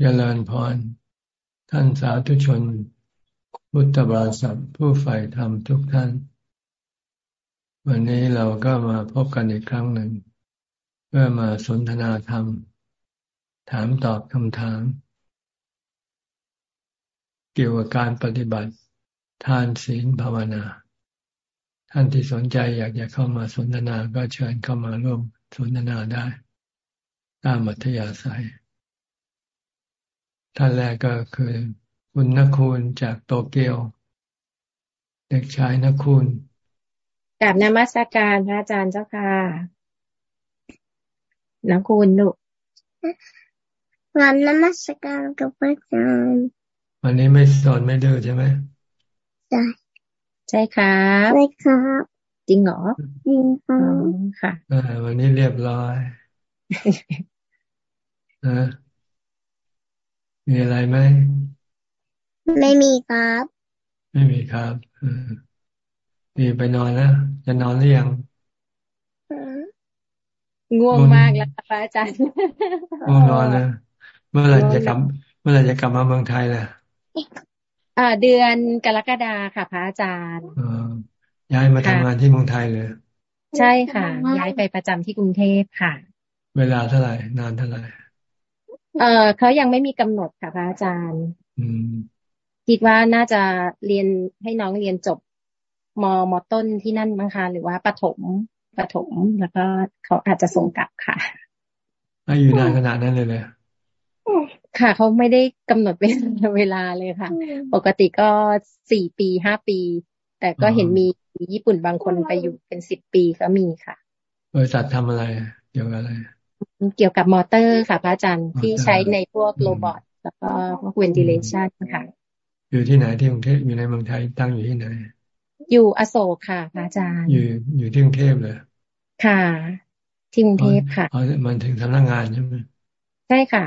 เจริญพร ท่านสาธุชน พุทธบริษัทผู้ใฝ่ธรรมทุกท่าน วันนี้เราก็มาพบกันอีกครั้งหนึ่ง เพื่อมาสนทนาธรรม ถามตอบคำถาม เกี่ยวกับการปฏิบัติ ทานศีลภาวนา ท่านที่สนใจอยากจะเข้ามาสนทนาก็เชิญเข้ามาร่วมสนทนาได้ ตามมัธยาศัย ท่านแรกก็คือคุณนักคุณจากโตเกียว เด็กชายนักคุณกราบนมัสการพระอาจารย์เจ้าค่ะนักคุณลูกกราบนมัสการกับพระอาจารย์วันนี้ไม่สอนไม่ดื้อใช่ไหมใช่ใช่ครับใช่ครับจริงเหรอจริงครับค่ะวันนี้เรียบร้อยนะ มีอะไรไหม ไม่มีครับ ไม่มีครับดีไปนอนแล้วจะนอนหรือยังง่วงมากแล้วค่ะอาจารย์ง่วงนอนแล้วเมื่อไหร่จะกลับ เมื่อไหร่จะกลับมาเมืองไทยล่ะอ่าเดือนกรกฎาค่ะพระอาจารย์ย้ายมาทำงานที่เมืองไทยเลย ใช่ค่ะ ย้ายไปประจำที่กรุงเทพค่ะ เวลาเท่าไหร่ นานเท่าไหร่ เออเขายังไม่มีกำหนดค่ะพระอาจารย์คิดว่าน่าจะเรียนให้น้องเรียนจบมมต้นที่นั่นมั้งคะหรือว่าประถมประถมแล้วก็เขาอาจจะส่งกลับค่ะอยู่นานขนาดนั้นเลยเลยค่ะเขาไม่ได้กำหนดเวลาเลยค่ะ ปกติก็สี่ปีห้าปี แต่ก็เห็นมีญี่ปุ่นบางคนไปอยู่เป็นสิบปีก็มีค่ะ บริษัททำอะไรเกี่ยวกับอะไร เกี่ยวกับมอเตอร์ค่ะพระอาจารย์ที่ใช้ในพวกโรบอทแล้วก็พวกเวนติเลชันค่ะ อยู่ที่ไหนที่กรุงเทพอยู่ในเมืองไทยตั้งอยู่ที่ไหน อยู่อโศกค่ะพระอาจารย์ อยู่อยู่ที่กรุงเทพเลยค่ะที่กรุงเทพค่ะอ๋อมันถึงสำนักงานใช่ไหมใช่ค่ะ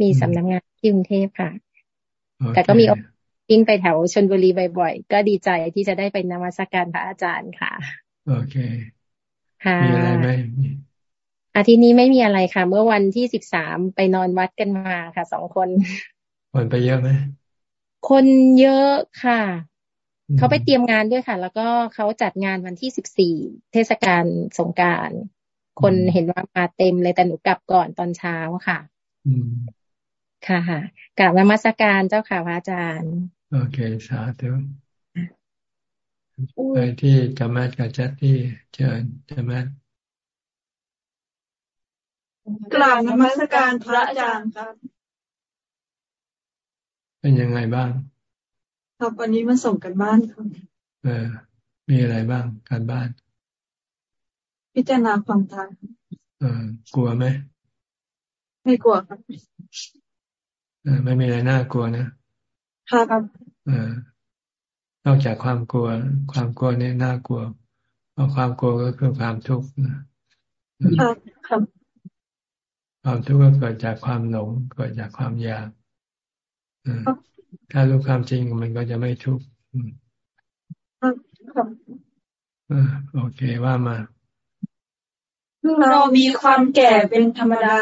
มีสำนักงานที่กรุงเทพค่ะ แต่ก็มีวิ่งไปแถวชนบุรีบ่อยๆ ก็ดีใจที่จะได้ไปนมัสการพระอาจารย์ค่ะ โอเค ค่ะมีอะไรไหม อาทิตย์นี้ไม่มีอะไรค่ะ เมื่อวันที่สิบสามไปนอนวัดกันมาค่ะสองคนคนไปเยอะไหมคนเยอะค่ะเขาไปเตรียมงานด้วยค่ะ แล้วก็เขาจัดงานวันที่สิบสี่เทศกาลสงการคนเห็นว่ามาเต็มเลยแต่หนูกลับก่อนตอนเช้าค่ะค่ะค่ะกลับมามาสการเจ้าค่ะพระอาจารย์ โอเคสาธุไปที่จามัดกับจัตที่เชิญจามัด กล่าวนมัสการพระอาจารย์ครับ เป็นยังไงบ้าง ครับวันนี้มาส่งกันบ้านครับเออ มีอะไรบ้างการบ้าน พิจารณาความตายเออกลัวไหมไม่กลัวครับเออไม่มีอะไรน่ากลัวนะครับเออนอกจากความกลัว ความกลัวนี่น่ากลัวเพราะความกลัวก็คือความทุกข์ครับครับ ความทุกข์ก็เกิดจากความหลง เกิดจากความอยากถ้ารู้ความจริงมันก็จะไม่ทุกข์โอเคว่ามาเรามีความแก่เป็นธรรมดา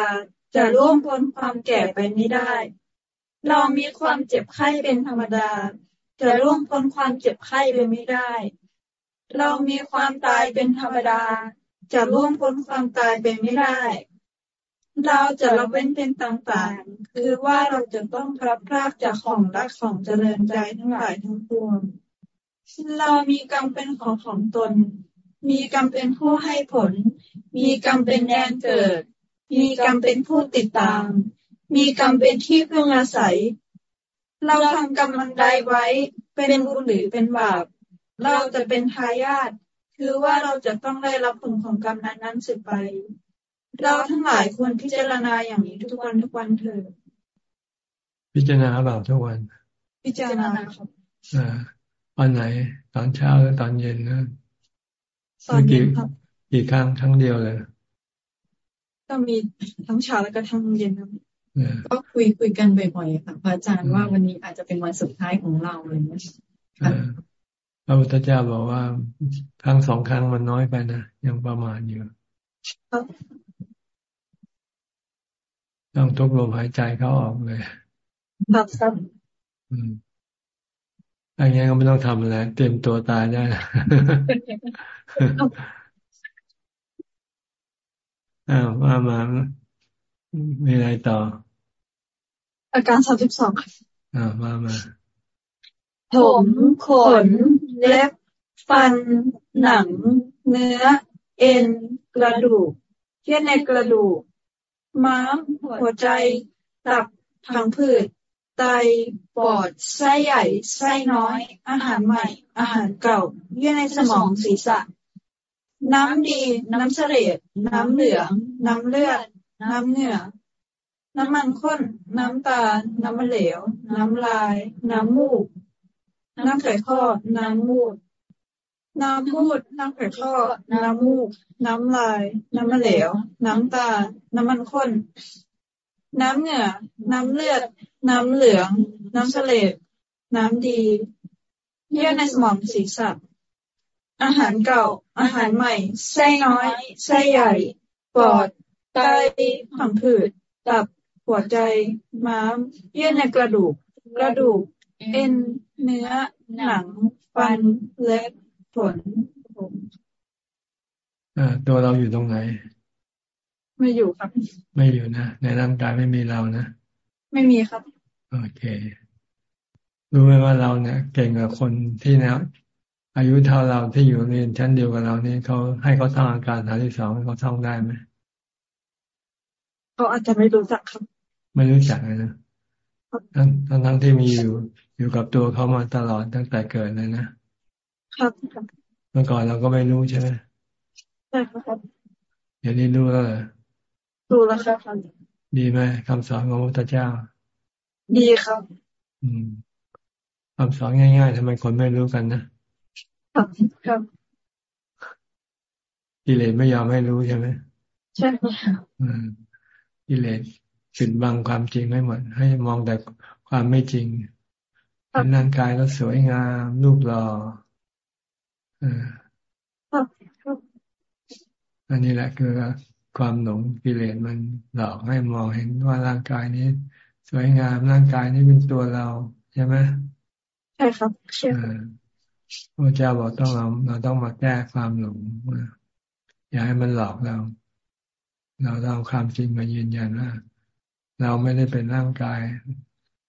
จะร่วมพ้นความแก่ไปไม่ได้ เรามีความเจ็บไข้เป็นธรรมดา จะร่วมพ้นความเจ็บไข้ไปไม่ได้ เรามีความตายเป็นธรรมดา จะร่วมพ้นความตายไปไม่ได้ เราจะละเว้นเป็นต่างๆ คือว่าเราจะต้องพลัดพรากจากของรักของเจริญใจทั้งหลายทั้งปวง เรามีกรรมเป็นของของตน มีกรรมเป็นผู้ให้ผล มีกรรมเป็นแดนเกิด มีกรรมเป็นผู้ติดตาม มีกรรมเป็นที่พึ่งอาศัย เราทำกรรมใดไว้ เป็นบุญหรือเป็นบาป เราจะเป็นทายาท คือว่าเราจะต้องได้รับผลของกรรมนั้นๆสืบไป เราทั้งหลายควรพิจารณาอย่างนี้ทุกวันทุกวันเถิดพิจารณาแบบทุกวัน พิจารณาครับอ่าวันไหน ตอนเช้าหรือตอนเย็นนะตอนเย็นครับกี่ครั้งครั้งเดียวเลย ก็มีทั้งเช้าแล้วก็ทั้งเย็นครับก็คุยคุยกันบ่อยๆค่ะพระอาจารย์ว่าวันนี้อาจจะเป็นวันสุดท้ายของเราเลยนะพระพุทธเจ้าบอกว่าครั้งสองครั้งมันน้อยไปนะยังประมาณอยู่ ต้องทุกลมหายใจเขาออกเลยครับครับอืมอย่างเงี้ยก็ไม่ต้องทำอะไรเตรียมตัวตายได้อ้าวมามามีอะไรต่อ อาการสามสิบสองอ่ามามา ผมขน เล็บ ฟัน หนัง เนื้อ เอ็น กระดูกเยื่อในกระดูก ม้าม หัวใจ ตับพังผืด ไต ปอด ไส้ใหญ่ ไส้น้อย อาหารใหม่ อาหารเก่า เยื่อในสมองศีรษะ น้ำดี น้ำเสลดน้ำเหลือง น้ำเลือด น้ำเหงื่อ น้ำมันข้น น้ำตาล น้ำมะเหลว น้ำลาย น้ำมูก น้ำไข่ข้อ น้ำมูด น้ำมูด น้ำไข่ข้อ น้ำมูก น้ำลาย น้ำมะเหลว น้ำตา น้ำมันข้น น้ำเหงื่อ น้ำเลือด น้ำเหลือง น้ำเสลดน้ำดี เยื่อในสมองศีรษะอาหารเก่า อาหารใหม่ไส้น้อยไส้ใหญ่ ปอด ไตผังผืด ตับ หัวใจ ม้าม เยื่อในกระดูก กระดูก เอ็น เนื้อ หนัง ฟัน เล็บ ขนผมอ่าตัวเราอยู่ตรงไหน ไม่อยู่ครับ ไม่อยู่นะ ในร่างกายไม่มีเรานะ ไม่มีครับ โอเค รู้ไหมว่าเราเนี่ย เก่งกว่าคนที่นะอายุเท่าเราที่อยู่เรียนชั้นเดียวกับเรานี่เขาให้เขาท่องอาการฐานที่สองเขาท่องได้ไหมเขาอาจจะไม่รู้จักครับ ไม่รู้จักเลยนะทั้งทั้งที่มีอยู่อยู่กับตัวเขามาตลอดตั้งแต่เกิดเลยนะ ครับเมื่อก่อนเราก็ไม่รู้ใช่ไหมใช่ครับเดี๋ยวนี้รู้แล้วเหรอรู้แล้วครับดีไหมคำสอนของพระพุทธเจ้า ดีครับ อืมคำสอนง่าย ๆทำไมคนไม่รู้กันนะครับครับกิเลสไม่ยอมให้รู้ใช่ไหมใช่ครับกิเลสปิดบังความจริงไม่หมดให้มองแต่ความไม่จริงเป็นร่างกายก็สวยงามรูปหล่อ อันนี้แหละคือความหลงกิเลสมันหลอกให้มองเห็นว่าร่างกายนี้ สวยงามร่างกายนี้เป็นตัวเราใช่ไหมใช่ครับใช่พระเจ้าบอกต้องเราเราต้องมาแก้ความหลงอย่าให้มันหลอกเรา เราเอาความจริงมายืนยันว่าเราไม่ได้เป็นร่างกาย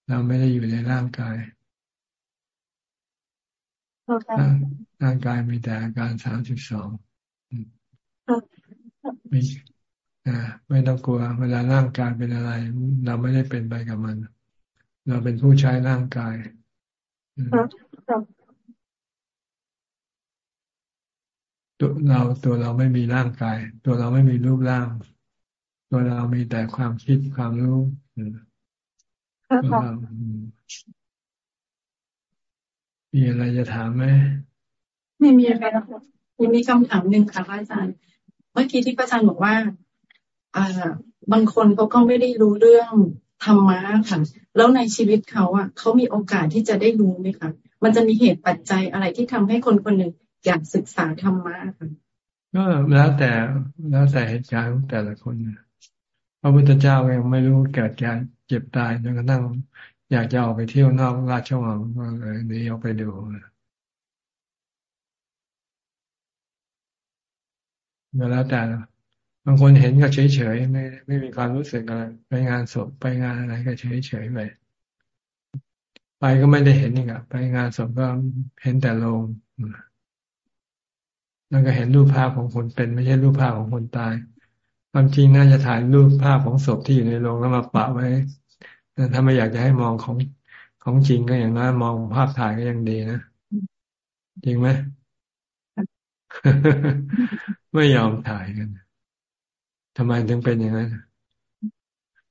เราไม่ได้อยู่ในร่างกาย ร่างกายมีแต่อาการสามสิบสองไม่ไม่ต้องกลัว เวลาร่างกายเป็นอะไร เราไม่ได้เป็นไปกับมัน เราเป็นผู้ใช้ร่างกายตัวเราตัวเราไม่มีร่างกาย ตัวเราไม่มีรูปร่าง ตัวเรามีแต่ความคิดความรู้มีอะไรจะถามไหม ไม่มีอะไรแล้วค่ะยังมีคำถามหนึ่งค่ะพระอาจารย์ เมื่อกี้ที่พระอาจารย์บอกว่าอ่าบางคนเขาก็ไม่ได้รู้เรื่องธรรมะค่ะ แล้วในชีวิตเขาอะเขามีโอกาสที่จะได้รู้ไหมคะมันจะมีเหตุปัจจัยอะไรที่ทำให้คนคนหนึ่งอยากศึกษาธรรมะค่ะก็แล้วแต่แล้วแต่เหตุการณ์ของแต่ละคนพระพุทธเจ้ายังไม่รู้เกิดการเจ็บตายจนกระทั่งอยากจะออกไปเที่ยวนอกราชวังก็เลยนีออกไปดู แล้วแต่บางคนเห็นก็เฉยๆไม่ไม่มีความรู้สึกอะไรไปงานศพไปงานอะไรก็เฉยๆไปไปก็ไม่ได้เห็นอีกอะไปงานศพก็เห็นแต่โลงแล้วก็เห็นรูปภาพของคนเป็นไม่ใช่รูปภาพของคนตาย ความจริงน่าจะถ่ายรูปภาพของศพที่อยู่ในโรงแล้วมาปะไว้ถ้าไม่อยากจะให้มองของของจริงก็อย่างนั้นมองภาพถ่ายก็ยังดีนะจริงไหม ไม่ยอมถ่ายกันทำไมถึงเป็นอย่างนั้น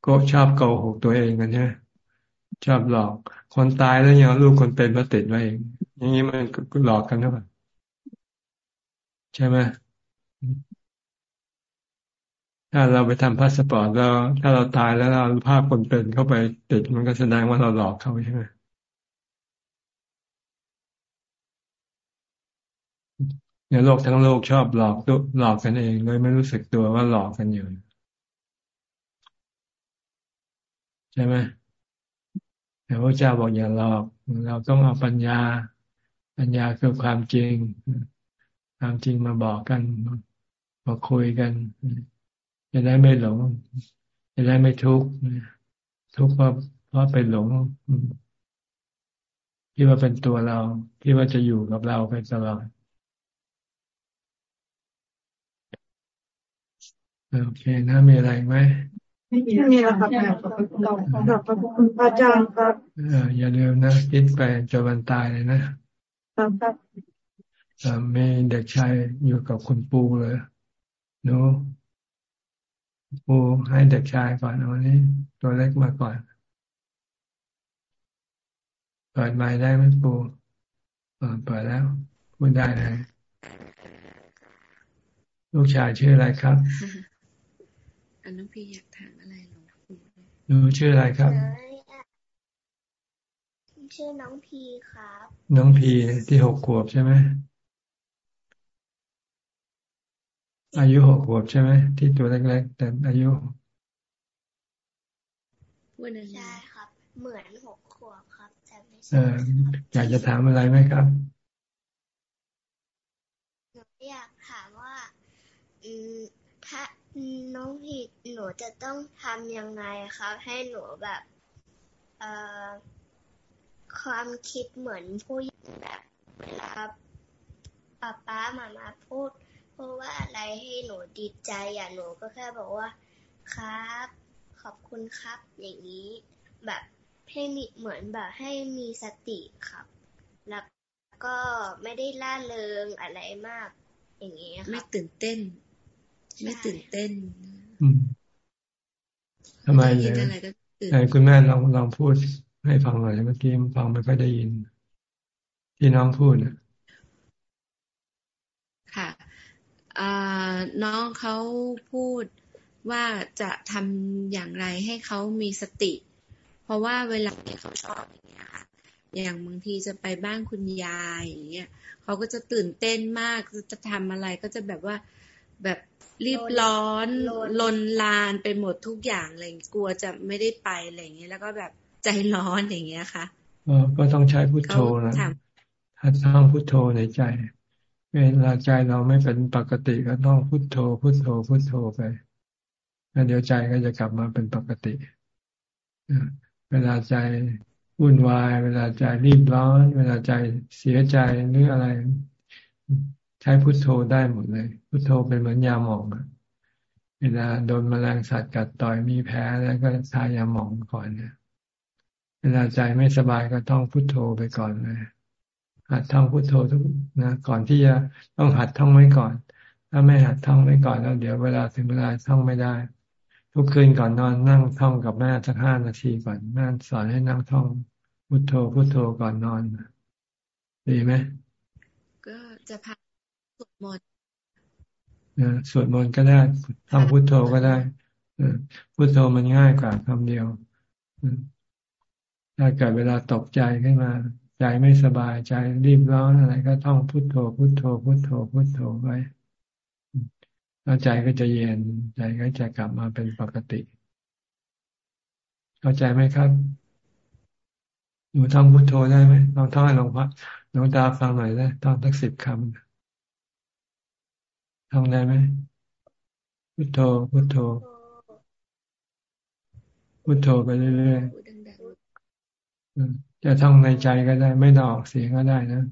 ก็ชอบโกาหกตัวเองกันใช่ไหมชอบหลอก คนตายแล้วยังรูปคนเป็นมาติดไว้เองอย่างนี้มันหลอกกันหรือเปล่าใช่ไหมถ้าเราไปทำพาสปอร์ตแล้ว ถ้าเราตายแล้วเราภาพคนเป็นเข้าไปติดมันก็แสดงว่าเราหลอกเขาใช่ไหม เนี่ยโลกทั้งโลกชอบหลอกหลอกกันเองโดยไม่รู้สึกตัวว่าหลอกกันอยู่ใช่ไหมแต่พระเจ้าบอกอย่าหลอก เราต้องเอาปัญญา ปัญญาคือความจริง ความจริงมาบอกกันมาคุยกันจะได้ไม่หลงจะได้ไม่ทุกข์ทุกข์เพราะเพราะไปหลงที่ว่าเป็นตัวเราที่ว่าจะอยู่กับเราไปตลอด โอเคนะมีอะไรไหมไม่มีแล้วครับขอบคุณขอบคุณพระอาจารย์ครับอย่าลืมนะคิดไปจนวันตายเลยนะครับมีเด็กชายอยู่กับคุณปูเลยหนูปูให้เด็กชายก่อนวันนี้ ตัวเล็กมาก่อนเปิดไม้ได้ไหมปูเปิดแล้วพูดได้เลยลูกชายชื่ออะไรครับ อันน้องพี่อยากถามอะไรหลวงปู่หนูชื่ออะไรครับ ชื่อน้องพีครับ น้องพีที่หกขวบใช่ไหมอายุหกขวบใช่ไหมที่ตัวเล็กๆแต่อายุใช่ครับ เหมือนหกขวบครับแต่ไม่ใช่อยากจะถามอะไรไหมครับหนูอยากถามว่า อืมถ้า น้องพีหนูจะต้องทำยังไงครับ ให้หนูแบบเอ่อความคิดเหมือนผู้หญิงแบบเวลาป้าป้ามามาพูดเพูดว่าอะไรให้หนูดีใจอะหนูก็แค่บอกว่าครับ ขอบคุณครับ อย่างนี้ แบบให้มีเหมือนแบบให้มีสติครับ แล้วก็ไม่ได้ล่าเริงอะไรมาก อย่างนี้ไม่ตื่นเต้น ไม่ตื่นเต้นทำไมเนี่ยไหนคุณแม่ลองลองพูดให้ฟังหน่อยเมื่อกี้ฟังไม่ค่อยได้ยิน ที่น้องพูดค่ะน้องเขาพูดว่าจะทำอย่างไรให้เขามีสติ เพราะว่าเวลาเนี่ยเขาชอบอย่างเงี้ยค่ะอย่างบางทีจะไปบ้านคุณยายอย่างเงี้ยเขาก็จะตื่นเต้นมากจะทำอะไรก็จะแบบว่าแบบ รีบร้อนลนลานไปหมดทุกอย่างเลยกลัวจะไม่ได้ไปอะไรอย่างเงี้ยแล้วก็แบบใจร้อนอย่างเงี้ยค่ะก็ต้องใช้พุทโธนะถ้าต้องพุทโธในใจ เวลาใจเราไม่เป็นปกติก็ต้องพุทโธ พุทโธ พุทโธไปแล้วเดี๋ยวใจก็จะกลับมาเป็นปกติเวลาใจวุ่นวาย เวลาใจรีบร้อน เวลาใจเสียใจหรืออะไรใช้พุทโธได้หมดเลย พุทโธเป็นเหมือนยาหมองเวลาโดนแมลงสัตว์กัดต่อยมีแผลแล้วก็ทายาหมองก่อนเนี่ยเวลาใจไม่สบายก็ต้องพุทโธไปก่อนเลยหัดท่องพุทโธทุกนะก่อนที่จะต้องหัดท่องไว้ก่อน ถ้าไม่หัดท่องไว้ก่อนแล้วเดี๋ยวเวลาถึงเวลาท่องไม่ได้ ทุกคืนก่อนนอนนั่งท่องกับแม่สักห้านาทีก่อนแม่สอนให้นั่งท่องพุทโธพุทโธก่อนนอน ดีไหมก็จะพา มนต์สวดมนต์ก็ได้ทำพุทโธก็ได้พุทโธมันง่ายกว่าคำเดียวถ้าเกิดเวลาตกใจขึ้นมา ใจไม่สบายใจรีบร้อนอะไร ก็ท่องพุทโธ พุทโธ พุทโธ พุทโธไว้แล้วใจก็จะเย็นใจก็จะกลับมาเป็นปกติ เข้าใจไหมครับหนูท่องพุทโธได้ไหมลองท่องให้หลวงพ่อหลวงตาฟังหน่อยได้ท่องสักสิบคำ ท่องได้ไหมพุทโธพุทโธพุทโธไปเรื่อยๆจะท่องในใจก็ได้ ไม่ต้องออกเสียงก็ได้นะ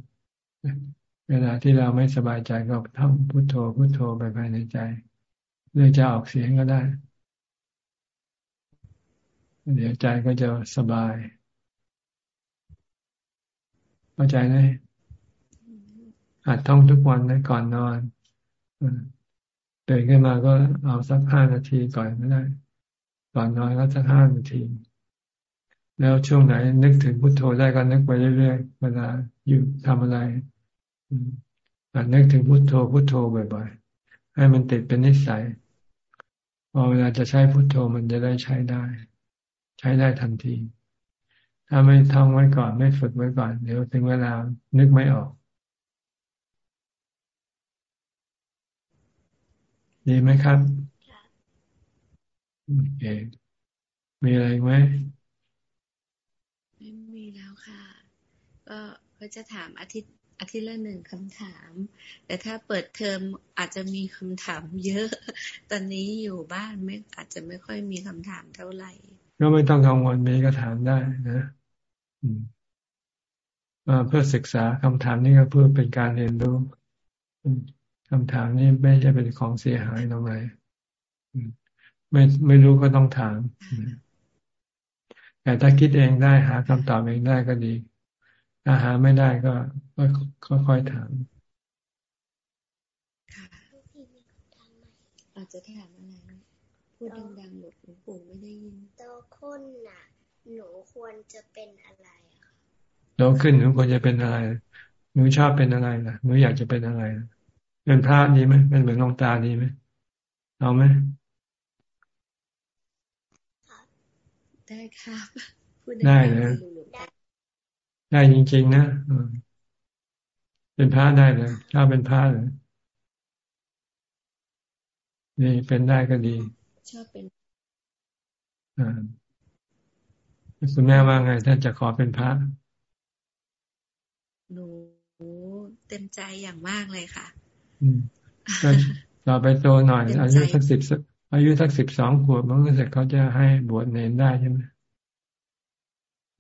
เวลาที่เราไม่สบายใจก็ท่องพุทโธพุทโธไปภายในใจหรือจะออกเสียงก็ได้ เดี๋ยวใจก็จะสบายเข้าใจไหมหัดท่องทุกวันนะก่อนนอน ตื่นขึ้นมาก็เอาสักห้านาทีก่อนก็ได้ก่อนนอนก็สักห้านาที แล้วช่วงไหนนึกถึงพุทโธได้ก็นึกไปเรื่อยๆเวลาอยู่ทำอะไรอ่านึกถึงพุทโธพุทโธบ่อยๆ ให้มันติดเป็นนิสัยพอเวลาจะใช้พุทโธมันจะได้ใช้ได้ ใช้ได้ทันที ถ้าไม่ท่องไว้ก่อนไม่ฝึกไว้ก่อนเดี๋ยวถึงเวลานึกไม่ออก ดีไหมครับโอเคมีอะไรไหมแล้วค่ะ ก็ก็จะถามอาทิตย์อาทิตย์ละหนึ่งคำถาม แต่ถ้าเปิดเทอมอาจจะมีคำถามเยอะ ตอนนี้อยู่บ้านไม่อาจจะไม่ค่อยมีคำถามเท่าไหร่ ก็ไม่ต้องกังวลมีก็ถามได้นะเพื่อศึกษาคำถามนี้ก็เพื่อเป็นการเรียนรู้ คำถามนี้ไม่ใช่เป็นของเสียหายตรงไหนไม่ไม่รู้ก็ต้องถาม แต่ถ้าคิดเองได้หาคำตอบเองได้ก็ดี ถ้าหาไม่ได้ก็ก็ค่อยถามอาจจะถามอะไรพูดดังๆหลดหลวงปู่ไม่ได้ยินโตขึ้นน่ะ หนูควรจะเป็นอะไรคะโตขึ้นหนูควรจะเป็นอะไร หนูชอบเป็นอะไรล่ะ หนูอยากจะเป็นอะไร เป็นพระดีไหมเป็นเหมือนลงตาดีไหมเอาไหมได้ครับได้เลยได้จริง ๆ นะเป็นพระได้เลยถ้าเป็นพระเลยนี่เป็นได้ก็ดี ชอบเป็นอ่าคุณแม่ว่าไงถ้าจะขอเป็นพระหนูเต็มใจอย่างมากเลยค่ะอืมก็ ต่อไปโตหน่อย อายุสักสิบอายุสักสิบสองขวบมันก็จะเขาจะให้บวชเนนได้ใช่ไหม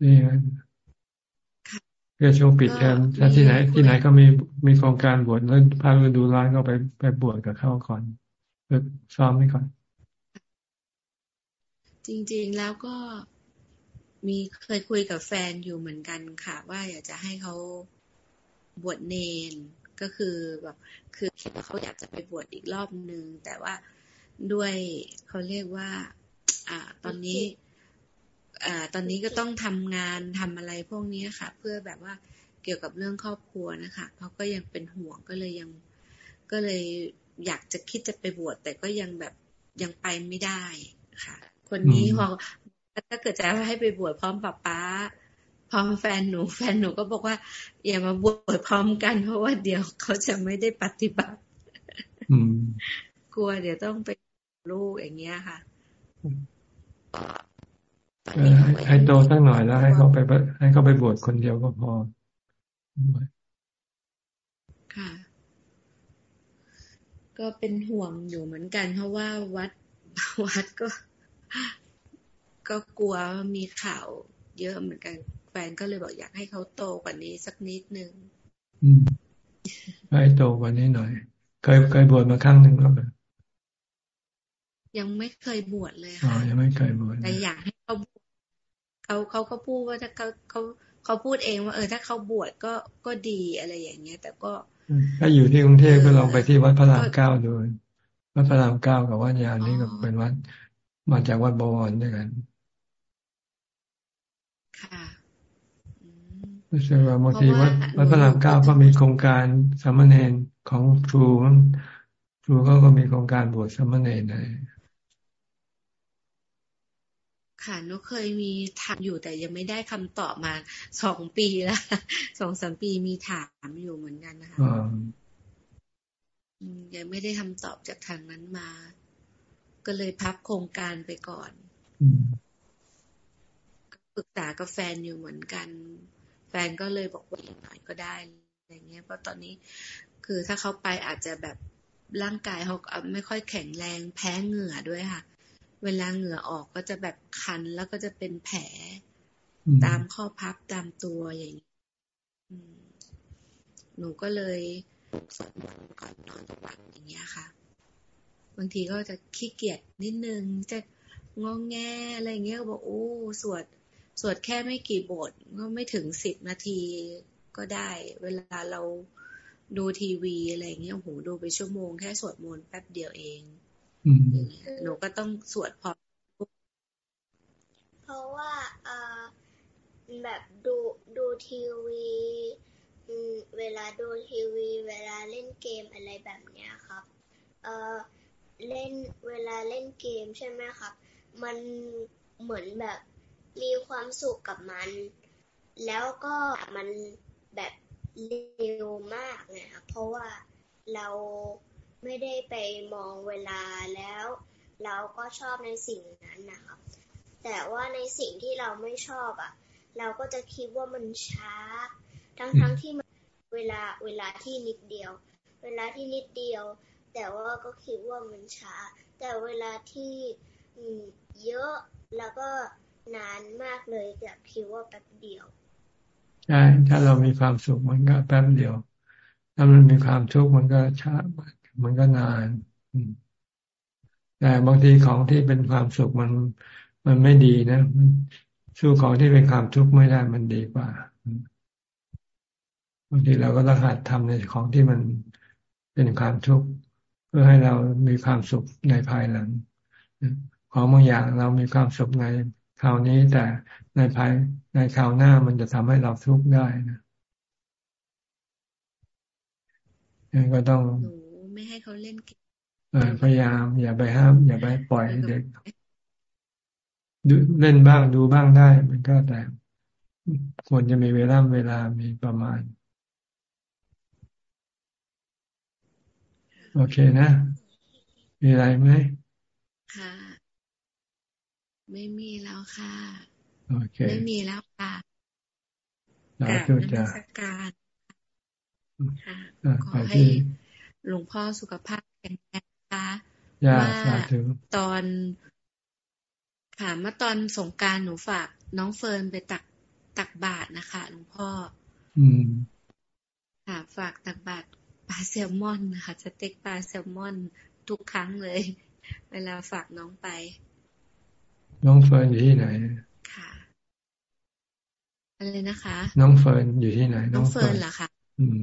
นี่เพื่อช่วงปิดเทอมถ้าที่ไหน ที่ไหนก็มีมีโครงการบวชแล้วพาไปดูร้านก็ไปไปบวชกับเขาก่อนเพื่อซ้อมไว้ก่อน จริง ๆแล้วก็มีเคยคุยกับแฟนอยู่เหมือนกันค่ะ ว่าอยากจะให้เขาบวชเนน ก็คือแบบคือคิดว่าเขาอยากจะไปบวชอีกรอบหนึ่งแต่ว่าด้วยเขาเรียกว่า อ่า ตอนนี้ อ่า ตอนนี้ก็ต้องทำงานทำอะไรพวกนี้ค่ะ เพื่อแบบว่าเกี่ยวกับเรื่องครอบครัวนะคะเขาก็ยังเป็นห่วงก็เลยยังก็เลยอยากจะคิดจะไปบวชแต่ก็ยังแบบยังไปไม่ได้ค่ะ คนนี้พอถ้าเกิดจะให้ไปบวชพร้อมป้าป้าพ ร้อมแฟนหนู แฟนหนูก็บอกว่าอย่ามาบวชพร้อมกัน เพราะว่าเดี๋ยวเขาจะไม่ได้ปฏิบัติกลัวเดี๋ยวต้องไปลูกอย่างเงี้ยค่ะให้โตสักหน่อยแล้ว ให้เขาไปให้เขาไปบวชคนเดียวก็พอค่ะ ก็เป็นห่วงอยู่เหมือนกัน เพราะว่าวัดวัดก็ ก็กลัวมีข่าวเยอะเหมือนกัน แฟนก็เลยบอกอยากให้เขาโตกว่านี้สักนิดนึงให้โตกว่านี้หน่อย เคยเคยบวชมาครั้งหนึ่งแล้วยังไม่เคยบวชเลยค่ะยังไม่เคยบวชแต่อยากให้เขาเขาเขาก็พูดว่าถ้าเขาเขาเขาพูดเองว่าเออถ้าเขาบวชก็ก็ดีอะไรอย่างเงี้ย แต่ก็ถ้าอยู่ที่กรุงเทพก็ลองไปที่วัดพระรามเก้าดูวัดพระรามเก้ากับวัดยานนี่ก็เป็นวัดมาจากวัดบวรด้วยกัน ค่ะ รู้สึกว่าบางทีวัดวัดพระรามเก้าก็มีโครงการสามเณรของครูครูก็ก็มีโครงการบวชสามเณรในค่ะนุเคยมีถามอยู่แต่ยังไม่ได้คำตอบมาสองปีแล้วสองสามปีมีถามอยู่เหมือนกันนะคะยังไม่ได้คำตอบจากทางนั้นมา ก็เลยพับโครงการไปก่อนปรึกษากับแฟนอยู่เหมือนกันแฟนก็เลยบอกว่าอย่างไรก็ได้อะไรเงี้ยเพราะตอนนี้คือถ้าเขาไปอาจจะแบบร่างกายเขาไม่ค่อยแข็งแรงแพ้เหงื่อด้วยค่ะ เวลาเหงื่อออกก็จะแบบคันแล้วก็จะเป็นแผลตามข้อพับตามตัวอย่างนี้หนูก็เลยสวดมนต์ก่อนนอนทุกวันอย่างเงี้ยค่ะ บางทีก็จะขี้เกียจนิดนึงจะงองแงอะไรเงี้ยก็บอกโอ้สวด สวดแค่ไม่กี่บทก็ไม่ถึงสิบนาทีก็ได้ เวลาเราดูทีวีอะไรเงี้ยโอ้โหดูไปชั่วโมงแค่สวดมนต์แป๊บเดียวเองหนูก็ต้องสวดพอเพราะว่าเออแบบดูดูทีวีเวลาดูทีวี เวลาเล่นเกมอะไรแบบเนี้ยครับ เออเล่นเวลาเล่นเกมใช่ไหมครับ มันเหมือนแบบ มีความสุขกับมัน แล้วก็มันแบบเร็วมากนะครับเพราะว่าเราไม่ได้ไปมองเวลาแล้ว เราก็ชอบในสิ่งนั้นนะครับ แต่ว่าในสิ่งที่เราไม่ชอบอะ เราก็จะคิดว่ามันช้า ทั้งๆทที่มันเวลาเวลาที่นิดเดียว เวลาที่นิดเดียว แต่ว่าก็คิดว่ามันช้า แต่เวลาที่เยอะแล้วก็ นานมากเลยจะคิดว่าแป๊บเดียวใช่ถ้าเรามีความสุขมันก็แป๊บเดียว ถ้ามันมีความทุกข์มันก็ช้ามันก็นานแต่บางทีของที่เป็นความสุขมัน มันไม่ดีนะสู้ของที่เป็นความทุกข์ไม่ได้มันดีกว่าบางทีเราก็ต้องหัดทำในของที่มันเป็นความทุกข์เพื่อให้เรามีความสุขในภายหลังของบางอย่างเรามีความสุขใน คราวนี้แต่ในภายในคราวหน้ามันจะทำให้เราทุกข์ได้นะยังก็ต้องไม่ให้เขาเล่นพยายาม อย่าไปห้าม อย่าไปปล่อยเด็กดูเล่นบ้างดูบ้างได้ มันก็แต่ควรจะมีเวลาเวลามีประมาณ โอเคนะ มีอะไรไหมค่ะ ไม่มีแล้วค่ะโอเคไม่มีแล้วค่ะกราบนมัสการค่ะขอให้หลวงพ่อสุขภาพแข็งแรงคะว่าตอนค่ะเมื่อตอนสงการหนูฝากน้องเฟิร์นไปตักตักบาทนะคะหลวงพ่อ อืม ค่ะ ฝากตักบาตรปลาแซลมอนนะคะสเต็กปลาแซลมอนทุกครั้งเลย เวลาฝากน้องไป น้องเฟิร์นอยู่ที่ไหนค่ะอะไรนะคะ น้องเฟิร์นอยู่ที่ไหน น้องเฟิร์นเหรอคะอืม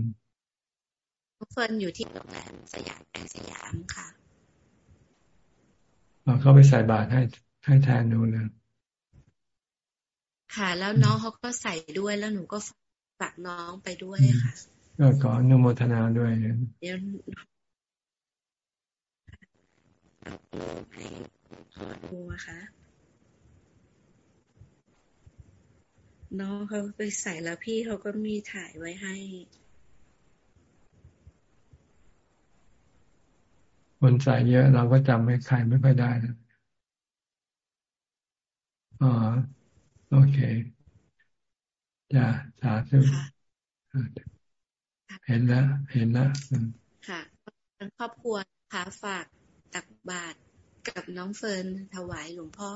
น้องเฟิร์นอยู่ที่โรงแรมสยามแอ็ทสยามค่ะเขาไปใส่บาตรให้ให้แทนหนูเลยค่ะ แล้วน้องเขาก็ใส่ด้วยแล้วหนูก็ฝากน้องไปด้วยค่ะก็ขออนุโมทนาด้วยเดี๋ยวให้ขอดูนะคะ น้องเขาไปใส่แล้วพี่เขาก็มีถ่ายไว้ให้คนใส่เยอะเราก็จำไม่ใครไม่ค่อยได้นะอ๋อโอเคจ้าสาธุเห็นแล้วเห็นแล้วค่ะทั้งครอบครัวค่ะฝากตักบาตรกับน้องเฟิร์นถวายหลวงพ่อ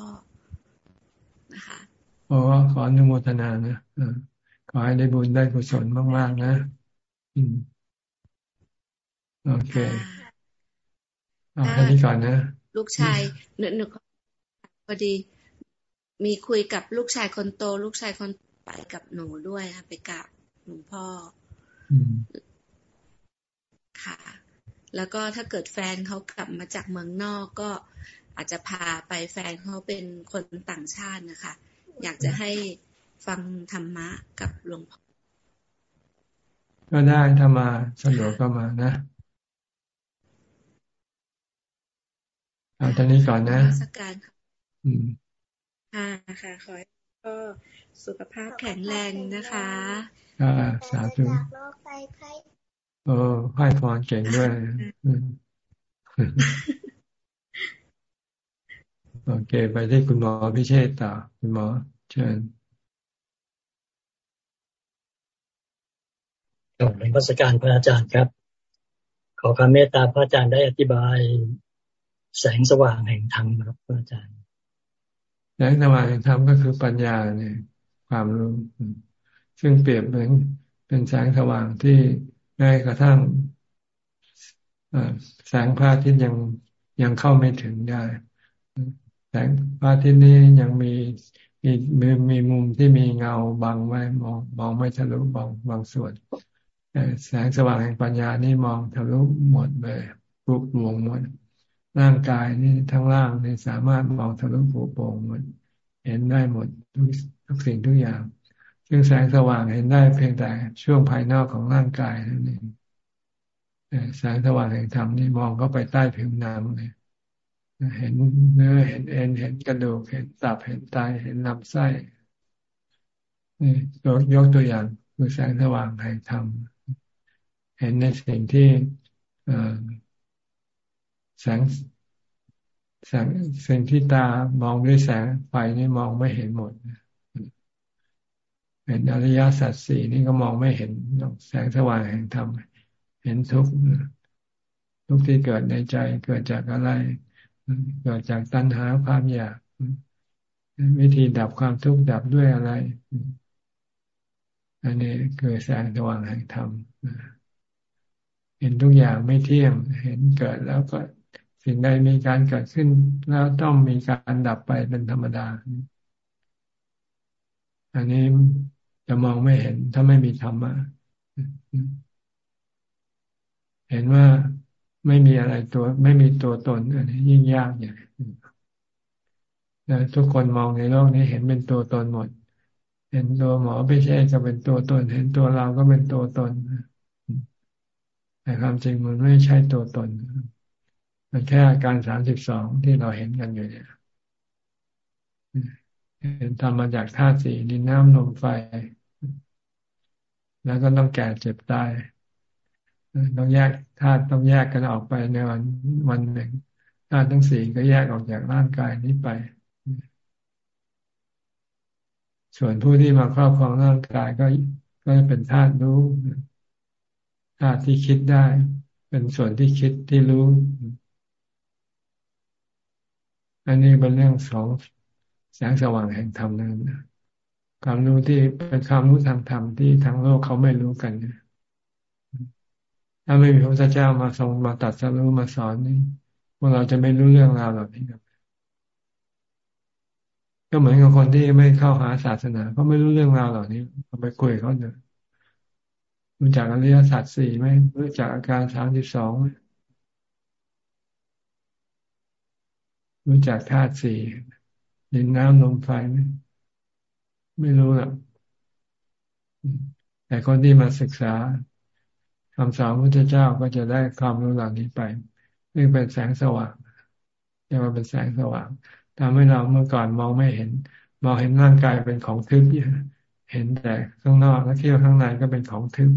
นะคะ โอ้ขออนุโมทนานะขอให้ได้บุญได้กุศลมาก ๆ นะอืมโอเคเอาแค่นี้ก่อนนะ ลูกชายหนูหนูพอดี มีคุยกับลูกชายคนโต ลูกชายคนไปกับหนูด้วยค่ะไปกับหลวงพ่อค่ะ แล้วก็ถ้าเกิดแฟนเขากลับมาจากเมืองนอกก็อาจจะพาไปแฟนเขาเป็นคนต่างชาตินะคะ อยากจะให้ฟังธรรมะกับหลวงพ่อก็ได้ถ้ามาสะดวกก็มานะเอาตอนนี้ก่อนนะสักการอืมค่ะค่ะขอให้ก็สุขภาพแข็งแรงนะคะอ่าสาธุโอ้ไพ่พรเก่งด้วย โอเค ไปที่คุณหมอพิเชษต่อคุณหมอ เชิญขอบนมัสการพระอาจารย์ครับ ขอความเมตตาพระอาจารย์ได้อธิบาย แสงสว่างแห่งธรรมครับอาจารย์แสงสว่างแห่งธรรมก็คือปัญญาเนี่ยความรู้ ซึ่งเปรียบเหมือนเป็นแสงสว่างที่แม้กระทั่งแสงพระอาทิตย์ยังยังเข้าไม่ถึงได้ แสงพระอาทิตย์นี้ยังมีมีมีมีมุมที่มีเงาบังไว้มองมองไม่ทะลุบางบางส่วนแต่แสงสว่างแห่งปัญญานี่มองทะลุหมดเลยปุกลวงหมดร่างกายนี่ทั้งร่างนี่สามารถมองทะลุโป่งหมดเห็นได้หมดทุกทุกสิ่งทุกอย่างซึ่งแสงสว่างเห็นได้เพียงแต่ช่วงภายนอกของร่างกายนั่นเองแสงสว่างแห่งธรรมนี่มองเข้าไปใต้ผิวน้ำเลย เห็นเนื้อเห็นเอ็นเห็นกระดูกเห็นตับเห็นไตเห็นลำไส้นี่ยกยกตัวอย่างคือแสงสว่างแห่งธรรมเห็นในสิ่งที่แสงแสงสิ่งที่ตามองด้วยแสงไฟนี่มองไม่เห็นหมดเห็นอริยสัจสี่นี่ก็มองไม่เห็นแสงสว่างแห่งธรรมเห็นทุกทุกที่เกิดในใจเกิดจากอะไร เกิดจากตัณหาความอยากวิธีดับความทุกข์ดับด้วยอะไร อันนี้คือแสงสว่างแห่งธรรมเห็นทุกอย่างไม่เที่ยง เห็นเกิดแล้วก็สิ่งใดมีการเกิดขึ้น แล้วต้องมีการดับไปเป็นธรรมดา อันนี้จะมองไม่เห็นถ้าไม่มีธรรมะเห็นว่า ไม่มีอะไรตัว ไม่มีตัวตนอันนี้ยิ่งยากอย่างทุกคนมองในโลกนี้เห็นเป็นตัวตนหมด เห็นตัวหมอไม่ใช่ก็เป็นตัวตน เห็นตัวเราก็เป็นตัวตนแต่ความจริงมันไม่ใช่ตัวตน มันแค่อาการสามสิบสองที่เราเห็นกันอยู่เนี่ยเห็นทำมาจากธาตุสี่ดินน้ำลมไฟ แล้วก็ต้องแก่เจ็บตาย ต้องแยกธาตุต้องแยกกันออกไปในวันวันหนึ่งธาตุทั้งสี่ก็แยกออกจากร่างกายนี้ไป ส่วนผู้ที่มาครอบครองร่างกายก็ก็เป็นธาตุรู้ธาตุที่คิดได้ เป็นส่วนที่คิดที่รู้ อันนี้เป็นเรื่องสองแสงสว่างแห่งธรรมนั่นความรู้ที่เป็นความรู้ทางธรรมที่ทางโลกเขาไม่รู้กัน ถ้าไม่มีพระพุทธเจ้ามาทรงมาตัดสรู้มาสอนนี่พวกเราจะไม่รู้เรื่องราวเหล่านี้ครับก็เหมือนกับคนที่ไม่เข้าหาศาสนาเขาไม่รู้เรื่องราวเหล่านี้เราไปคุยเขาเนี่ยรู้จักอริยสัจสี่ไหมรู้จักอาการสามสิบสองไหมรู้จักธาตุสี่ดินน้ำลมไฟไหมไม่รู้หรอกแต่คนที่มาศึกษา คำสอนพระเจ้าก็จะได้ความรู้เหล่านี้ไปนี่งเป็นแสงสว่างเรียกว่าเป็นแสงสว่างทำให้เราเมื่อก่อนมองไม่เห็น มองเห็นร่างกายเป็นของทึบเห็นแต่ข้างนอกแล้วเที่ยวข้างในก็เป็นของทึบ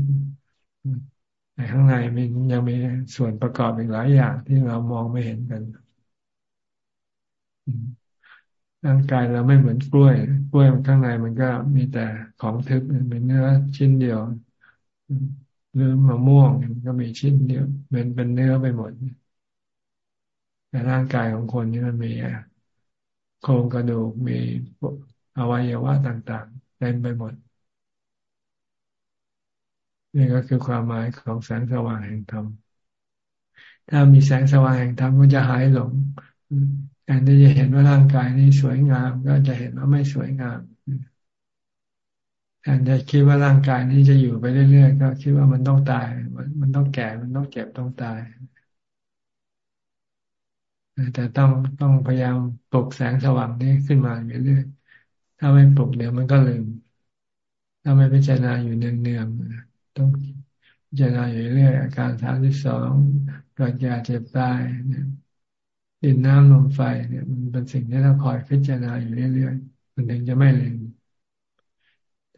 แต่ข้างในมันยังมีส่วนประกอบอีกหลายอย่างที่เรามองไม่เห็นกันร่างกายเราไม่เหมือนกล้วย กล้วยข้างในมันก็มีแต่ของทึบเป็นเนื้อชิ้นเดียว หรือมะม่วงมันก็มีชิ้นเดียวเป็นเป็นเนื้อไปหมดแต่ร่างกายของคนนี่มันมีโครงกระดูกมีอวัยวะต่างๆเต็มไปหมดนี่ก็คือความหมายของแสงสว่างแห่งธรรมถ้ามีแสงสว่างแห่งธรรมก็จะหายหลงแทนที่จะเห็นว่าร่างกายนี้สวยงาม ก็จะเห็นว่าไม่สวยงาม ทนจะคิดว่าร่างกายนี้จะอยู่ไปเรื่อยๆก็คิดว่ามันต้องตาย มันมันต้องแก่มันต้องเจ็บต้องตาย แต่ต้องต้องพยายามปลุกแสงสว่างนี้ขึ้นมาเรื่อยๆถ้าไม่ปลุกเดี๋ยวมันก็ลืม ถ้าไม่พิจารณาอยู่เนืองๆต้องพิจารณาอยู่เรื่อยอาการสามที่สองเกิดแก่เจ็บตายเนี่ยดินน้ำลมไฟเนี่ยมันเป็นสิ่งที่ต้องคอยพิจารณาอยู่เรื่อยๆมันถึงจะไม่ลืม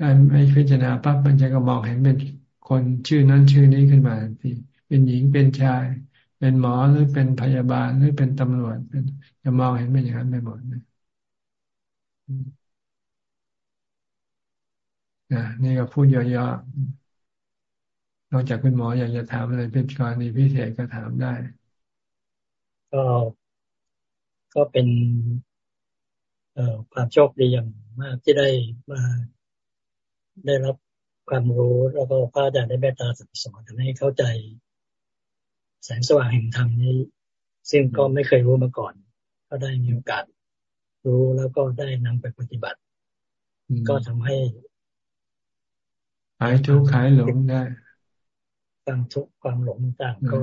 ถ้าไม่พิจารณาปั๊บมันจะก็มองเห็นเป็นคนชื่อนั้นชื่อนี้ขึ้นมาทันทีเป็นหญิงเป็นชาย เป็นหมอหรือเป็นพยาบาลหรือเป็นตำรวจจะมองเห็นเป็นอย่างนั้นไปหมดนะนะนี่ก็พูดย่อๆนอกจากคุณหมออยากจะถามอะไรเป็นกรณีพิเศษก็ถามได้ ก็ก็เป็นความโชคดีอย่างมากที่ได้มา ได้รับความรู้แล้วก็พระอาจารย์ได้เมตตาสั่งสอนทำให้เข้าใจ แสงสว่างแห่งธรรมนี้ ซึ่งก็ไม่เคยรู้มาก่อน ก็ได้มีโอกาสรู้แล้วก็ได้นำไปปฏิบัติ ก็ทำให้หายทุกข์หายหลงได้ความทุกข์ความหลงต่างก็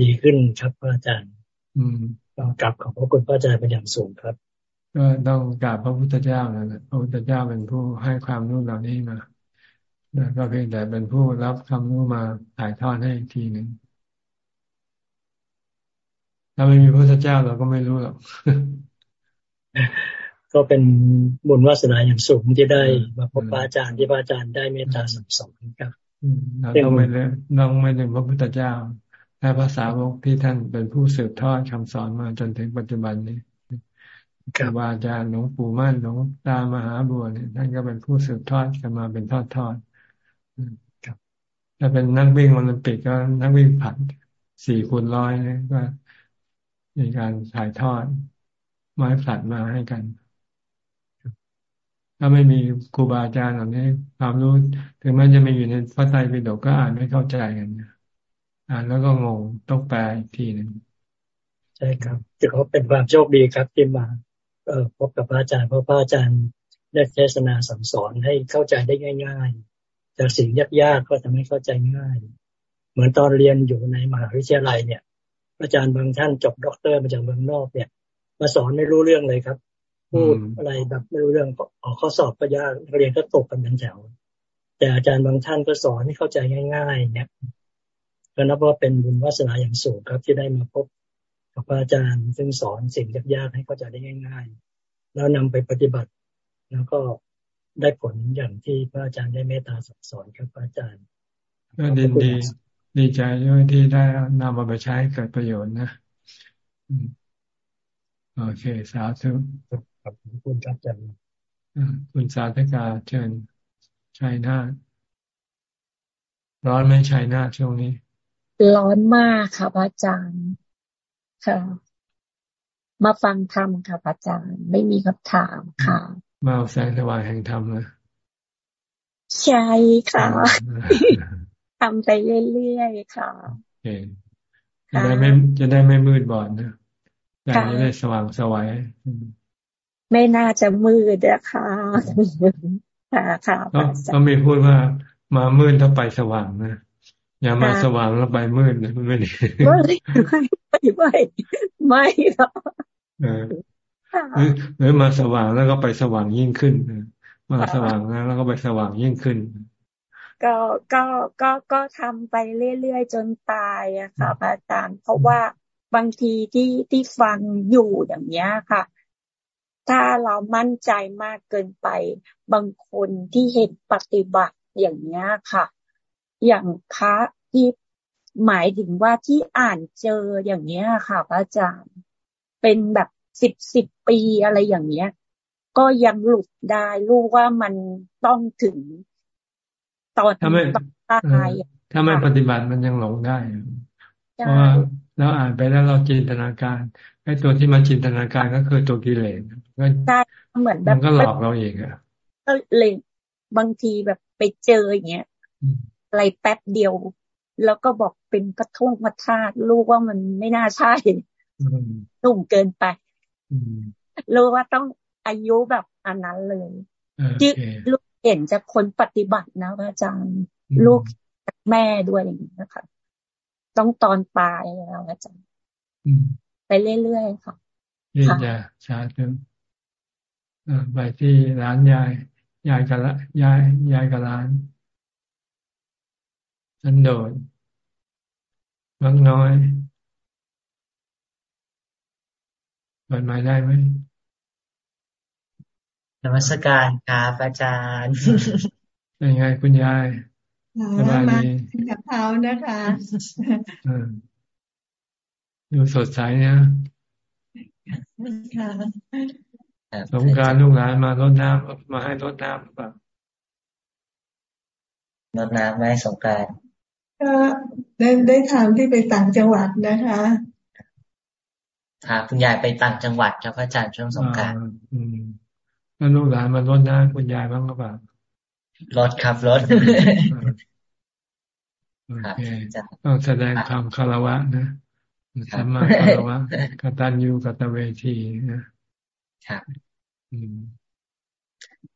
ดีขึ้นครับพระอาจารย์อืมต้องกลับขอบพระคุณพระอาจารย์เป็นอย่างสูงครับ ก็ต้องกราบพระพุทธเจ้านั่นแหละพระพุทธเจ้าเป็นผู้ให้ความรู้เหล่านี้มาแล้วก็เพียงแต่เป็นผู้รับคำรู้มาถ่ายทอดให้อีกทีหนึ่งถ้าไม่มีพระเจ้าเราก็ไม่รู้หรอกก็เป็นบุญวาสนาอย่างสูงที่ได้มาพบพระอาจารย์ที่พระอาจารย์ได้เมตตาสั่งสอนครับเราต้องไม่เลยน้องไม่ถึงพระพุทธเจ้าแค่ภาษาวกที่ท่านเป็นผู้สืบทอดคำสอนมาจนถึงปัจจุบันนี้ ครูบาอาจารย์หลวงปู่มั่นหลวงตามหาบัวเนี่ยท่านก็เป็นผู้สืบทอดกันมาเป็นทอดทอดครับถ้าเป็นนักวิ่งโอลิมปิกก็นักวิ่งผัดสี่คูณร้อยเนี่ยก็มีการถ่ายทอดไม้ผลัดมาให้กัน ถ้าไม่มีครูบาอาจารย์เหล่านี้ความรู้ถึงแม้จะไม่อยู่ในพระไตรปิฎกก็อ่านไม่เข้าใจกันอ่านแล้วก็งงต้องแปลอีกทีหนึ่งใช่ครับถือว่าเป็นความโชคดีครับที่มา เออพบกับพระอาจารย์เพราะพระอาจารย์ได้เทศนาสั่งสอนให้เข้าใจได้ง่าย ๆ จากสิ่งยากๆก็ทำให้เข้าใจง่าย เหมือนตอนเรียนอยู่ในมหาวิทยาลัยเนี่ย อาจารย์บางท่านจบด็อกเตอร์มาจากเมืองนอกเนี่ย มาสอนไม่รู้เรื่องเลยครับ พูดอะไรแบบไม่รู้เรื่องออกข้อสอบก็ยากเรียนก็ตกกันเป็นแถวแต่อาจารย์บางท่านก็สอนให้เข้าใจง่าย ๆ เนี่ยก็นับว่าเป็นบุญวาสนาอย่างสูงครับที่ได้มาพบ กับอาจารย์ ซึ่งสอนสิ่งยากๆให้เข้าใจได้ง่าย ๆ แล้วนำไปปฏิบัติ แล้วก็ได้ผลอย่างที่พระอาจารย์ได้เมตตาสอนครับพระอาจารย์ก็ดีดีดีใจด้วยที่ได้นำมาไปใช้เกิดประโยชน์นะโอเคสาธุขอบคุณครับอาจารย์คุณสาธกาเชิญชัยนาร้อนไหมชัยนาช่วงนี้ ร้อนมากค่ะพระอาจารย์ ค่ะ มาฟังธรรมค่ะอาจารย์ ไม่มีคำถามค่ะมาเอาแสงสว่างแห่งธรรมนะใช่ค่ะทำไปเรื่อยๆค่ะโอเคจะได้ไม่จะได้ไม่มืดบอดนะอยากจะได้สว่างสวัยไม่น่าจะมืดอะค่ะค่ะค่ะก็มีพูดว่ามามืดถ้าไปสว่างนะอย่ามาสว่างแล้วไปมืดนะไม่ดีไม่ไม่ ไม่ไม่หรอกหรือมาสว่างแล้วก็ไปสว่างยิ่งขึ้นมาสว่างแล้วก็ไปสว่างยิ่งขึ้น ก็ก็ก็ก็ทำไปเรื่อยๆจนตายอะค่ะอาจารย์เพราะว่าบางทีที่ที่ฟังอยู่อย่างเนี้ยค่ะ ถ้าเรามั่นใจมากเกินไป บางคนที่เห็นปฏิบัติอย่างเนี้ยค่ะ อย่างพระที่ หมายถึงว่าที่อ่านเจออย่างเนี้ยค่ะพระอาจารย์ เป็นแบบสิบสิบปีอะไรอย่างเนี้ย ก็ยังหลุดได้รู้ว่ามันต้องถึงตอนถ้าไม่ตายถ้าไม่ปฏิบัติมันยังหลงได้ เพราะว่าเราอ่านไปแล้วเราจินตนาการไอ้ตัวที่มาจินตนาการก็คือตัวกิเลสก็เหมือนแบบมันก็หลอกเราเองอะก็เลยบางทีแบบไปเจออย่างเงี้ยอะไรแป๊บเดียว แล้วก็บอกเป็นกระทุ่งมาธาตุรู้ว่ามันไม่น่าใช่นุ่มเกินไปรู้ว่าต้องอายุแบบอันนั้นเลยที่ลูกเห็นจากคนปฏิบัตินะอาจารย์ ลูกจากแม่ด้วยอย่างนี้นะคะ ต้องตอนตายแล้วอาจารย์ไปเรื่อยๆค่ะนี่จะชาถึงไปที่ร้านยาย ยายกับละยายยายกับร้าน สันโดษมักน้อยเปิดไม้ได้ไหมนมัสการครับอาจารย์เป็นไงคุณยายสบายดีกับเขานะคะดูสดใสเนี่ยสงการลูกหลานมารดน้ำมาให้รดน้ำหรือเปล่ารดน้ำไหมสงการ ก็ได้ได้ทำที่ไปต่างจังหวัดนะคะพาคุณยายไปต่างจังหวัดครับอาจารย์ช่วงสงการแล้วลูกหลานมารดน้ำคุณยายบ้างหรือเปล่ารถครับรถโอเคต้องแสดงความคารวะนะธรรมะคารวะกตัญญูกตเวทีนะครับอืม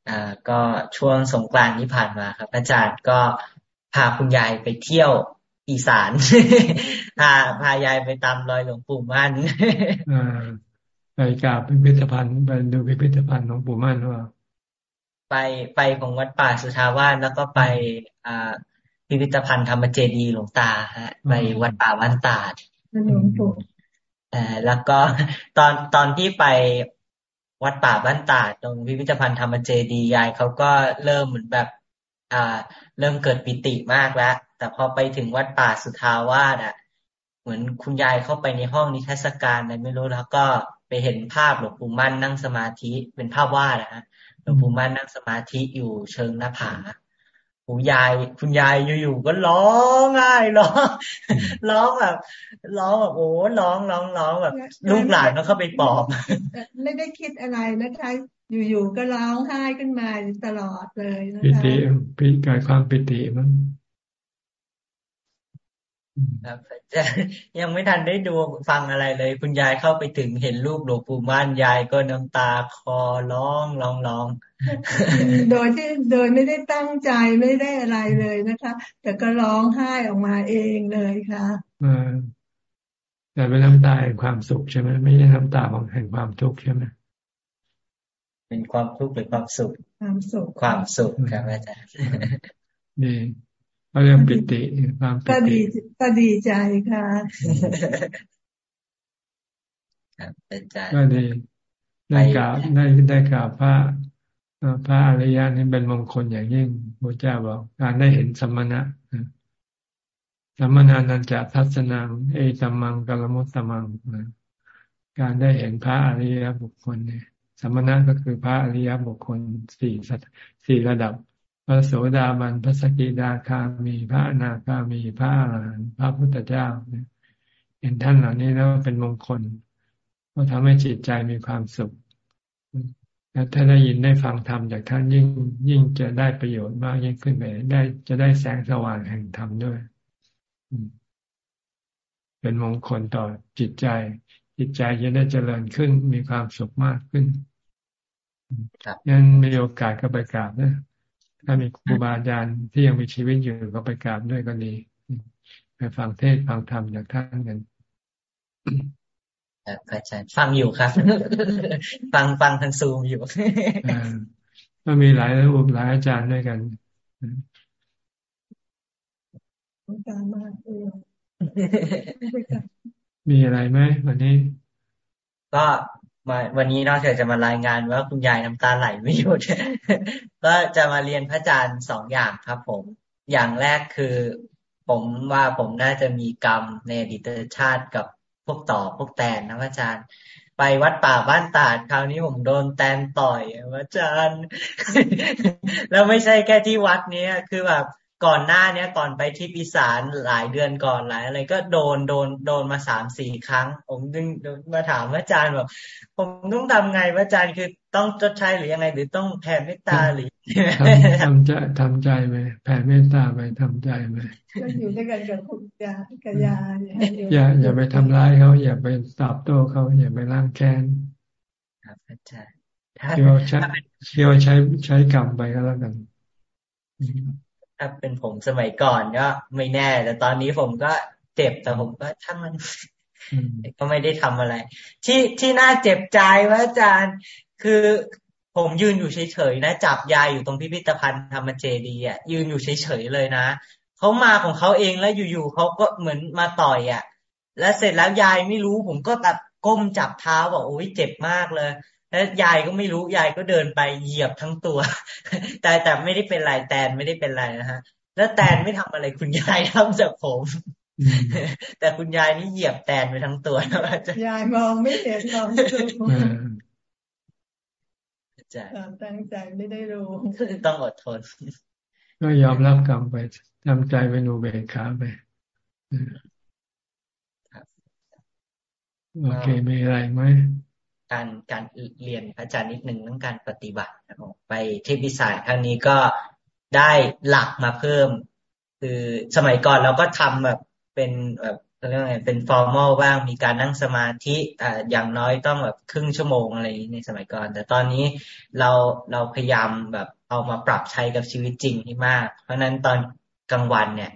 อ่าก็ช่วงสงกรานต์ที่ผ่านมาครับ อาจารย์ก็ พาคุณยายไปเที่ยวอีสานพาพายายไปตามรอยหลวงปู่มั่นไปกราบพิพิธภัณฑ์ไปดูพิพิธภัณฑ์หลวงปู่มั่นว่า ไปไปของวัดป่าสุทาวาสแล้วก็ไปอ่าพิพิธภัณฑ์ธรรมเจดีหลวงตาฮะไปวัดป่าวันตาดหลวงปู่อ่าแล้วก็ตอนตอนที่ไปวัดป่าบ้านตาดตรงพิพิธภัณฑ์ธรรมเจดียายเขาก็เริ่มเหมือนแบบ อ่า เริ่มเกิดปิติมากแล้ว แต่พอไปถึงวัดป่าสุทาวาสอะ เหมือนคุณยายเข้าไปในห้องนิทรรศการอะไรไม่รู้แล้วก็ไปเห็นภาพหลวงปู่มั่นนั่งสมาธิเป็นภาพวาดนะฮะหลวงปู่มั่นนั่งสมาธิอยู่เชิงหน้าผาคุณยาย คุณยายอยู่ๆก็ร้องไห้ร้องร้องแบบร้องแบบโอ้ร้องร้องร้องแบบ ลูกหลานก็เข้าไปปลอบ ไม่ได้คิดอะไรนะคะ อยู่ๆก็ร้องไห้ขึ้นมาตลอดเลยนะคะปิติปิกายความปิติมันครับจะยังไม่ทันได้ดูฟังอะไรเลย คุณยายเข้าไปถึงเห็นรูปหลวงปู่ม่านยายก็น้ำตาคอร้องร้องร้องโดยที่โดยไม่ได้ตั้งใจไม่ได้อะไรเลยนะคะ แต่ก็ร้องไห้ออกมาเองเลยค่ะแต่เป็นน้ำตาแห่งความสุขใช่ไหมไม่ใช่น้ำตาของแห่งความทุกข์ใช่ไหม เป็นความทุกข์หรือความสุข ความสุข ความสุขครับอาจารย์ดีเขาเรียกปิติความปิติก็ดีก็ดีใจค่ะก็ดีได้กล่าวได้ได้กล่าวพระพระอริยะนี่เป็นมงคลอย่างยิ่งพระเจ้าบอกการได้เห็นสมณะสัมมนานันจะทัศนังเอตัมมังกลมุตตมังการได้เห็นพระอริยบุคคลเนี่ย สมณะก็คือพระอริยบุคคลสี่สี่ระดับ พระโสดาบันพระสกิดาคามีพระอนาคามีพระอรหันต์พระพุทธเจ้าเห็นท่านเหล่านี้แล้วเป็นมงคลก็ทำให้จิตใจมีความสุขแล้วถ้าได้ยินได้ฟังธรรมจากท่านยิ่งยิ่งจะได้ประโยชน์มากยิ่งขึ้นไปได้จะได้แสงสว่างแห่งธรรมด้วย เป็นมงคลต่อจิตใจ จิตใจจะได้เจริญขึ้นมีความสุขมากขึ้นงั้นมีโอกาสก็ไปกราบนะถ้ามีครูบาอาจารย์ที่ยังมีชีวิตอยู่ก็ไปกราบด้วยก็ดีไปฟังเทศฟังธรรมจากท่านกันครับอาจารย์ฟังอยู่ครับ ฟังฟังทางซูมอยู่ก็มีหลายรูปหลายอาจารย์ด้วยกันการมาก มีอะไรไหมวันนี้ ก็มาวันนี้นอกจากจะมารายงานว่าคุณยายน้ำตาไหลไม่หยุดก็จะมาเรียนพระอาจารย์สองอย่างครับผม อย่างแรกคือ ผมว่าผมน่าจะมีกรรมในอดีตชาติกับพวกต่อพวกแตนนะพระอาจารย์ ไปวัดป่าบ้านตาดคราวนี้ผมโดนแตนต่อยพระอาจารย์ แล้วไม่ใช่แค่ที่วัดนี้คือแบบ ก่อนหน้าเนี้ยก่อนไปที่ปีสานหลายเดือนก่อนหลายอะไรก็โดนโดนโดนมาสามสี่ครั้ง ผมดึงมาถามอาจารย์แบบผมต้องทำไงอาจารย์คือต้องจดใช้หรือยังไง หรือต้องแผ่เมตตาหรือทำใจทำใจไหมแผ่เมตตาไปทำใจไหมอยู่ด้วยกันกับคุณยากับยาอย่าอย่าไปทำร้ายเขาอย่าไปตอบโต้เขาอย่าไปร่างแค้นครับอาจารย์เที่ยวใช้เที่ยวใช้ใช้กรรมไปก็แล้วกัน ถ้าเป็นผมสมัยก่อนก็ไม่แน่ แต่ตอนนี้ผมก็เจ็บแต่ผมก็ช่างมันก็ไม่ได้ทำอะไร ที่ที่น่าเจ็บใจว่าอาจารย์ คือผมยืนอยู่เฉยๆนะ จับยายอยู่ตรงพิพิธภัณฑ์ธรรมเจดีอะ ยืนอยู่เฉยๆเลยนะเขามาของเขาเองแล้วอยู่ๆเขาก็เหมือนมาต่อยอะ แล้วเสร็จแล้วยายไม่รู้ ผมก็แบบก้มจับเท้าบอกโอ้ยเจ็บมากเลย แล้วยายก็ไม่รู้ยายก็เดินไปเหยียบทั้งตัว แต่แต่ไม่ได้เป็นไรแตนไม่ได้เป็นไรนะฮะ แล้วแตนไม่ทำอะไรคุณยายทำจากผม แต่คุณยายนี่เหยียบแตนไปทั้งตัวนะยายมองไม่เห็นมองจะตั้งใจไม่ได้รู้ต้องอดทน ก็ยอมรับกรรมไปทำใจเป็นอุเบกขาไปโอเคมีอะไรไหม การการเรียนพระอาจารย์นิดนึงเรื่องการปฏิบัติครับไปเทพวิสายครั้งนี้ก็ได้หลักมาเพิ่ม คือสมัยก่อนเราก็ทำแบบเป็นแบบเรียกว่าไงเป็นฟอร์มอลบ้างมีการนั่งสมาธิอ่าอย่างน้อยต้องแบบครึ่งชั่วโมงอะไรในสมัยก่อน แต่ตอนนี้เราเราพยายามแบบเอามาปรับใช้กับชีวิตจริงที่มาก เพราะนั้นตอนกลางวันเนี่ย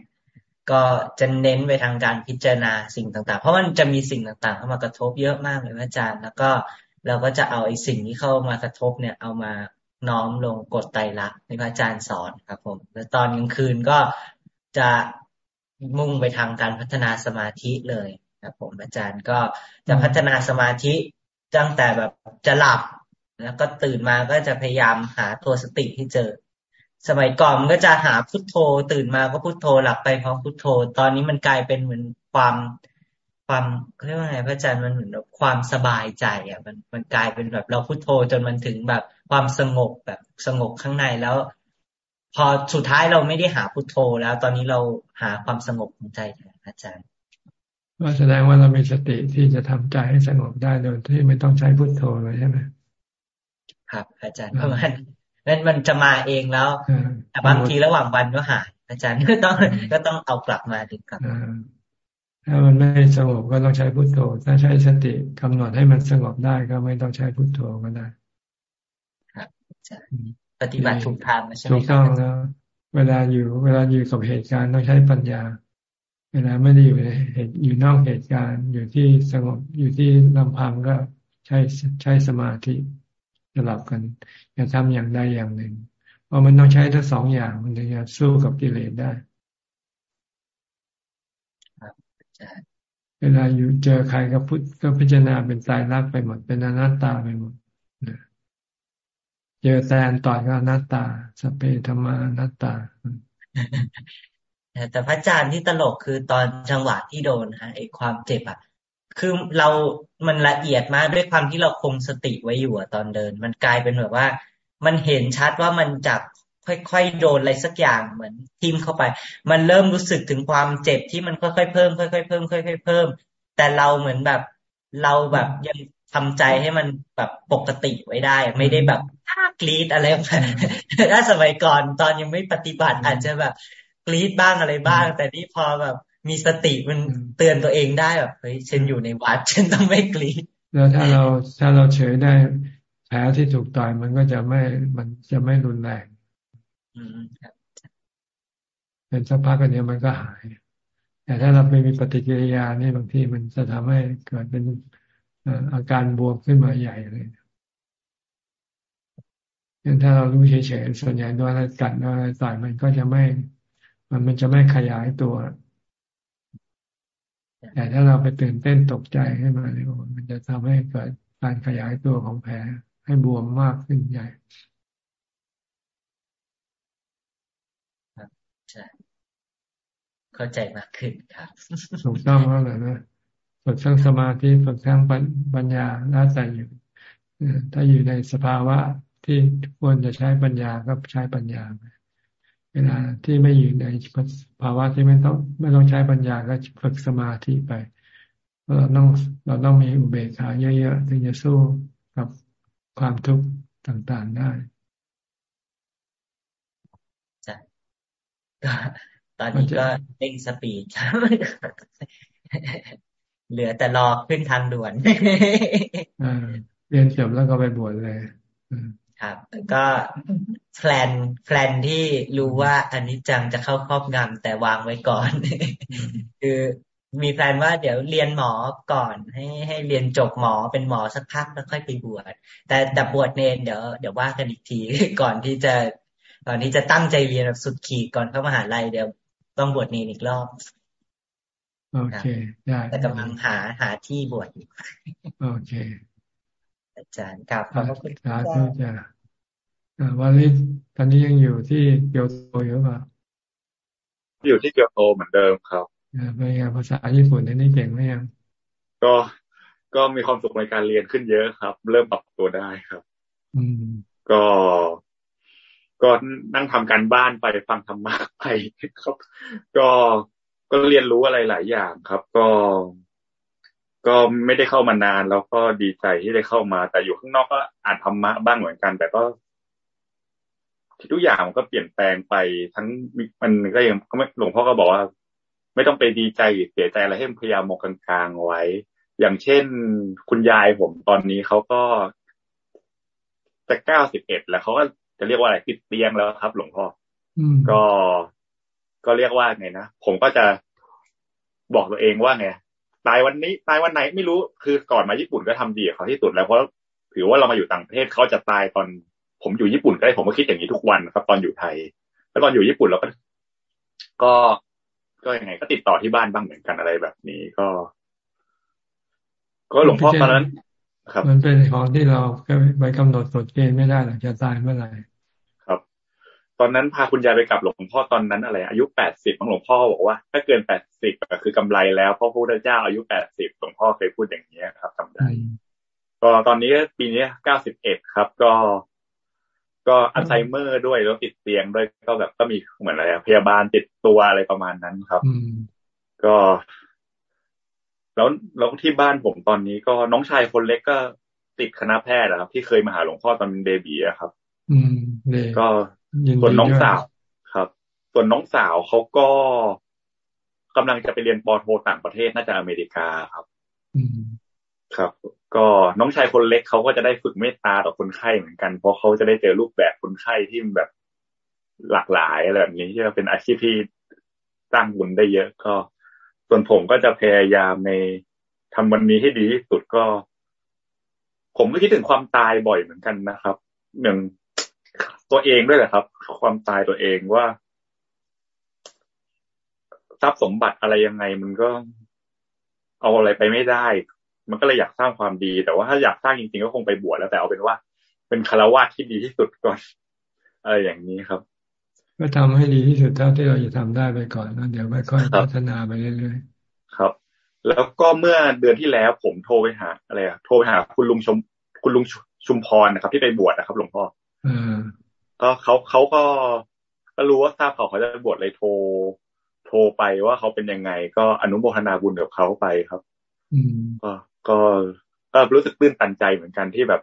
ก็จะเน้นไปทางการพิจารณาสิ่งต่าง ๆ เพราะมันจะมีสิ่งต่างๆเข้ามากระทบเยอะมากเลยอาจารย์ แล้วก็ เราก็จะเอาไอ้สิ่งที่เข้ามากระทบเนี่ย เอามาน้อมลงกดไตรลักษณ์ที่พระอาจารย์สอนครับ ผม แล้วตอนกลางคืนก็จะมุ่งไปทางการพัฒนาสมาธิเลยครับผมอาจารย์ก็จะพัฒนาสมาธิตั้งแต่แบบจะหลับ แล้วก็ตื่นมาก็จะพยายามหาตัวสติที่เจอ สมัยก่อนมันก็จะหาพุทโธ ตื่นมาก็พุทโธหลับไปพร้อมพุทโธ ตอนนี้มันกลายเป็นเหมือนความ คความเรียกว่าไงพระอาจารย์มันเหมือนความสบายใจอะมันมันกลายเป็นแบบเราพุโทโธจนมันถึงแบบความสงบแบบสงบข้างในแล้ว พอสุดท้ายเราไม่ได้หาพุโทโธแล้วตอนนี้เราหาความสงบของใจแทนอาจารย์ก็แสดงว่าเรามีสติที่จะทำใจให้สงบได้โดยที่ไม่ต้องใช้พุโทโธเลยใช่ไหมครับ อาจารย์เพราะมันมันมันจะมาเองแล้วแต่บางทีระหว่างวันก็หายอาจารย์ก็ต้องก็ต้องเอากลับมาดึงกลับ ถ้ามันไม่สงบก็ต้องใช้พุทโธ ถ้าใช้สติกำหนดให้มันสงบได้ก็ไม่ต้องใช้พุทโธก็ได้ ครับปฏิบัติถูกทางใช่ไหมถูกต้องแล้วเวลาอยู่ เวลาอยู่กับเหตุการณ์ต้องใช้ปัญญา เวลาไม่ได้อยู่ในเหตุอยู่นอกเหตุการณ์ อยู่ที่สงบอยู่ที่ลำพังก็ใช้ใช้สมาธิสลับกัน อย่าทำอย่างใดอย่างหนึ่งเพราะมันต้องใช้ทั้งสองอย่างมันถึงจะสู้กับกิเลสได้ เวลาอยู่เจอใครก็พุทก็พิจารณาเป็นสายรักไปหมด เป็นอนัตตาไปหมดเจอแตนต่อยก็อนัตตา สเปธรรมานัตตาแต่พระอาจารย์ที่ตลกคือตอนจังหวะที่โดนฮะไอ้ความเจ็บอะ คือเรา มันละเอียดมากด้วยความที่เราคงสติไว้อยู่อะตอนเดิน มันกลายเป็นแบบว่า มันเห็นชัดว่ามันจาก ค่อยๆโดนอะไรสักอย่างเหมือนทิมเข้าไป มันเริ่มรู้สึกถึงความเจ็บที่มันค่อยๆเพิ่มค่อยๆเพิ่มค่อยๆเพิ่ม แต่เราเหมือนแบบเราแบบยังทำใจให้มันแบบปกติไว้ได้ ไม่ได้แบบท่ากรีดอะไรถ้าสมัยก่อนตอนยังไม่ปฏิบัติอาจจะแบบกรีดบ้างอะไรบ้าง แต่นี่พอแบบมีสติมันเตือนตัวเองได้แบบเฮ้ยฉันอยู่ในวัดฉันต้องไม่กรีดแล้วถ้าเราถ้าเราเฉยได้แผลที่ถูกต่อยมันก็จะไม่มันจะไม่รุนแรง เป็นสักพักกันเนี้ยมันก็หาย แต่ถ้าเราไปมีปฏิกิริยานี่บางทีมันจะทำให้เกิดเป็นอาการบวมขึ้นมาใหญ่เลยงั้นถ้าเรารู้เฉยๆส่วนใหญ่ดนอะไรกัดดนอะไรต่อยมันก็จะไม่ มันมันจะไม่ขยายตัว แต่ถ้าเราไปตื่นเต้นตกใจขึ้มาเนี่ยมันจะทำให้เกิดการขยายตัวของแผลให้บวมมากขึ้นใหญ่ใช่ เข้าใจมากขึ้นครับถูกต้องแล้วเลยนะฝึกทั้งสมาธิฝึกทั้งปัญญาแล้วแต่อยู่ถ้าอยู่ในสภาวะที่ควรจะใช้ปัญญาก็ใช้ปัญญาเวลาที่ไม่อยู่ในภาวะที่ไม่ต้องไม่ต้องใช้ปัญญาก็ฝึกสมาธิไปเราต้องเราต้องมีอุเบกขาเยอะๆถึงจะสู้กับความทุกข์ต่างๆได้ก็ ตอนนี้ก็เร่ง speed เหลือแต่รอขึ้นทางด่วนเรียนจบแล้วก็ไปบวชเลยครับ ก็ plan plan ที่รู้ว่าอันนี้จังจะเข้าครอบงำแต่วางไว้ก่อน คือมี plan ว่าเดี๋ยวเรียนหมอก่อน ให้ให้เรียนจบหมอเป็นหมอสักพักแล้วค่อยไปบวชแต่แต่บวชเนนเดี๋ยวเดี๋ยวว่ากันอีกทีก่อนที่จะตอนนี้จะตั้งใจเรียนแบบสุดขีดก่อนเข้ามหาลัยเดี๋ยว ต้องบวชเนรอีกรอบ โอเคได้แต่กำลังหาหาที่บวชอยู่โอเค อาจารย์กลับขอบคุณอาจารย์จ้าวันนี้ตอนนี้ยังอยู่ที่เกียวโตอยู่ป่ะอยู่ที่เกียวโตเหมือนเดิมครับเป็นไงภาษาญี่ปุ่นนี่เก่งไหมยังก็ก็มีความสุขในการเรียนขึ้นเยอะครับ เริ่มปรับตัวได้ครับ อืมก็ ก็นั่งทำการบ้านไปฟังธรรมะไปครับ ก็ก็เรียนรู้อะไรหลายอย่างครับ ก็ ก็ไม่ได้เข้ามานานแล้วก็ดีใจที่ได้เข้ามา แต่อยู่ข้างนอกก็อ่านธรรมะบ้างเหมือนกัน แต่ก็ทุกอย่างมันก็เปลี่ยนแปลงไปทั้งมันก็ยังหลวงพ่อก็บอกว่า ไม่ต้องไปดีใจหรือเสียใจอะไรให้พยายามมองกลางๆไว้ อย่างเช่น คุณยายผมตอนนี้เขาก็จะเก้าสิบเอ็ดแล้วเขาก็ จะเรียกว่าอะไรติดเตียงแล้วครับ หลวงพ่อก็ก็เรียกว่าไงนะผมก็จะบอกตัวเองว่าไงตายวันนี้ตายวันไหนไม่รู้คือก่อนมาญี่ปุ่นก็ทำดีเขาที่สุดแล้วเพราะถือว่าเรามาอยู่ต่างประเทศเขาจะตายตอน ผมอยู่ญี่ปุ่นก็ได้ผมก็คิดอย่างนี้ทุกวันครับ ตอนอยู่ไทย แล้วตอนอยู่ญี่ปุ่นเราก็ ก็ก็ยังไง ก็ติดต่อที่บ้านบ้างเหมือนกันอะไรแบบนี้ก็ ก็หลวงพ่อตอนนั้น ครับ มันเป็นของที่เราไปกำหนดกฎเกณฑ์ไม่ได้หรอกจะตายเมื่อไหร่ต อนนั้นพาคุณยายไปกับหลวงพ่อตอนนั้นอะไร อายุแปดสิบหลวงพ่อบอกว่า ถ้าเกินแปดสิบคือกำไรแล้วเพราะพระพุทธเจ้าอายุแปดสิบหลวงพ่อเคยพูดอย่างนี้ครับจำได้ก็ตอนนี้ปีนี้เก้าสิบเอ็ดครับ ก็ ก็อัลไซเมอร์ด้วยแล้วติดเตียงด้วยก็แบบก็มีเหมือนอะไรพยาบาลติดตัวอะไรประมาณนั้นครับก็ แล้วแล้วที่บ้านผมตอนนี้ก็น้องชายคนเล็กก็ติดคณะแพทย์นะครับที่เคยมาหาหลวงพ่อตอนเป็นเบบีอะครับ อืมก็ ส่วนน้องสาวครับ ส่วนน้องสาวเขาก็กำลังจะไปเรียนปอโทต่างประเทศน่าจะอเมริกาครับอืมครับ ก็น้องชายคนเล็กเขาก็จะได้ฝึกเมตตาต่อคนไข้เหมือนกัน เพราะเขาจะได้เจอรูปแบบคนไข้ที่แบบหลากหลายอะไรแบบนี้ที่เป็นอาชีพที่สร้างบุญได้เยอะก็ ส่วนผมก็จะพยายามในทำวันนี้ให้ดีที่สุดก็ ผมก็คิดถึงความตายบ่อยเหมือนกันนะครับอย่าง ตัวเองด้วยแหละครับ ความตายตัวเองว่าทรัพย์สมบัติอะไรยังไงมันก็เอาอะไรไปไม่ได้ มันก็เลยอยากสร้างความดี แต่ว่าถ้าอยากสร้างจริงๆก็คงไปบวชแล้วแต่เอาเป็นว่า เป็นคารวะที่ดีที่สุดก่อนอะไรอย่างนี้ครับ ก็ทำให้ดีที่สุดเท่าที่เราจะทำได้ไปก่อนแล้วเดี๋ยวค่อยพัฒนาไปเรื่อยๆครับ แล้วก็เมื่อเดือนที่แล้วผมโทรไปหาอะไรอะโทรไปหาคุณลุงชม คุณลุงชุมพรนะครับ ที่ไปบวชนะครับ หลวงพ่อ ก็เขาเขาก็ก็รู้ว่าทราบเขาเขาจะบวชเลยโทร โทรไปว่าเขาเป็นยังไง ก็อนุโมทนาบุญกับเขาไปครับ อืมก็ก็ก็รู้สึกตื้นตันใจเหมือนกันที่แบบ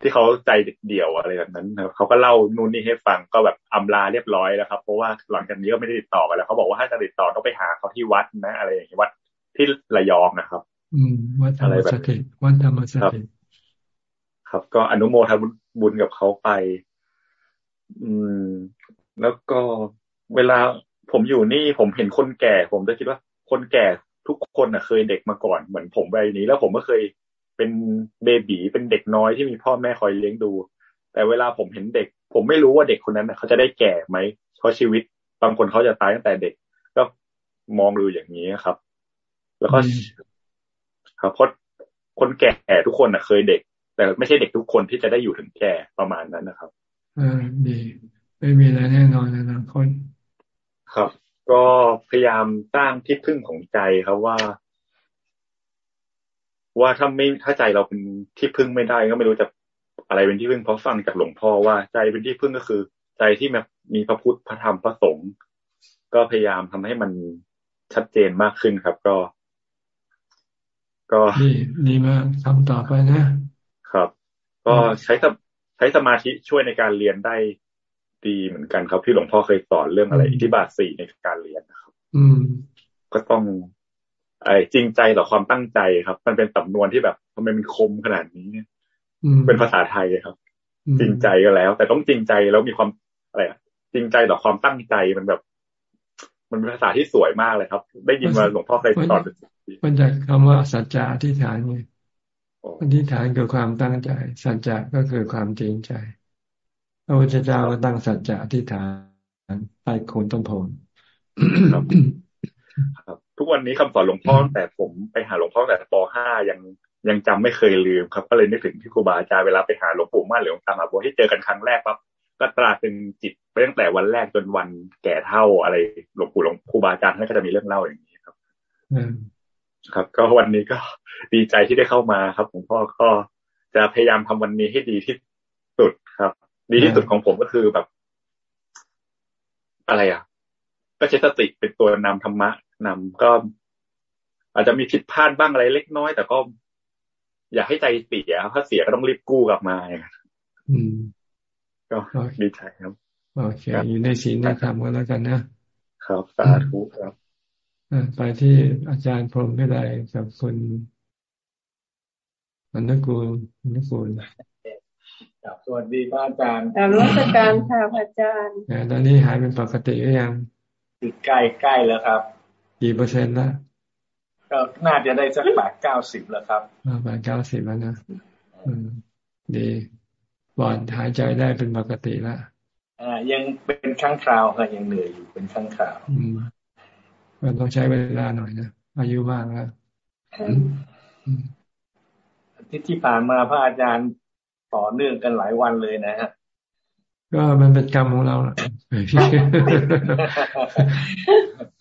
ที่เขาใจเดี่ยวอะไรแบบนั้นเขาก็เล่านู่นนี่ให้ฟังก็แบบอำลาเรียบร้อยแล้วครับ เพราะว่าหลังจากนี้ก็ไม่ได้ติดต่อกันแล้วเขาบอกว่าถ้าจะติดต่อต้องไปหาเขาที่วัดนะ อะไรอย่างนี้วัดที่ระยองนะครับ อืมวัดธรรมสถิตวัดธรรมสถิตครับ ก็อนุโมทนาบุญ กับเขาไป อืม แล้วก็เวลาผมอยู่นี่ผมเห็นคนแก่ ผมจะคิดว่า คนแก่ทุกคนอะ เคยเด็กมาก่อนเหมือนผมใบนี้ แล้วผมก็เคยเป็นเบบีเป็นเด็กน้อยที่มีพ่อแม่คอยเลี้ยงดู แต่เวลาผมเห็นเด็ก ผมไม่รู้ว่าเด็กคนนั้นเขาจะได้แก่ไหมเพราะชีวิตบางคนเขาจะตายตั้งแต่เด็ก ก็มองดูอย่างนี้ครับ แล้วก็ครับเพราะคนแก่ทุกคนอะเคยเด็ก แต่ไม่ใช่เด็กทุกคนที่จะได้อยู่ถึงแก่ประมาณนั้นนะครับอ่าดีไม่มีอะไรแน่นอนนะคนครับ ก็พยายามสร้างที่พึ่งของใจครับว่า ว่าถ้าไม่ถ้าใจเราเป็นที่พึ่งไม่ได้ ก็ไม่รู้จะอะไรเป็นที่พึ่งเพราะฟังจากหลวงพ่อว่าใจเป็นที่พึ่งก็คือ ใจที่แบบมีพระพุทธพระธรรมพระสงฆ์ก็พยายามทำให้มันชัดเจนมากขึ้นครับ ก็ ก็ดีดีมากทำต่อไปนะครับ ก็ใช้ใช้สมาธิช่วยในการเรียนได้ดีเหมือนกันครับที่หลวงพ่อเคยสอนเรื่องอะไรอิทธิบาทสี่ในการเรียนนะครับ อืม ก็ต้องไอ้จริงใจต่อความตั้งใจครับ มันเป็นสำนวนที่แบบทำไมมันคมขนาดนี้เนี่ยเป็นภาษาไทยครับ จริงใจก็แล้ว แต่ต้องจริงใจแล้วมีความอะไรอะจริงใจต่อความตั้งใจมันแบบ มันเป็นภาษาที่สวยมากเลยครับ ได้ยินมาหลวงพ่อเคยสอนมันจากคำว่าสัจจะที่ฐานไง อธิษฐานคือความตั้งใจ สัจจะก็คือความจริงใจพระพุทธเจ้าก็ตั้งสัจจะอธิษฐานใต้โคนต้นโพครับครับ ทุกวันนี้คำสอนหลวงพ่อแต่ผมไปหาหลวงพ่อแต่ป .5 ยังยังจำไม่เคยลืมครับ ก็เลยนึกถึงที่ครูบาอาจารย์เวลาไปหาหลวงปู่มั่นหรือหลวงตามาบัวที่เจอกันครั้งแรกปั๊บก็ตราตึงจิตไปตั้งแต่วันแรกจนวันแก่เท่าอะไรหลวงปู่หลวงครูบาอาจารย์ท่านก็จะมีเรื่องเล่าอย่างนี้ครับ ครับ ก็วันนี้ก็ดีใจที่ได้เข้ามาครับหลวงพ่อก็จะพยายามทำวันนี้ให้ดีที่สุดครับ ดีที่สุดของผมก็คือแบบ อะไรอะ ก็ใช้สติเป็นตัวนำธรรมะนำก็ อาจจะมีผิดพลาดบ้างอะไรเล็กน้อย แต่ก็ อย่าให้ใจเสียถ้าเสียก็ต้องรีบกู้กลับมาอืมก็ดีใจครับโอเคอยู่ในศีลในธรรมกันแล้วกันนะครับสาธุครับ ไปที่อาจารย์พรหมพิไลกับคุณอนุกูลอนุกูลสวัสดีพระอาจารย์ตามรัชการค่ะพระอาจารย์ตอนนี้หายเป็นปกติหรือยังใกล้ใกล้แล้วครับ กี่เปอร์เซ็นต์ละก็น่าจะได้สักแปดเก้าสิบแล้วครับแปดเก้าสิบแล้วนะดีบอดหายใจได้เป็นปกติแล้วอ่ายังเป็นครั้งคราวค่ะยังเหนื่อยอยู่เป็นครั้งคราวอื มมันต้องใช้เวลาหน่อยนะอายุมากแล้วที่ที่ผ่านมาพระอาจารย์ต่อเนื่องกันหลายวันเลยนะฮะก็มันเป็นกรรมของเราแหละ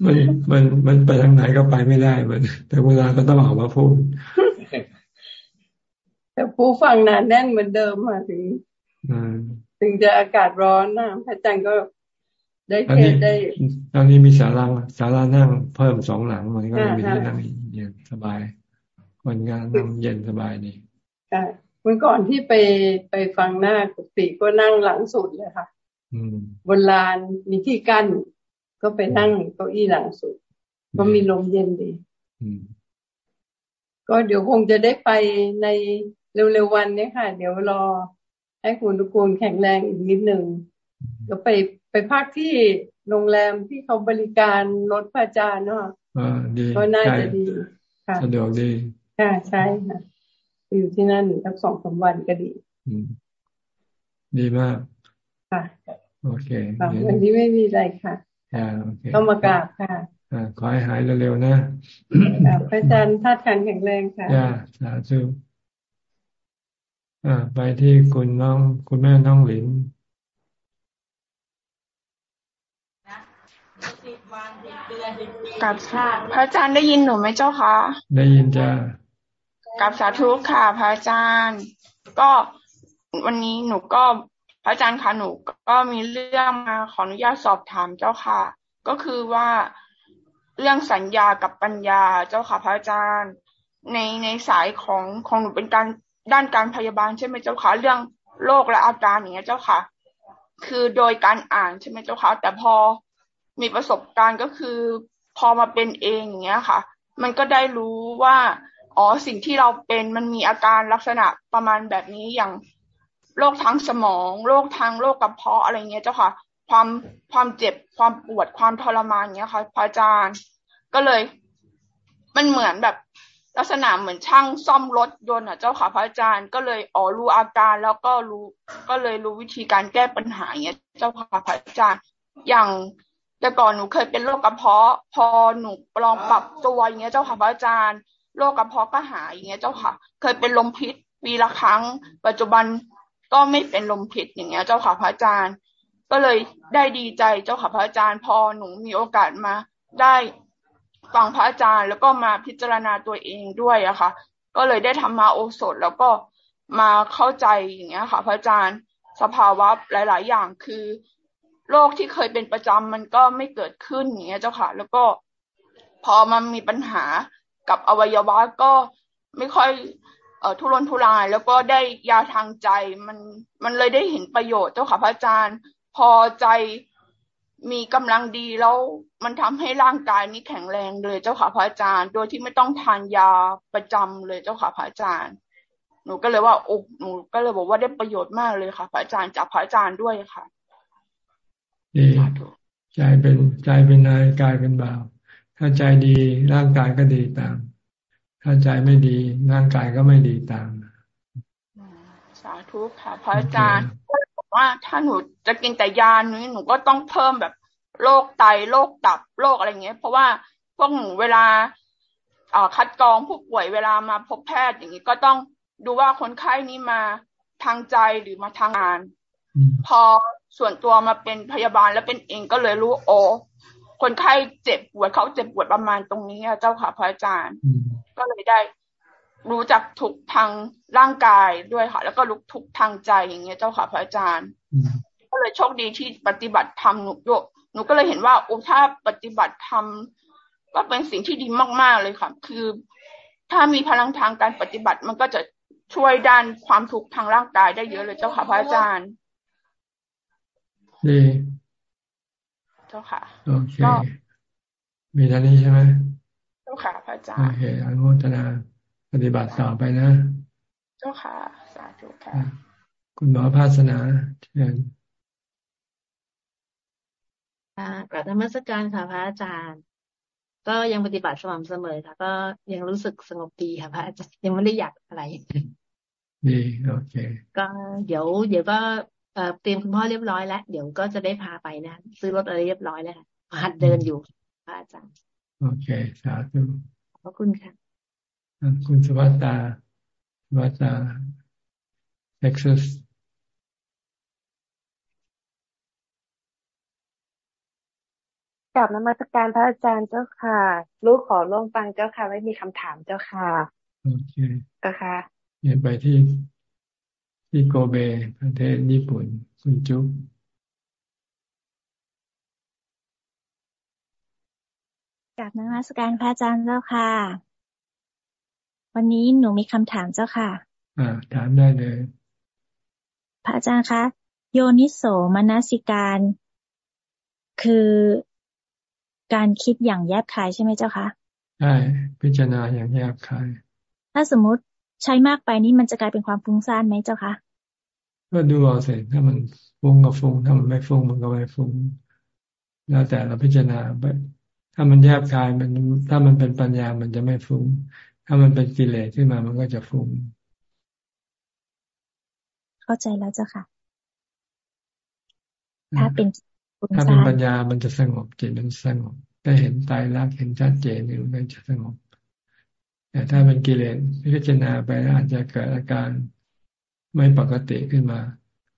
มันมันมันไปทางไหนก็ไปไม่ได้มัน แต่เวลาก็ต้องออกมาพูดแต่ผู้ฟังนานแน่นเหมือนเดิมมาถึงถึงจะอากาศร้อนนะพระอาจารย์ก็ ได้เทศได้ตอนนี้มีศาลาศาลานั่งเพิ่มสองหลังมันก็มีที่นั่งเย็นสบายคนงานนั่งเย็นสบายดีค่ะเมื่อก่อนที่ไปไปฟังหน้ากุฏิก็นั่งหลังสุดเลยค่ะบนลานมีที่กั้นก็ไปนั่งเก้าอี้หลังสุด ก็มีลมเย็นดีก็เดี๋ยวคงจะได้ไปในเร็วๆวันนี้ค่ะ เดี๋ยวรอให้คุณทุกคนแข็งแรงอีกนิดหนึ่งก็ไป ไปพักที่โรงแรมที่เขาบริการรถพระอาจารย์เนาะก็น่าจะดีค่ะสะดวกดีค่ะใช่ค่ะอยู่ที่นั่นสักสองสาวันก็ดีดีมากค่ะโอเควันนี้ไม่มีอะไรค่ะต้องมากราบค่ะขอให้หายเร็วๆนะพระอาจารย์ท่าทางแข็งแรงค่ะย่าสาธุอ่าไปที่คุณน้องคุณแม่น้องหลิน กับพระอาจารย์ได้ยินหนูไหมเจ้าคะ ได้ยินจ้ากับสาธุค่ะ พระอาจารย์ ก็วันนี้หนูก็พระอาจารย์คะหนูก็มีเรื่องมาขออนุญาตสอบถามเจ้าค่ะ ก็คือว่าเรื่องสัญญากับปัญญาเจ้าค่ะ พระอาจารย์ ในในสายของของหนูเป็นการด้านการพยาบาลใช่ไหมเจ้าค่ะเรื่องโรคและอาการอย่างเงี้ยเจ้าค่ะ คือโดยการอ่านใช่ไหมเจ้าค่ะแต่พอ มีประสบการณ์ก็คือพอมาเป็นเองอย่างเงี้ยค่ะ มันก็ได้รู้ว่าอ๋อสิ่งที่เราเป็นมันมีอาการลักษณะประมาณแบบนี้อย่างโรคทางสมองโรคทางโรคกระเพาะอะไรเงี้ยเจ้าค่ะ ความความเจ็บความปวดความทรมานเงี้ยค่ะพระอาจารย์ ก็เลย มันเหมือนแบบลักษณะเหมือนช่างซ่อมรถยนต์อะเจ้าค่ะพระอาจารย์ก็เลยอ๋อรู้อาการแล้วก็รู้ ก็เลยรู้วิธีการแก้ปัญหาเงี้ยเจ้าค่ะพระอาจารย์อย่าง แต่ก่อนหนูเคยเป็นโรคกระเพาะ พอหนูลองปรับตัวอย่างเงี้ยเจ้าค่ะพระอาจารย์โรคกระเพาะก็หายอย่างเงี้ยเจ้าค่ะ เคยเป็นลมพิษปีละครั้ง ปัจจุบันก็ไม่เป็นลมพิษอย่างเงี้ย เจ้าค่ะพระอาจารย์ ก็เลยได้ดีใจเจ้าค่ะพระอาจารย์ พอหนูมีโอกาสมา ได้ฟังพระอาจารย์ แล้วก็มาพิจารณาตัวเองด้วยอะค่ะ ก็เลยได้ทำมาโอสถแล้วก็มาเข้าใจอย่างเงี้ยค่ะ พระอาจารย์สภาวะหลาย ๆ อย่างคือ โรคที่เคยเป็นประจำมันก็ไม่เกิดขึ้นอย่างเงี้ยเจ้าค่ะ แล้วก็พอมันมีปัญหากับอวัยวะก็ไม่ค่อยเอ่อทุรนทุราย แล้วก็ได้ยาทางใจมันมันเลยได้เห็นประโยชน์เจ้าค่ะพระอาจารย์ พอใจมีกำลังดีแล้วมันทำให้ร่างกายนี้แข็งแรงเลยเจ้าค่ะพระอาจารย์ โดยที่ไม่ต้องทานยาประจำเลยเจ้าค่ะพระอาจารย์ หนูก็เลยว่าโอ้หนูก็เลยบอกว่าได้ประโยชน์มากเลยค่ะ พระอาจารย์จากพระอาจารย์ด้วยค่ะ ดีใจเป็นใจเป็นนายกายเป็นบ่าว ถ้าใจดีร่างกายก็ดีตาม ถ้าใจไม่ดีร่างกายก็ไม่ดีตามสาธุค่ะพระอาจารย์ว่าถ้าหนูจะกินแต่ยานี้หนูก็ต้องเพิ่มแบบโรคไตโรคตับโรคอะไรเงี้ย เพราะว่าพวกหนูเวลาคัดกรองผู้ป่วยเวลามาพบแพทย์อย่างนี้ก็ต้องดูว่าคนไข้นี้มาทางใจหรือมาทางงาน พอ ส่วนตัวมาเป็นพยาบาลแล้วเป็นเองก็เลยรู้โอคนไข้เจ็บปวดเขาเจ็บปวดประมาณตรงนี้เจ้าค่ะพระอาจารย์ ก็เลยได้รู้จักทุกทางร่างกายด้วยค่ะ แล้วก็รู้ทุกทางใจอย่างเงี้ยเจ้าค่ะพระอาจารย์ ก็เลยโชคดีที่ปฏิบัติธรรมหนูหนูก็เลยเห็นว่าโอ้ถ้าปฏิบัติธรรมก็เป็นสิ่งที่ดีมาก ๆเลยค่ะ คือ ถ้ามีพลังทางการปฏิบัติมันก็จะช่วยด้านความทุกข์ทางร่างกายได้เยอะเลยเจ้าค่ะพระอาจารย์ ดีเจ้าค่ะ โอเค มีท่านี้ใช่ไหมเจ้าค่ะพระอาจารย์ โอเคอนุโมทนาปฏิบัติต่อไปนะ เจ้าค่ะ สาธุค่ะ คุณหมอภาสนาเชิญค่ะกราบธรรมสการค่ะพระอาจารย์ ก็ยังปฏิบัติสม่ำเสมอค่ะ ก็ยังรู้สึกสงบดีค่ะพระอาจารย์ยังไม่ได้อยากอะไรดีโอเค ก็เดี๋ยว เดี๋ยวก็ เตรียมคุณพ่อเรียบร้อยแล้ว เดี๋ยวก็จะได้พาไปนะซื้อรถอะไรเรียบร้อยแล้วหัดเดินอยู่พระอาจารย์โอเคสาธุขอบคุณค่ะคุณสวัสดาสวัสดาเอ็กซัสกลับนมัสการพระอาจารย์เจ้าค่ะ ลูกขอร่วงฟังเจ้าค่ะ ไม่มีคำถามเจ้าค่ะ โอเคเจ้าค่ะเดี๋ไปที่ ที่โกเบประเทศญี่ปุ่น คุณจุ๊บกับนมัสการพระอาจารย์เจ้าค่ะ วันนี้หนูมีคำถามเจ้าค่ะ อ่า ถามได้เลย พระอาจารย์คะ โยนิโสมนสิการ คือการคิดอย่างแยบคายใช่ไหมเจ้าคะใช่พิจารณาอย่างแยบคาย ถ้าสมมุติ ใช้มากไปนี่มันจะกลายเป็นความฟุ้งซ่านไหมเจ้าคะก็ดูเอาสิถ้ามันฟุ้งก็ฟุ้งถ้ามันไม่ฟุ้งมันก็ไม่ฟุ้งแล้วแต่เราพิจารณาถ้ามันแยบคายมันถ้ามันเป็นปัญญามันจะไม่ฟุ้ง ถ้ามันเป็นกิเลสขึ้นมามันก็จะฟุ้ง เข้าใจแล้วเจ้าค่ะ ถ้าเป็นถ้าเป็นปัญญามันจะสงบจิตมันสงบได้เห็นตายรักเห็นชัดเจนนี่มันจะสงบ แต่ถ้าเป็นกิเลสพิจารณาไปอาจจะเกิดอาการไม่ปกติขึ้นมา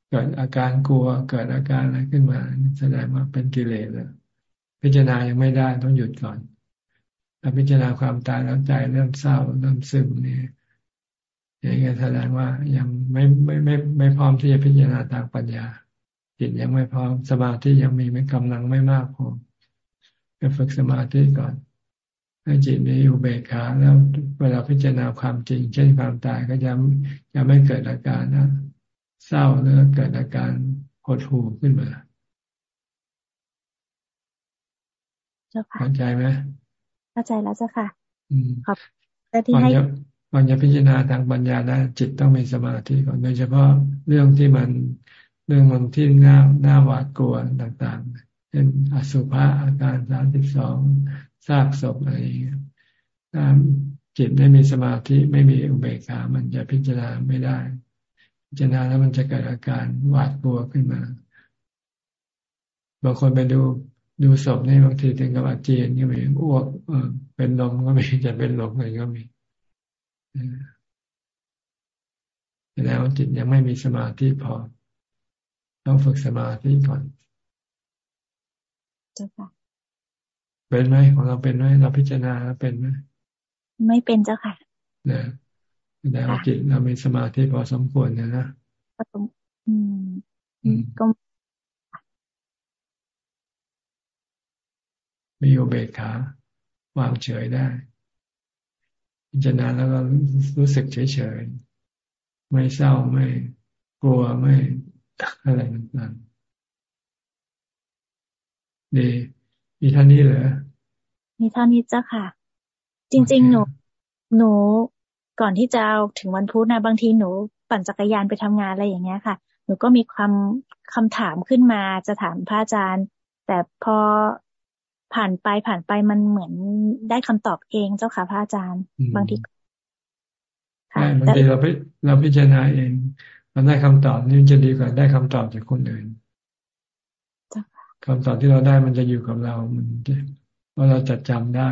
เกิดอาการกลัวเกิดอาการอะไรขึ้นมาแสดงว่าเป็นกิเลสแล้วพิจารณายังไม่ได้ต้องหยุดก่อนถ้าพิจารณาความตายแล้วใจเริ่มเศร้าเริ่มซึมนี่อย่างนี้แสดงว่ายังไม่ไม่ไม่ไม่พร้อมที่จะพิจารณาทางปัญญาจิตยังไม่พร้อมสมาธิยังมีไม่กำลังไม่มากพอไปฝึกสมาธิก่อน ให้จิตมีอยู่เบกขาแล้วเวลาพิจารณาความจริง เช่นความตายก็จะจะไม่เกิดอาการนะเศร้าหรือเกิดอาการหดหู่ขึ้นมาเข้าใจไหมเข้าใจแล้วเจ้าค่ะอืมครับแต่ที่ให้ก่อนจะพิจารณาทางปัญญาได้จิตต้องมีสมาธิก่อนโดยเฉพาะเรื่องที่มันเรื่องมันที่น่าน่าหวาดกลัวต่างๆเช่นอสุภะอาการสามสิบสอง ซากศพอะไรอย่างเงี้ยถ้าจิตไม่มีสมาธิไม่มีอุเบกขามันจะพิจารณาไม่ได้ พิจารณาแล้วมันจะเกิดอาการหวาดกลัวขึ้นมาบางคนไปดูดูศพนี่บางทีถึงกับอาเจียนก็มีอ้วกเออเป็นลมก็มีจะเป็นลมอะไรก็มีแล้วจิตยังไม่มีสมาธิพอ ต้องฝึกสมาธิก่อนเจ้าค่ะ เป็นไหมของเราเป็นไหมเราพิจารณาเป็นไหมไม่เป็นเจ้าค่ะเนี่ยแล้วจิตเรามีสมาธิพอสมควรนะนะอืมก็มีอุเบกขาวางเฉยได้ พิจารณาแล้วก็รู้สึกเฉยๆไม่เศร้าไม่กลัวไม่อะไรต่างๆดีมีเท่านี้เหรอ มีเท่านี้เจ้าค่ะ จริง ๆ หนู หนู ก่อนที่จะเอาถึงวันพุธนะบางทีหนู ปั่นจักรยานไปทำงานอะไรอย่างเงี้ยค่ะ หนูก็มีความคำถามขึ้นมาจะถามพระอาจารย์ แต่พอผ่านไปผ่านไปมันเหมือนได้คำตอบเองเจ้าค่ะพระอาจารย์ บางทีใช่บางทีเราพิเราพิจารณาเองมันได้คำตอบนี่จะดีกว่าได้คำตอบจากคนอื่นคำตอบที่เราได้มันจะอยู่กับเรา มัน จะว่าเราจะจำได้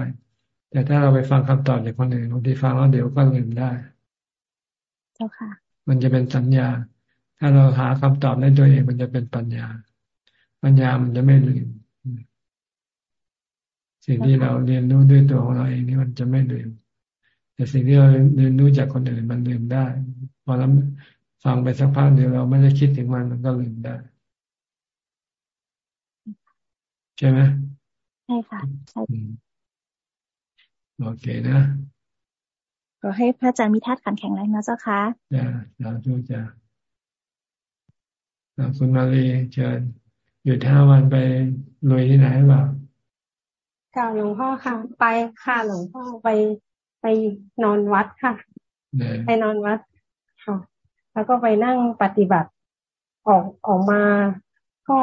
แต่ถ้าเราไปฟังคำตอบจากคนอื่นบางทีฟังแล้วเดี๋ยวก็ลืมได้ เจ้าค่ะ มันจะเป็นสัญญา ถ้าเราหาคำตอบได้ตัวเองมันจะเป็นปัญญา ปัญญามันจะไม่ลืม สิ่งที่เราเรียนรู้ด้วยตัวของเราเองนี่มันจะไม่ลืม แต่สิ่งที่เราเรียนรู้จากคนอื่นมันลืมได้พอเราฟังไปสักพักเดียวเราไม่ได้คิดถึงมันมันก็ลืมได้ ใช่ไหมใช่ค่ะใช่โอเคนะขอให้พระอาจารย์มีธาตุขันแข็งแรงนะเจ้าค่ะจ้าสาธุจ้าคุณมาลีเชิญหยุดห้าวันไปลุยที่ไหนบ้างค่ะหลวงพ่อค่ะ ไปค่ะหลวงพ่อไปไปนอนวัดค่ะ ไปนอนวัดค่ะ แล้วก็ไปนั่งปฏิบัติออกออกมาก็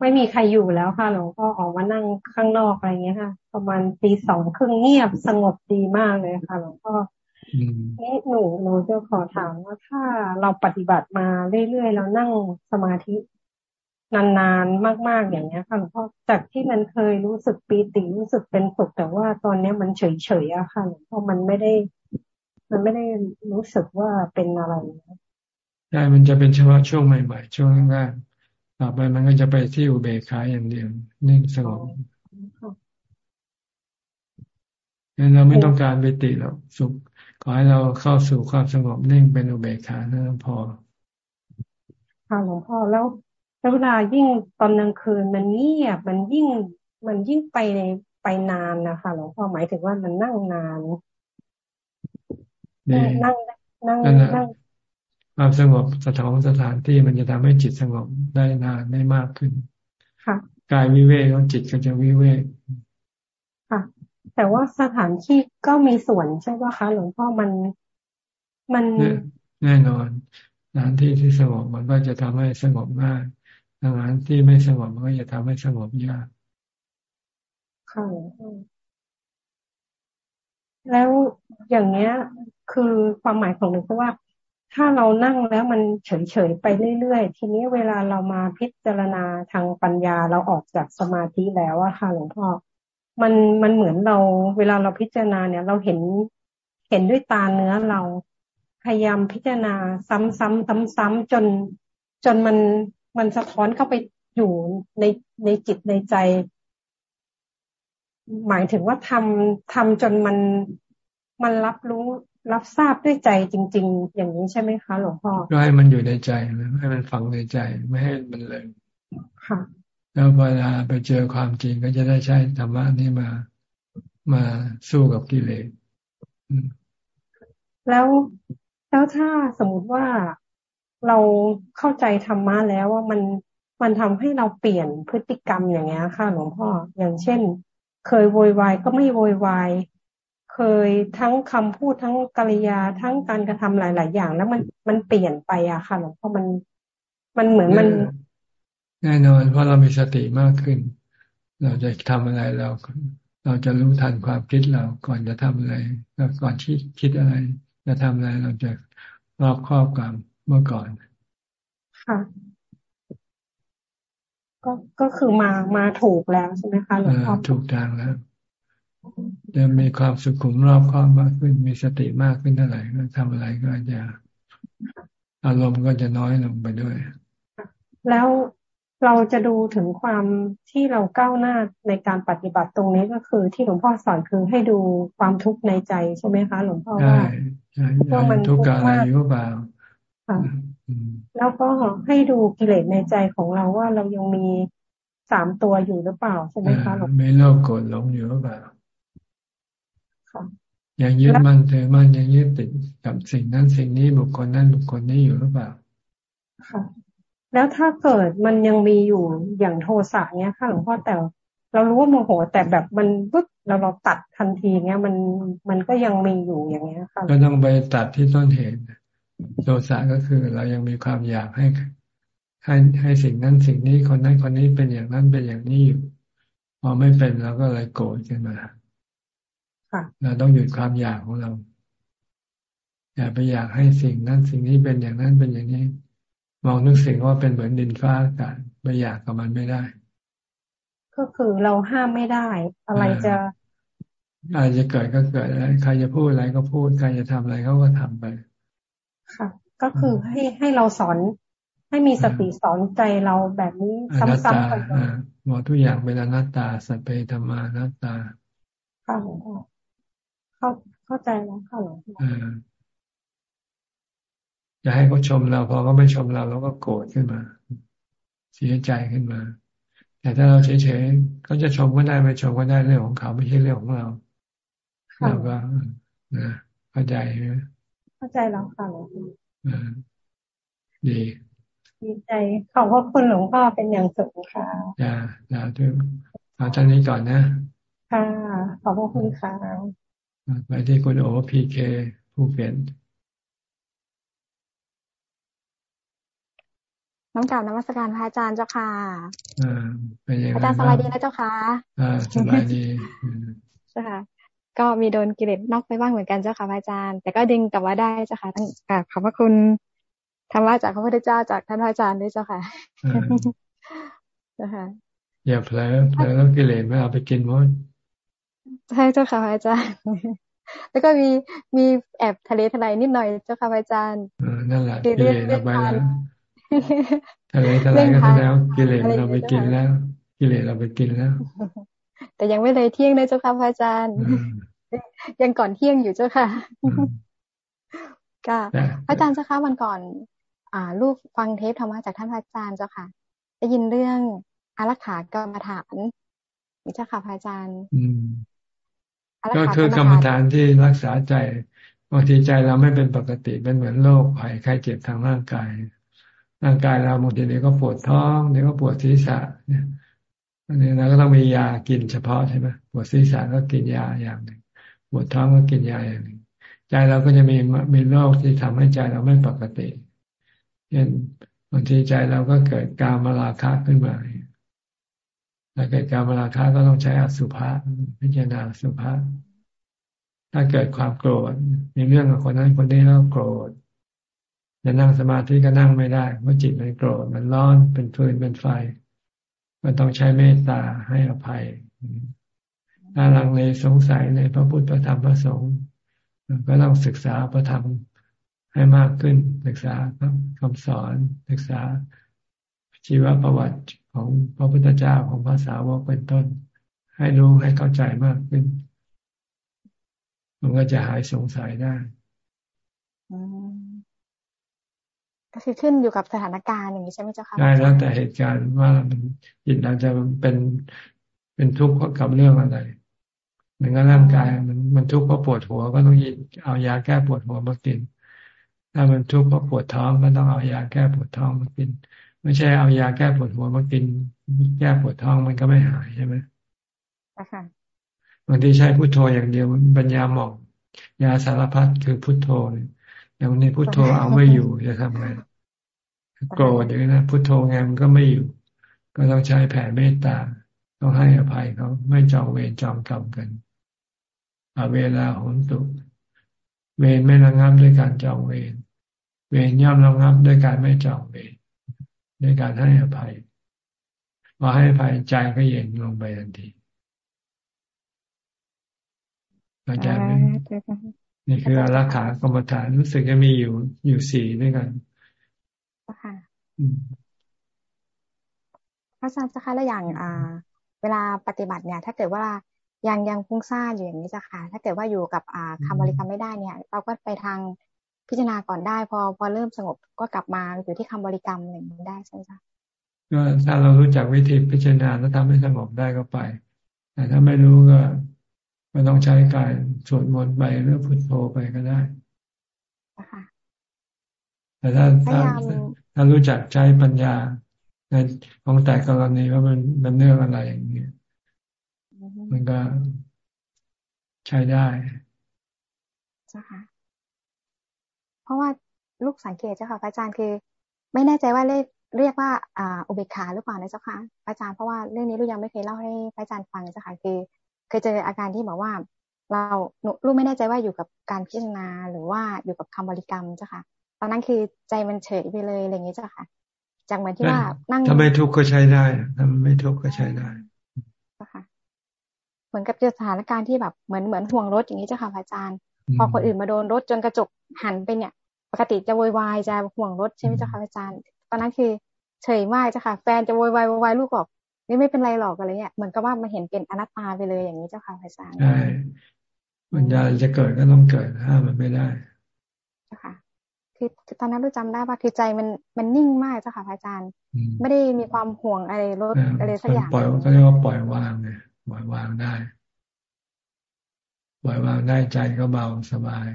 ไม่มีใครอยู่แล้วค่ะหลวงพ่อออกมานั่งข้างนอกอะไรเงี้ยค่ะ ประมาณตีสองครึ่งเงียบสงบดีมากเลยค่ะหลวงพ่อนี่หนูหนูจะขอถามว่าถ้าเราปฏิบัติมาเรื่อยๆเรานั่งสมาธินานๆมาก ๆอย่างเงี้ยค่ะหลวงพ่อจากที่มันเคยรู้สึกปีติรู้สึกเป็นสุขแต่ว่าตอนนี้มันเฉยๆอะค่ะหลวงพ่อมันไม่ได้ มันไม่ได้รู้สึกว่าเป็นอะไรใช่มันจะเป็นเฉพาะช่วงใหม่ ๆ ช่วงแรก ต่อไปมันก็จะไปที่อุเบกขาอย่างเดียวนิ่งสงบงั้นเราไม่ต้องการไปติหรอกสุข ขอให้เราเข้าสู่ความสงบนิ่งเป็นอุเบกขานั้นพอค่ะหลวงพ่อแล้วแล้วเวลายิ่งตอนกลางคืนมันเงียบมันยิ่ง มันยิ่งไปในไปนานนะคะหลวงพ่อหมายถึงว่ามันนั่งนาน นั่งนั่งนั่ง ความสงบสถานสถานที่มันจะทำให้จิตสงบได้นานได้มากขึ้น ค่ะกายวิเวกแล้วจิตก็จะวิเวกค่ะ แต่ว่าสถานที่ก็มีส่วนใช่ไหมคะ หลวงพ่อมันมันแน่นอนสถานที่ที่สงบมันก็จะทำให้สงบง่ายสถานที่ไม่สงบมันก็จะทำให้สงบยากค่ะแล้วอย่างเนี้ย คือความหมายของหนูก็ว่า ถ้าเรานั่งแล้วมันเฉยๆไปเรื่อยๆ ทีนี้เวลาเรามาพิจารณาทางปัญญาเราออกจากสมาธิแล้วอะค่ะหลวงพ่อมันมันเหมือนเรา เวลาเราพิจารณาเนี่ย เราเห็นเห็นด้วยตาเนื้อเราพยายามพิจารณาซ้ำๆซ้ำๆจน จนมันมันสะท้อนเข้าไปอยู่ในในจิตในใจ หมายถึงว่าทำทำจนมันมันรับรู้ รับทราบด้วยใจจริง ๆ อย่างนี้ใช่ไหมคะ หลวงพ่อก็ให้มันอยู่ในใจให้มันฝังในใจไม่ให้มันเลยค่ะ แล้วเวลาไปเจอความจริงก็จะได้ใช้ธรรมะนี้มามาสู้กับกิเลสแล้วแล้วถ้าสมมุติว่าเราเข้าใจธรรมะแล้วว่ามันมันทำให้เราเปลี่ยนพฤติกรรมอย่างเงี้ยค่ะหลวงพ่ออย่างเช่น เคยโวยวายก็ไม่โวยวาย เคยทั้งคำพูดทั้งกริยาทั้งการกระทำหลาย ๆ อย่าง แล้วมันมันเปลี่ยนไปอะค่ะหลวงพ่อมันมันเหมือนมัน แน่นอนเพราะเรามีสติมากขึ้น เราจะทำอะไรเรา เราจะรู้ทันความคิดเราก่อนจะทำอะไรแล้วก่อนคิดคิดอะไร จะทำอะไรเราจะรอบครอบกันเมื่อก่อน ค่ะก็ก็คือมามาถูกแล้วใช่ไหมคะหลวงพ่อถูกทางแล้ว จะมีความสุขุมรอบคอบมากขึ้น มีสติมากขึ้นเท่าไหร่ก็ทำอะไรก็จะอารมณ์ก็จะน้อยลงไปด้วย แล้วเราจะดูถึงความที่เราก้าวหน้าในการปฏิบัติตรงนี้ก็คือ ที่หลวงพ่อสอนคือให้ดูความทุกข์ในใจใช่ไหมคะ หลวงพ่อว่าว่ามันทุกข์อะไรหรือเปล่าแล้วก็ให้ดูกิเลสในใจของเราว่าเรายังมีสามตัวอยู่หรือเปล่าใช่ไหมคะหลวงพ่อไม่โลภโกรธหลงอยู่หรือเปล่า ยังยึดมันถือมันยังยึดติดกับสิ่งนั้นสิ่งนี้บุคคลนั้นบุคคลนี้อยู่หรือเปล่าค่ะ แล้วถ้าเกิดมันยังมีอยู่อย่างโทสะเนี้ยค่ะหลวงพ่อแต่เรารู้ว่าโมโห แต่แบบมันปุ๊บเราเราตัดทันทีเงี้ยมันมันก็ยังมีอยู่อย่างเงี้ยค่ะก็ต้องไปตัดที่ต้นเหตุโทสะก็คือเรายังมีความอยากให้ให้ให้สิ่งนั้นสิ่งนี้คนนั้นคนนี้เป็นอย่างนั้นเป็นอย่างนี้อยู่พอไม่เป็นเราก็เลยโกรธขึ้นมา เราต้องหยุดความอยากของเรา อย่าไปอยากให้สิ่งนั้นสิ่งนี้เป็นอย่างนั้นเป็นอย่างนี้ มองนึกสิ่งว่าเป็นเหมือนดินฟ้าอากาศไปอยากกับมันไม่ได้ ก็คือเราห้ามไม่ได้ อะไรจะอะไรจะเกิดก็เกิดอะไรใครจะพูดอะไรก็พูดใครจะทำอะไรเขาก็ทำไป ค่ะ ก็คือให้ให้เราสอน ให้มีสติสอนใจเราแบบนี้ซ้ำๆกันหมดทุกอย่างเป็นอนัตตาสัพเพธรรมานัตตาค่ะหลวงพ่อ เข้าเข้าใจแล้วค่ะหลวงพ่อจะให้เขาชมเราพอเขาไม่ชมเราเราก็โกรธขึ้นมา เสียใจขึ้นมา แต่ถ้าเราเฉยๆเขาจะชมก็ได้ไม่ชมก็ได้เรื่องของเขาไม่ใช่เรื่องของเราเราก็นะเข้าใจไหมเข้าใจแล้วค่ะหลวงพ่อดีดีใจขอบพระคุณหลวงพ่อเป็นอย่างสูงค่ะจ้าจ้าทุกเอาท่านนี้ก่อนนะ ค่ะ ขอบพระคุณค่ะ ไปที่คุณโอพีเคผู้เปลี่ยนน้องกล่าวนมัสการพระอาจารย์เจ้าค่ะอ่าเป็นยังไงอาจารย์สบายดีนะเจ้าค่ะอ่าสบายดีใช่ค่ะก็มีโดนกิเลสนอกไปบ้างเหมือนกันเจ้าค่ะพระอาจารย์ แต่ก็ดึงกลับว่าได้เจ้าค่ะตั้งกราบขอบพระคุณธรรมะจากพระพุทธเจ้าจากท่านพระอาจารย์ด้วยเจ้าค่ะเจ้าค่ะอย่าเผลอเผลอแล้วกิเลสไม่เอาไปกินหมด ใช่เจ้าค่ะอาจารย์ แล้วก็มีมีแอบทะเลทลายนิดหน่อยเจ้าค่ะอาจารย์นั่นแหละกิเลสเราไปแล้วทะเลทลายก็แล้ว กิเลสเราไปกินแล้ว กิเลสเราไปกินแล้ว แต่ยังไม่เลยเที่ยงเลยเจ้าค่ะพระอาจารย์ ยังก่อนเที่ยงอยู่เจ้าค่ะก็พระอาจารย์เจ้าค่ะวันก่อน อ่า ลูกฟังเทปธรรมะจากท่านพระอาจารย์เจ้าค่ะได้ยินเรื่องอารักขากรรมฐานนี่เจ้าค่ะพระอาจารย์ ก็คือกรรมฐานที่รักษาใจบางทีใจเราไม่เป็นปกติเป็นเหมือนโรคภัยไข้เจ็บทางร่างกาย ร่างกายเราบางทีเดี๋ยวก็ปวดท้องเดี๋ยวก็ปวดศีรษะเนี่ยอันนี้เราก็ต้องมียากินเฉพาะใช่ไหมปวดศีรษะก็กินยาอย่างหนึ่งปวดท้องก็กินยาอย่างหนึ่งใจเราก็จะมีมีโรคที่ทำให้ใจเราไม่ปกติเช่นบางทีใจเราก็เกิดการมาราคะขึ้นมา ถ้าเกิดการมาราคะก็ต้องใช้อสุภะพิจารณาสุภะถ้าเกิดความโกรธมีเรื่องกับคนนั้นคนนี้แล้วโกรธจะนั่งสมาธิก็นั่งไม่ได้เพราะจิตมันโกรธมันร้อนเป็นฟืนเป็นไฟ มันต้องใช้เมตตาให้อภัย ถ้าลังเลสงสัยในพระพุทธพระธรรมพระสงฆ์ก็ต้องศึกษาพระธรรมให้มากขึ้นศึกษาคำสอนศึกษาชีวประวัติของพระพุทธเจ้าของภาษาวกเป็นต้น ให้รู้ให้เข้าใจมากขึ้น มันก็จะหายสงสัยได้ก็คือขึ้นอยู่กับสถานการณ์อย่างนี้ใช่ไหมเจ้าค่ะใช่แล้วแต่เหตุการณ์ว่ามันจิตเราจะเป็นเป็นทุกข์กับเรื่องอะไรเหมือนกับร่างกายมันมันทุกข์เพราะปวดหัวก็ต้องเอายาแก้ปวดหัวมากิน ถ้ามันทุกข์เพราะปวดท้องก็ต้องเอายาแก้ปวดท้องมากิน ไม่ใช่เอายาแก้ปวดหัวมากินแก้ปวดท้องมันก็ไม่หายใช่ไหมค่ะบางทีใช้พุทโธอย่างเดียวปัญญาหมอกยาสารพัดคือพุทโธอย่างนี้พุทโธเอาไม่อยู่จะทำไงโกรธอย่างนี้นะพุทโธไงมันก็ไม่อยู่ ก็ต้องใช้แผ่เมตตาต้องให้อภัยเขาไม่จองเวรจองกรรมกันอาเวลาหนตุ เวรไม่ระงับด้วยการจองเวรเวรย่อมระงับด้วยการไม่จองเวร ด้วยการให้อภัยพอให้อภัยใจก็เย็นลงไปทันทีเข้าใจไหมนี่คืออารักขากรรมฐานรู้สึกจะมีอยู่อยู่สี่ด้วยกันค่ะพระอาจารย์จะคะแล้วอย่างอ่า เวลาปฏิบัติเนี่ย ถ้าเกิดว่ายังยังฟุ้งซ่านอยู่อย่างนี้จ้ะค่ะ ถ้าเกิดว่าอยู่กับอ่าคำบริกรรมไม่ได้เนี่ย เราก็ไปทาง พิจารณาก่อนได้ พอพอเริ่มสงบก็กลับมาอยู่ที่คำบริกรรมอย่างนี้ได้ใช่ไหมจ๊ะก็ถ้าเรารู้จักวิธีพิจารณาแล้วทำให้สงบได้ก็ไป แต่ถ้าไม่รู้ก็ไม่ต้องใช้การสวดมนต์ไปหรือพุทโธไปก็ได้แต่ถ้าถ้าถ้ารู้จักใช้ปัญญาในของแต่กรณีว่ามันมันเรื่องอะไรอย่างเงี้ยมันก็ใช้ได้ใช่ค่ะ เพราะว่าลูกสังเกตเจ้าค่ะพระอาจารย์คือ ไม่แน่ใจว่าเรียกเรียกว่าอ่าอุเบกขาหรือเปล่านะเจ้าค่ะพระอาจารย์เพราะว่าเรื่องนี้ลูกยังไม่เคยเล่าให้พระอาจารย์ฟังเจ้าค่ะคือ เคยเจออาการที่บอกว่า เราลูกไม่แน่ใจว่าอยู่กับการพิจารณาหรือว่าอยู่กับคำบริกรรมเจ้าค่ะ ตอนนั้นคือใจมันเฉยไปเลยอะไรอย่างนี้เจ้าค่ะจากเหมือนที่ว่านั่งถ้าไม่ทุกข์ก็ใช้ได้ถ้าไม่ทุกข์ก็ใช้ได้เจ้าค่ะเหมือนกับเจอสถานการณ์ที่แบบเหมือนเหมือนห่วงรถอย่างนี้เจ้าค่ะอาจารย์ พอคนอื่นมาโดนรถจนกระจกหันไปเนี่ย ปกติจะโวยวายจะห่วงรถใช่ไหมเจ้าค่ะอาจารย์ ตอนนั้นคือเฉยมากเจ้าค่ะ แฟนจะโวยวายโวยวายลูกบอกนี่ไม่เป็นไรหรอกอะไรเงี้ยเหมือนกับว่ามันเห็นเป็นอนัตตาไปเลยอย่างนี้เจ้าค่ะพระอาจารย์ใช่ปัญญาจะเกิดก็ต้องเกิดห้ามมันไม่ได้เจ้าค่ะคือตอนนั้นรู้จำได้ว่าคือใจมันมันนิ่งมากเจ้าค่ะพระอาจารย์ ไม่ได้มีความห่วงอะไรลดอะไรสักอย่างปล่อยก็เรียกว่าปล่อยวางไงปล่อยวางได้ปล่อยวางได้ใจก็เบาสบาย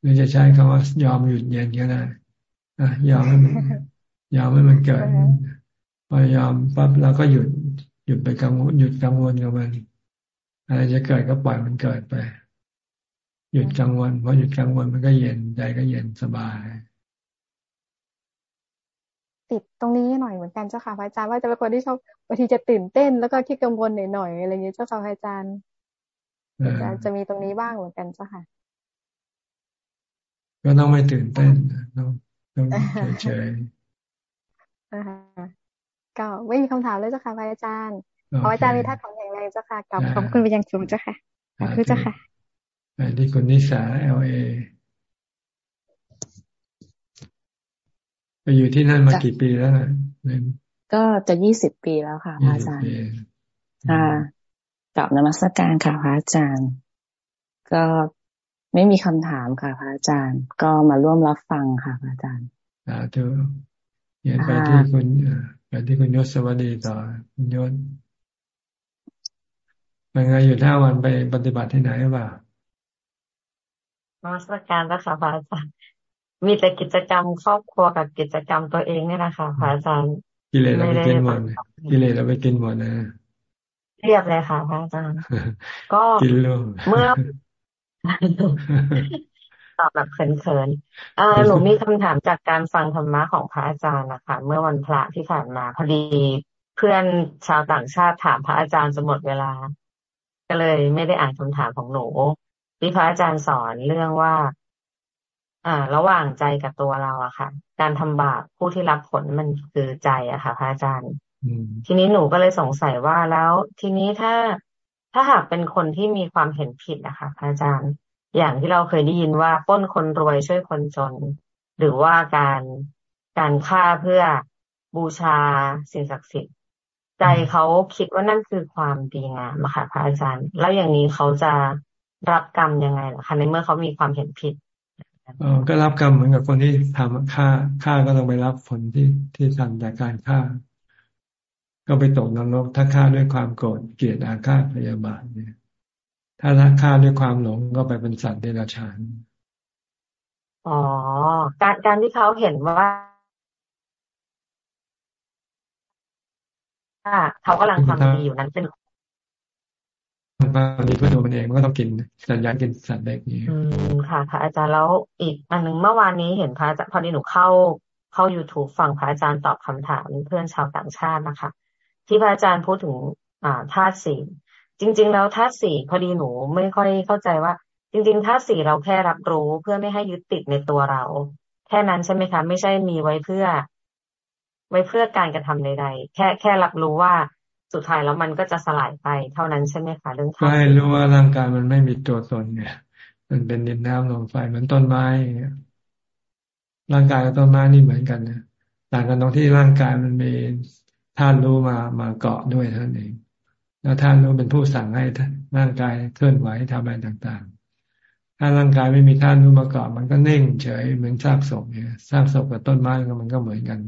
หรือจะใช้คำว่ายอมหยุดเย็นก็ได้อะยอมให้มันยอมให้มันเกิดพอยอมปั๊บเราก็หยุดหยุดไปกังวลหยุดกังวลกับมันอะไรจะเกิดก็ปล่อยมันเกิดไป หยุดกังวลพอหยุดกังวลมันก็เย็นใจก็เย็นสบายติดตรงนี้หน่อยเหมือนกันเจ้าค่ะพระอาจารย์ว่าจะเป็นคนที่ชอบบางทีจะตื่นเต้นแล้วก็คิดกังวลหน่อยๆอะไรอย่างเงี้ยเจ้าค่ะพระอาจารย์จะจะมีตรงนี้บ้างเหมือนกันเจ้าค่ะ ก็ต้องไม่ตื่นเต้นต้องต้องเฉยๆก็ไม่มีคำถามเลยเจ้าค่ะพระอาจารย์ขออาจารย์มีท่าของอย่างไรเจ้าค่ะกับขอบคุณไปยังสูงเจ้าค่ะขอบคุณเจ้าค่ะไปที่คุณนิสาเอลเอไปอยู่ที่นั่นมากี่ปีแล้วนะก็จะยี่สิบปีแล้วค่ะพระอาจารย์ค่ะกับนมัสการค่ะพระอาจารย์ ก็ ไม่มีคำถามค่ะพระอาจารย์ ก็มาร่วมรับฟังค่ะพระอาจารย์สาธุเยียนไปที่คุณไปที่คุณยศสวัสดีต่อคุณยศเป็นไงอยู่ท่าวันไปปฏิบัติที่ไหนบ้างนมัสการนะคะพระอาจารย์มีแต่กิจกรรมครอบครัวกับกิจกรรมตัวเองนี่นะคะพระอาจารย์กิเลสเราไปกินหมดกิเลสเราไปกินหมดนะเรียบเลยค่ะพระอาจารย์ก็เมื่อ ตอบแบบเขินๆอ่าหนูมีคำถามจากการฟังธรรมะของพระอาจารย์นะคะ เมื่อวันพระที่ผ่านมาพอดีเพื่อนชาวต่างชาติถามพระอาจารย์จะหมดเวลา ก็เลยไม่ได้อ่านคำถามของหนูที่พระอาจารย์สอนเรื่องว่า อ่า ระหว่างใจกับตัวเราอะค่ะ การทำบาปผู้ที่รับผลมันคือใจอะค่ะ พระอาจารย์ทีนี้หนูก็เลยสงสัยว่าแล้วทีนี้ถ้า ถ้าหากเป็นคนที่มีความเห็นผิดนะคะอาจารย์ อย่างที่เราเคยได้ยินว่าป้นคนรวยช่วยคนจน หรือว่าการการฆ่าเพื่อบูชาสิ่งศักดิ์สิทธิ์ใจเขาคิดว่านั่นคือความดีงามค่ะพระอาจารย์ แล้วอย่างนี้เขาจะรับกรรมยังไงล่ะคะในเมื่อเขามีความเห็นผิดออก็รับกรรมเหมือนกับคนที่ทำฆ่าฆ่าก็ต้องไปรับผลที่ที่ทำจากการฆ่า ก็ไปตกนรกถ้าฆ่าด้วยความโกรธเกลียดอาฆาตพยาบาทเนี่ย ถ้าถ้าฆ่าด้วยความหลงก็ไปเป็นสัตว์เดรัจฉานอ๋อการการที่เขาเห็นว่าเขากำลังทำดีอยู่นั้นเป็นมาดีเพื่อตัวมันเองมันก็ต้องกินสัญญาณกินสัตว์เด็กนี้อืมค่ะค่ะ อาจารย์แล้วอีกอันหนึ่งเมื่อวานนี้เห็นพระอาจารย์พอดีหนูเข้าเข้า youtube ฟังพระอาจารย์ตอบคำถามเพื่อนชาวต่างชาตินะคะ ที่พระอาจารย์พูดถึง อ่าธาตุสี่จริง ๆ แล้วธาตุสี่พอดีหนูไม่ค่อยเข้าใจว่า จริง ๆธาตุสี่เราแค่รับรู้เพื่อไม่ให้ยึดติดในตัวเรา แค่นั้นใช่ไหมคะไม่ใช่มีไว้เพื่อ ไว้เพื่อการกระทำใดๆแค่แค่รับรู้ว่าสุดท้ายแล้วมันก็จะสลายไปเท่านั้นใช่ไหมคะเรื่องก็ให้รู้ว่าร่างกายมันไม่มีตัวตนเนี่ยมันเป็นดินน้ำลมไฟเหมือนต้นไม้ร่างกายกับต้นไม้นี่เหมือนกันนะต่างกันตรงที่ร่างกายมันมี ธาตุรู้มามาเกาะด้วยเท่านั้นเอง แล้วธาตุรู้เป็นผู้สั่งให้ร่างกายเคลื่อนไหวทำอะไรต่างๆ ถ้าร่างกายไม่มีธาตุรู้มาเกาะมันก็เน่งเฉยเหมือนซากศพเนี่ยซากศพกับต้นไม้มันก็เหมือนกัน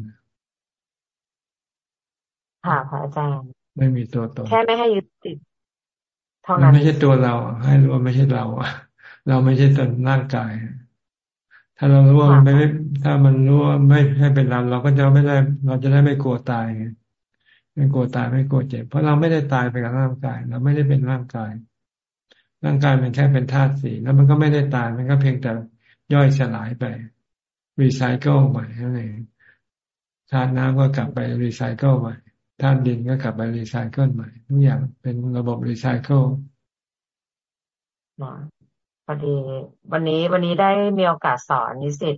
ค่ะพระอาจารย์ไม่มีตัวตนแค่ไม่ให้ยึดติดเท่านั้นไม่ใช่ตัวเรา ให้รู้ว่าไม่ใช่เราเราไม่ใช่ตนร่างกาย ถ้าเรารู้ว่ามันไม่ถ้ามันรู้ว่าไม่ให้เป็นเราเราก็จะไม่ได้ เราจะได้ไม่กลัวตาย ไม่กลัวตายไม่กลัวเจ็บ เพราะเราไม่ได้ตายไปกับร่างกาย เราไม่ได้เป็นร่างกาย ร่างกายมันแค่เป็นธาตุสี่แล้วมันก็ไม่ได้ตายมันก็เพียงแต่ย่อยสลายไปรีไซเคิลใหม่นั่นเองธาตุน้ำก็กลับไปรีไซเคิลใหม่ธาตุดินก็กลับไปรีไซเคิลใหม่ทุกอย่างเป็นระบบรีไซเคิลพอดีวันนี้วันนี้ได้มีโอกาสสอนนิสิต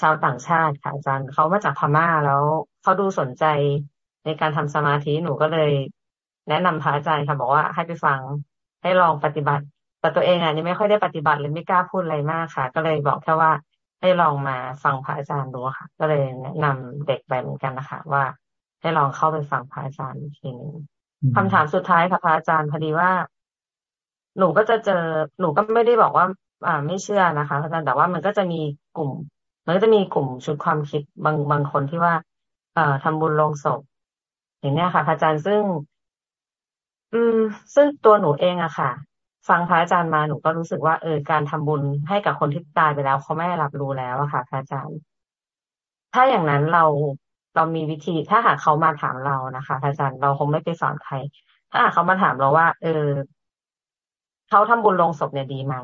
ชาวต่างชาติค่ะอาจารย์เขามาจากพม่าแล้วเขาดูสนใจ ในการทำสมาธิหนูก็เลย แนะนำพระอาจารย์ค่ะบอกว่าให้ไปฟังให้ลองปฏิบัติ แต่ตัวเองอะนี่ไม่ค่อยได้ปฏิบัติเลยไม่กล้าพูดอะไรมากค่ะ ก็เลยบอกแค่ว่าให้ลองมาฟังพระอาจารย์ดูค่ะ ก็เลยแนะนำเด็กไปเหมือนกันนะคะว่าให้ลองเข้าไปฟังพระอาจารย์อีกทีนึงคำถามสุดท้ายค่ะพระอาจารย์พอดีว่า หนูก็จะเจอหนูก็ไม่ได้บอกว่า อ่าไม่เชื่อนะคะอาจารย์แต่ว่ามันก็จะมีกลุ่ม มันก็จะมีกลุ่มชุดความคิดบางบางคนที่ว่า เอ่อทำบุญลงศพ อย่างเนี้ยค่ะพระอาจารย์ซึ่ง อืม ซึ่งตัวหนูเองอะค่ะ ฟังพระอาจารย์มาหนูก็รู้สึกว่าเออการทำบุญให้กับคนที่ตายไปแล้วเขาไม่รับรู้แล้วอะค่ะพระอาจารย์ ถ้าอย่างนั้นเราเรามีวิธีถ้าหากเขามาถามเรานะคะอาจารย์เราคงไม่ไปสอนใคร ถ้าหากเขามาถามเราว่า เออเขาทำบุญลงศพเนี่ยดีไหม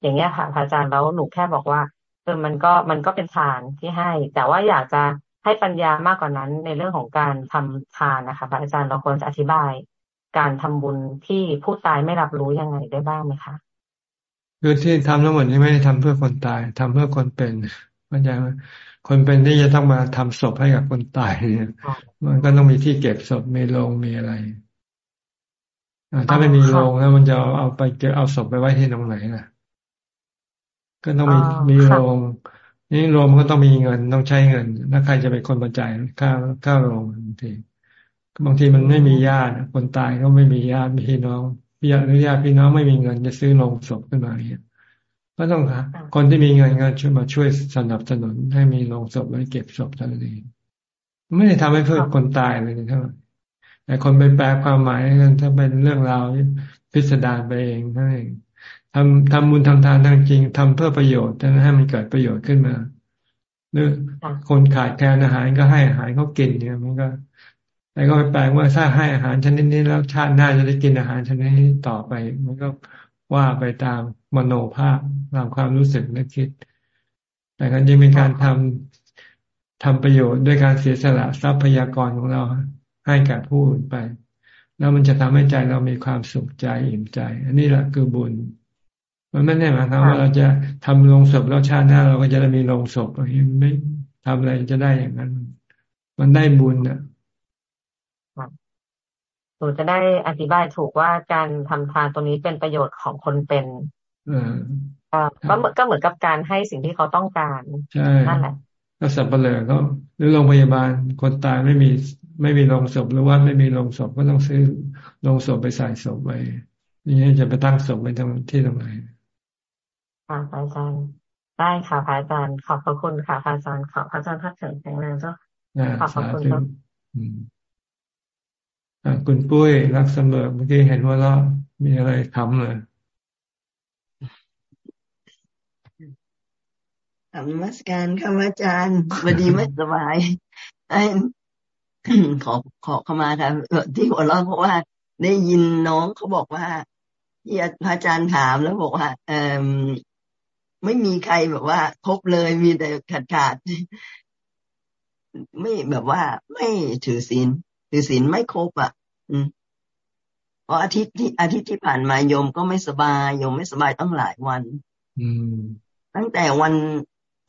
อย่างเงี้ยค่ะอาจารย์แล้วหนูแค่บอกว่าเออมันก็มันก็เป็นทานที่ให้ แต่ว่าอยากจะ ให้ปัญญามากกว่านั้นในเรื่องของการทำทานนะคะอาจารย์เราควรจะอธิบาย การทำบุญที่ผู้ตายไม่รับรู้ยังไงได้บ้างไหมคะคือที่ทำทั้งหมดนี้ไม่ได้ทำเพื่อคนตายทำเพื่อคนเป็นเข้าใจไหมคนเป็นที่จะต้องมาทำศพให้กับคนตายเนี่ยมันก็ต้องมีที่เก็บศพมีโรงมีอะไรถ้าไม่มีโรงแล้วมันจะเอาไปเก็บเอาศพไปไว้ที่ตรงไหนล่ะ ก็ต้องมีมีโรง นี่โรงมันก็ต้องมีเงินต้องใช้เงินแล้วใครจะเป็นคนมาจ่ายค่าค่าโรงบางทีบางทีมันไม่มีญาติคนตายก็ไม่มีญาติพี่น้องพี่ญาติหรือญาติพี่น้องไม่มีเงินจะซื้อโรงศพขึ้นมาเนี่ยก็ต้องหาคนที่มีเงินก็ช่วยมาช่วยสนับสนุนให้มีโรงศพไว้เก็บศพเท่านั้นเองไม่ได้ทำให้เพื่อคนตายเลยเท่านั้นแต่คนไปแปลความหมายกันถ้าเป็นเรื่องราวพิสดารไปเองนั่นเอง ทำทำบุญทำทานทางจริงทำเพื่อประโยชน์ให้มันเกิดประโยชน์ขึ้นมาหรือคนขาดแคลนอาหารก็ให้อาหารเขากินเนี่ยมันก็แต่ก็ไปแปลว่าถ้าให้อาหารชนิดนี้แล้วชาติหน้าจะได้กินอาหารชนิดนี้ต่อไป มันก็ว่าไปตามมโนภาพตามความรู้สึกนึกคิด แต่การจริงเป็นการทำทำประโยชน์ด้วยการเสียสละทรัพยากรของเราให้แก่ผู้อื่นไป แล้วมันจะทำให้ใจเรามีความสุขใจอิ่มใจ อันนี้แหละคือบุญ มันไม่ได้หมายความว่าเราจะทำลงศพแล้วชาติหน้า เราก็จะได้มีลงศพไม่ทำอะไรจะได้อย่างนั้น มันได้บุญอะหนูจะได้อธิบายถูกว่าการทำทานตรงนี้เป็นประโยชน์ของคนเป็นก็เหมือนก็เหมือนกับการให้สิ่งที่เขาต้องการใช่นั่นแหละก็สับเปลือก็หรือโรงพยาบาลคนตายไม่มีไม่มีโรงศพหรือว่าไม่มีโรงศพก็ต้องซื้อโรงศพไปใส่ศพไว้นี่จะไปตั้งศพไปตรงที่ตรงไหน ค่ะอาจารย์ได้ค่ะพระอาจารย์ขอบพระคุณค่ะพระอาจารย์ขอบพระอาจารย์พักเฉิงแข็งแรงเจ้าขอบพระคุณครับคุณปุ้ยรักเสมอเมื่อกี้เห็นว่าเรามีอะไรทำเลยทำมัสการค่ะอาจารย์พอดีไม่สบายไอ้ขอขอเข้ามาค่ะที่หัวเราะเพราะว่า ได้ยินน้องเขาบอกว่าที่พระอาจารย์ถามแล้วบอกว่า เออ ไม่มีใครแบบว่าครบเลยมีแต่ขาดขาดไม่แบบว่า ไม่ถือศีลถือศีลไม่ครบอะ อืมเพราะอาทิตย์ที่อาทิตย์ที่ผ่านมาโยมก็ไม่สบายโยมไม่สบายตั้งหลายวัน อืม ตั้งแต่วัน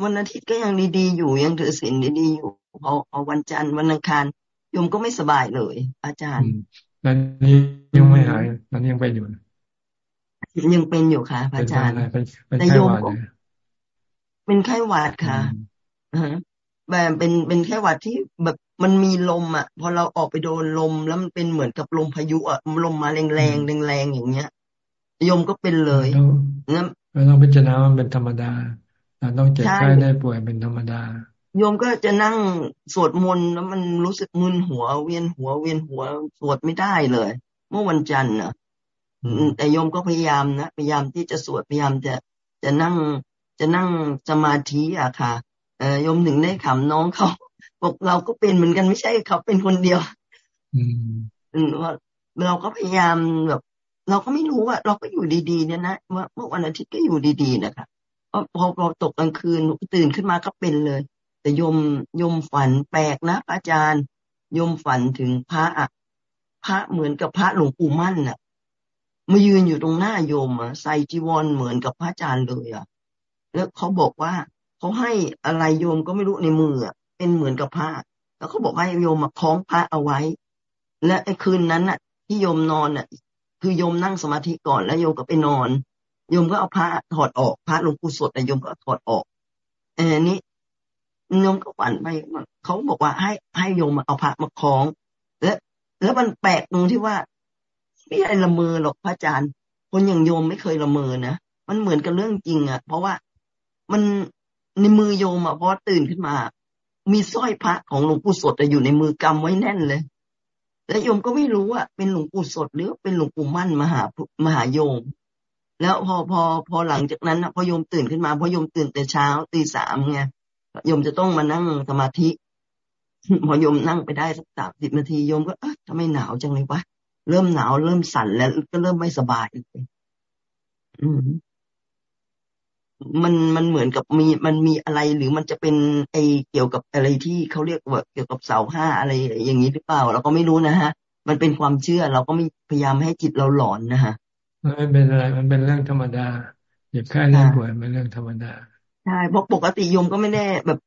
วันอาทิตย์ก็ยังดีๆอยู่ยังถือศีลดีๆอยู่พอพอวันจันทร์วันอังคารโยมก็ไม่สบายเลย อาจารย์ตอนนี้ยังไม่หายตอนนี้ยังไปอยู่ ยังเป็นอยู่ค่ะอาจารย์แต่โยมก็เป็นไข้หวัดค่ะแบบเป็นเป็นแค่หวัดที่แบบมันมีลมอะ พอเราออกไปโดนลม แล้วมันเป็นเหมือนกับลมพายุอะลมมาแรงแรงแรงอย่างเงี้ยโยมก็เป็นเลยงั้นเราต้องพิจารณามันเป็นธรรมดาเราต้องเจ็บไข้ได้ป่วยเป็นธรรมดาโยมก็จะนั่งสวดมนต์แล้วมันรู้สึกมึนหัวเวียนหัวเวียนหัวสวดไม่ได้เลย เมื่อวันจันทร์น่ะ แต่โยมก็พยายามนะพยายามที่จะสวดพยายามจะจะนั่งจะนั่งสมาธิอะค่ะเออโยมถึงได้ขำน้องเขาบอกเราก็เป็นเหมือนกันไม่ใช่เขาเป็นคนเดียว อืมว่าเราก็พยายามแบบ เราก็ไม่รู้ว่า เราก็อยู่ดีๆเนี่ยนะว่าเมื่อวันอาทิตย์ก็อยู่ดีๆนะคะพอพอตกกลางคืนตื่นขึ้นมาก็เป็นเลย แต่ยมยมฝันแปลกนะอาจารย์ยมฝันถึงพระอะพระเหมือนกับพระหลวงปู่มั่นน่ะ มายืนอยู่ตรงหน้าโยมอะใส่จีวรเหมือนกับพระอาจารย์เลยอะแล้วเขาบอกว่าเขาให้อะไรโยมก็ไม่รู้ในมืออะเป็นเหมือนกับพระแล้วเขาบอกให้โยมมาคล้องพระเอาไว้ และไอ้คืนนั้นน่ะ ที่โยมนอนน่ะ คือโยมนั่งสมาธิก่อนแล้วโยมก็ไปนอน โยมก็เอาพระถอดออกพระหลวงปู่สดแต่โยมก็ถอดออกเออนี้โยมก็ฝันไปเขาบอกว่าให้ให้โยมมาเอาพระมาคล้อง แล้วแล้วมันแปลกตรงที่ว่า ไม่ใช่ละเมอหรอกพระอาจารย์ คนอย่างโยมไม่เคยละเมอนะมันเหมือนกับเรื่องจริงอะ่ะ เพราะว่ามันในมือโยมอะพอตื่นขึ้นมา มีสร้อยพระของหลวงปู่สดอยู่ในมือกำไว้แน่นเลยแล้วโยมก็ไม่รู้ว่าเป็นหลวงปู่สดหรือเป็นหลวงปู่มั่นมหามหาโยม แล้วพอพอพอหลังจากนั้นพอโยมตื่นขึ้นมาพอโยมตื่นแต่เช้าตีสามไงโยมจะต้องมานั่งสมาธิพอโยมนั่งไปได้สักสามสิบนาทีโยมก็เออทำไมหนาวจังเลยวะ เริ่มหนาวเริ่มสั่นแล้วก็เริ่มไม่สบายเลยอืมมันมันเหมือนกับมีมันมีอะไรหรือมันจะเป็นไอเกี่ยวกับอะไรที่เขาเรียกว่าเกี่ยวกับเสาห้าอะไรอย่างนี้หรือเปล่า เราก็ไม่รู้นะฮะ มันเป็นความเชื่อเราก็ไม่พยายามให้จิตเราหลอนนะฮะไม่เป็นอะไรมันเป็นเรื่องธรรมดาเจ็บแค่เรื่องป่วยเป็นเรื่องธรรมดาใช่เพราะปกติโยมก็ไม่ได้แบบ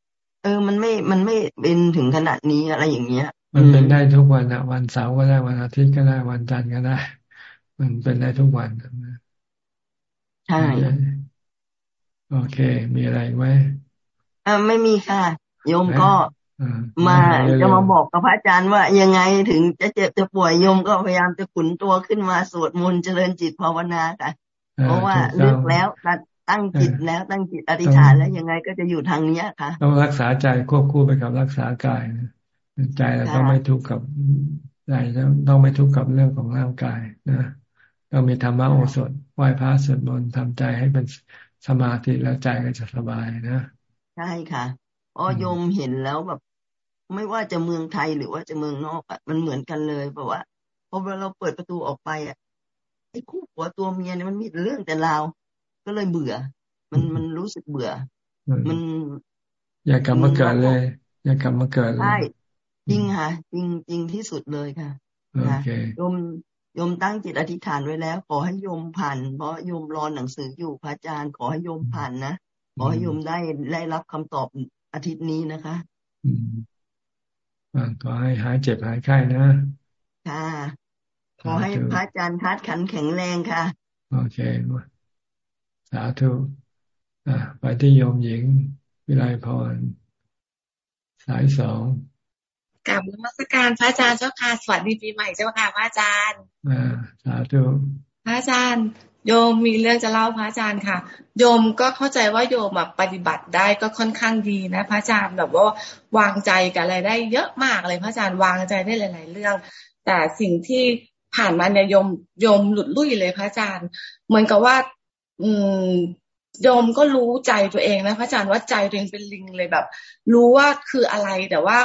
เออ มันไม่มันไม่เป็นถึงขนาดนี้อะไรอย่างเงี้ย มันเป็นได้ทุกวันอะวันเสาร์ก็ได้วันอาทิตย์ก็ได้วันจันทร์ก็ได้ มันเป็นได้ทุกวันใช่โอเค มีอะไรไหมอ่าไม่มีค่ะ โยมก็มาจะมาบอกกับพระอาจารย์ว่ายังไงถึงจะเจ็บจะป่วยโยมก็พยายามจะขุนตัวขึ้นมาสวดมนต์เจริญจิตภาวนาค่ะ เพราะว่าเลือกแล้วตั้งจิตแล้วตั้งจิตอธิษฐานแล้วยังไงก็จะอยู่ทางนี้ค่ะ ต้องรักษาใจควบคู่ไปกับรักษากาย ใจเราต้องไม่ทุกข์กับใจต้องไม่ทุกข์กับเรื่องของร่างกายนะต้องมีธรรมะโอสถไหว้พระสวดมนต์ทำใจให้เป็นสมาธิแล้วใจก็จะสบายนะใช่ค่ะอ๋อโยมเห็นแล้วแบบ ไม่ว่าจะเมืองไทยหรือว่าจะเมืองนอกอะมันเหมือนกันเลยเพราะว่าพอเราเปิดประตูออกไปอะไอ้คู่ผัวตัวเมียเนี่ยมันมีเรื่องแต่ราวก็เลยเบื่อ มันมันรู้สึกเบื่อ มัน อยากกลับมาเกิดเลย อยากกลับมาเกิดเลยใช่ จริงค่ะ จริงจริงที่สุดเลยค่ะโยมโยมตั้งจิตอธิษฐานไว้แล้ว ขอให้โยมผ่าน เพราะโยมรอหนังสืออยู่พระอาจารย์ ขอให้โยมผ่านนะขอให้โยมได้ได้รับคำตอบอาทิตย์นี้นะคะอืมขอให้หายเจ็บหายไข้นะค่ะขอให้พระอาจารย์ทัดขันแข็งแรงค่ะ โอเคสาธุอ่าไปที่โยมหญิง วิไลพร สายสอง กลับนมัสการพระอาจารย์เจ้าค่ะสวัสดีปีใหม่เจ้าค่ะพระอาจารย์อ่าสาธุพระอาจารย์ โยมมีเรื่องจะเล่าพระอาจารย์ค่ะ โยมก็เข้าใจว่าโยมปฏิบัติได้ก็ค่อนข้างดีนะ พระอาจารย์แบบว่าวางใจกับอะไรได้เยอะมากเลยพระอาจารย์วางใจได้หลาย ๆ เรื่อง แต่สิ่งที่ผ่านมาเนี่ยโยมโยมหลุดลุ่ยเลยพระอาจารย์ เหมือนกับว่า อืมโยมก็รู้ใจตัวเองนะพระอาจารย์ว่าใจตัวเองเป็นลิงเลยแบบ รู้ว่าคืออะไรแต่ว่า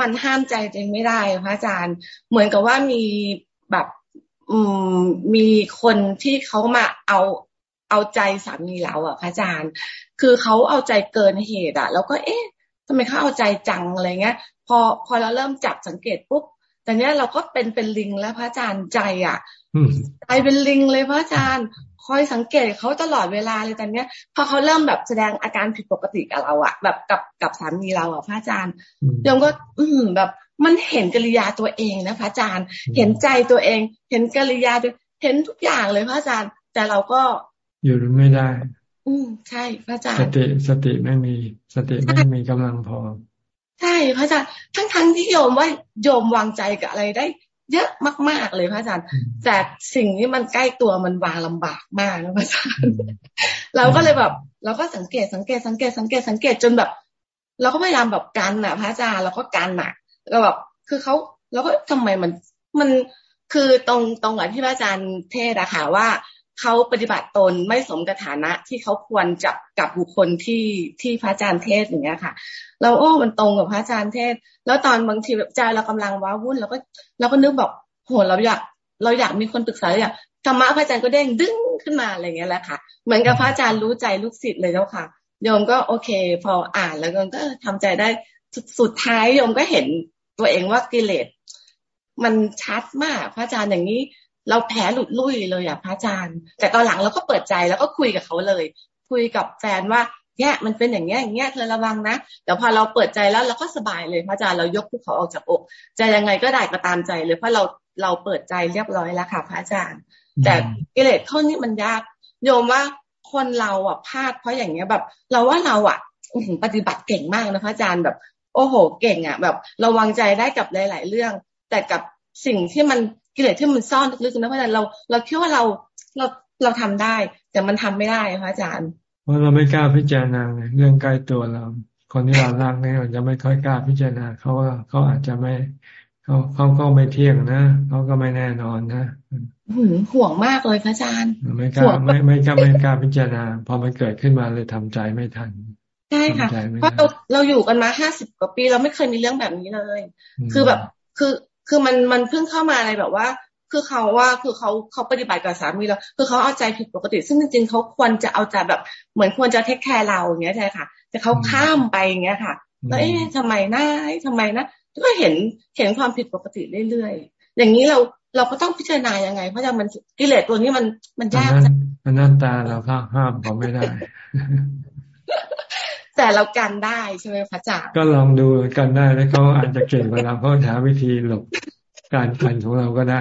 มันห้ามใจตัวเองไม่ได้พระอาจารย์ เหมือนกับว่ามีแบบอืมมีคนที่เขามาเอาเอาใจสามีเราอะพระอาจารย์ คือเขาเอาใจเกินเหตุอะ แล้วก็เอ๊ะทำไมเขาเอาใจจังอะไรเงี้ย พอพอเราเริ่มจับสังเกตปุ๊บแต่เนี้ยเราก็เป็นเป็นลิงแล้วพระอาจารย์ใจอะใจเป็นลิงเลยพระอาจารย์ คอยสังเกตเขาตลอดเวลาเลยตอนเนี้ย พอเขาเริ่มแบบแสดงอาการผิดปกติกับเราอะแบบกับกับสามีเราอะพระอาจารย์โยมก็ อืมแบบมันเห็นกิริยาตัวเองนะพระอาจารย์ เห็นใจตัวเอง เห็นกิริยาตัวเห็นทุกอย่างเลยพระอาจารย์ แต่เราก็อยู่ไม่ได้ อืมใช่พระอาจารย์สติสติไม่มีสติไม่มีกำลังพอใช่พระอาจารย์ทั้งทั้งที่โยมว่าโยมวางใจกับอะไรได้ เยอะมาก ๆ เลยพระอาจารย์ แต่สิ่งนี้มันใกล้ตัวมันวางลำบากมากนะพระอาจารย์ เราก็เลยแบบ เราก็สังเกตสังเกตสังเกตสังเกตสังเกตจนแบบ เราก็พยายามแบบกันน่ะพระอาจารย์เราก็กันน่ะก็แบบคือเขาเราก็ทำไมมันมันคือตรงตรงกับที่พระอาจารย์เทศอะค่ะว่า เขาปฏิบัติตนไม่สมกับฐานะที่เขาควรจับกับบุคคลที่ที่พระอาจารย์เทศอย่างเงี้ยค่ะ เราโอ้มันตรงกับพระอาจารย์เทศ แล้วตอนบางทีแบบใจเรากำลังว้าวุ่นเราก็เราก็นึกแบบโหเราอยากเราอยากมีคนปรึกษาอยากธรรมะพระอาจารย์ก็เด้งดึงขึ้นมาอะไรเงี้ยแหละค่ะ เหมือนกับพระอาจารย์รู้ใจลูกศิษย์เลยแล้วค่ะโยมก็โอเค พออ่านแล้วก็ทำใจได้สุดท้ายโยมก็เห็นตัวเองว่ากิเลสมันชัดมาก พระอาจารย์อย่างนี้ เราแพ้หลุดลุ่ยเลยอะพระอาจารย์ แต่ตอนหลังเราก็เปิดใจแล้วก็คุยกับเขาเลย คุยกับแฟนว่าเนี่ยมันเป็นอย่างเงี้ยอย่างเงี้ยเธอระวังนะแต่พอเราเปิดใจแล้วเราก็สบายเลยพระอาจารย์เรายกภูเขาออกจากอกจะยังไงก็ได้ก็ตามใจเลยเพราะเราเราเปิดใจเรียบร้อยแล้วค่ะพระอาจารย์ แต่กิเลสข้อนี้มันยากโยมว่าคนเราอะพลาดเพราะอย่างเงี้ยแบบ เราว่าเราอะปฏิบัติเก่งมากนะพระอาจารย์แบบ โอ้โห เก่งอะ แบบระวังใจได้กับหลาย ๆ เรื่อง แต่กับสิ่งที่มัน กิเลสที่มันซ่อนลึกๆนะพระอาจารย์เราเราคิดว่าเราเราเราทำได้ แต่มันทำไม่ได้พระอาจารย์เพราะเราไม่กล้าพิจารณาเรื่องใกล้ตัวเรา คนที่เรารักเนี่ยเราจะไม่ค่อยกล้าพิจารณาเขาว่าเขาอาจจะไม่เขาเขาก็ไม่เที่ยงนะเขาก็ไม่แน่นอนนะห่วงมากเลยพระอาจารย์ไม่กล้าไม่ไม่กล้าไม่กล้าพิจารณาพอมันเกิดขึ้นมาเลยทำใจไม่ทันใช่ค่ะเพราะเราเราอยู่กันมาห้าสิบกว่าปี เราไม่เคยมีเรื่องแบบนี้เลย คือแบบคือ คือมันมันเพิ่งเข้ามาอะไรแบบว่า คือเขาว่าคือเขาเขาปฏิบัติกับสามีเราคือเขาเอาใจผิดปกติ ซึ่งจริงๆเขาควรจะเอาใจแบบเหมือนควรจะเทคแคร์เราอย่างเงี้ยใช่ค่ะ แต่เขาข้ามไปอย่างเงี้ยค่ะแล้วเอ๊ะทำไมนะทำไมนะก็เห็นเห็นความผิดปกติเรื่อยๆอย่างนี้เราเราก็ต้องพิจารณายังไง เพราะว่ามันกิเลสตัวนี้มันมันยากจังมันนั่นตาเราข้าห้ามเขาไม่ได้ แต่เรากันได้ใช่ไหมพระอาจารย์ก็ลองดูกันได้แล้วเขาอาจจะเก่งกว่าเราเขาหาวิธีหลบการกันของเราก็ได้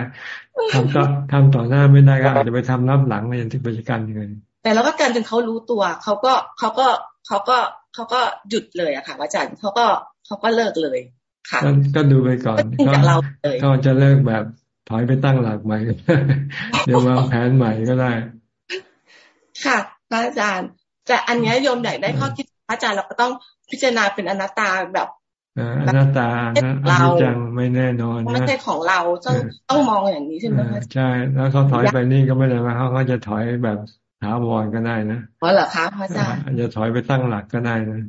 ทำต่อทำต่อหน้าไม่ได้ก็อาจจะไปทำรับหลังมาอย่างที่ปฏิการยังไงแต่เราก็กันจนเขารู้ตัวเขาก็เขาก็เขาก็เขาก็หยุดเลยอะค่ะอาจารย์เขาก็เขาก็เลิกเลยค่ะก็ดูไปก่อนก็จะเลิกแบบถอยไปตั้งหลักใหม่ เดี๋ยววางแผนใหม่ก็ได้ ค่ะพระอาจารย์แต่อันนี้โยมอยากได้ข้อคิด พระอาจารย์เราก็ต้องพิจารณาเป็นอนัตตาแบบอนัตตานะอนิจจังไม่แน่นอนนะไม่ใช่ของเราต้องต้องมองอย่างนี้ใช่ไหมใช่แล้วเขาถอยไปนี่ก็ไม่ได้ว่าเขาเขาจะถอยแบบถาวรก็ได้นะอ๋อเหรอคะพระอาจารย์จะถอยไปตั้งหลักก็ได้นะ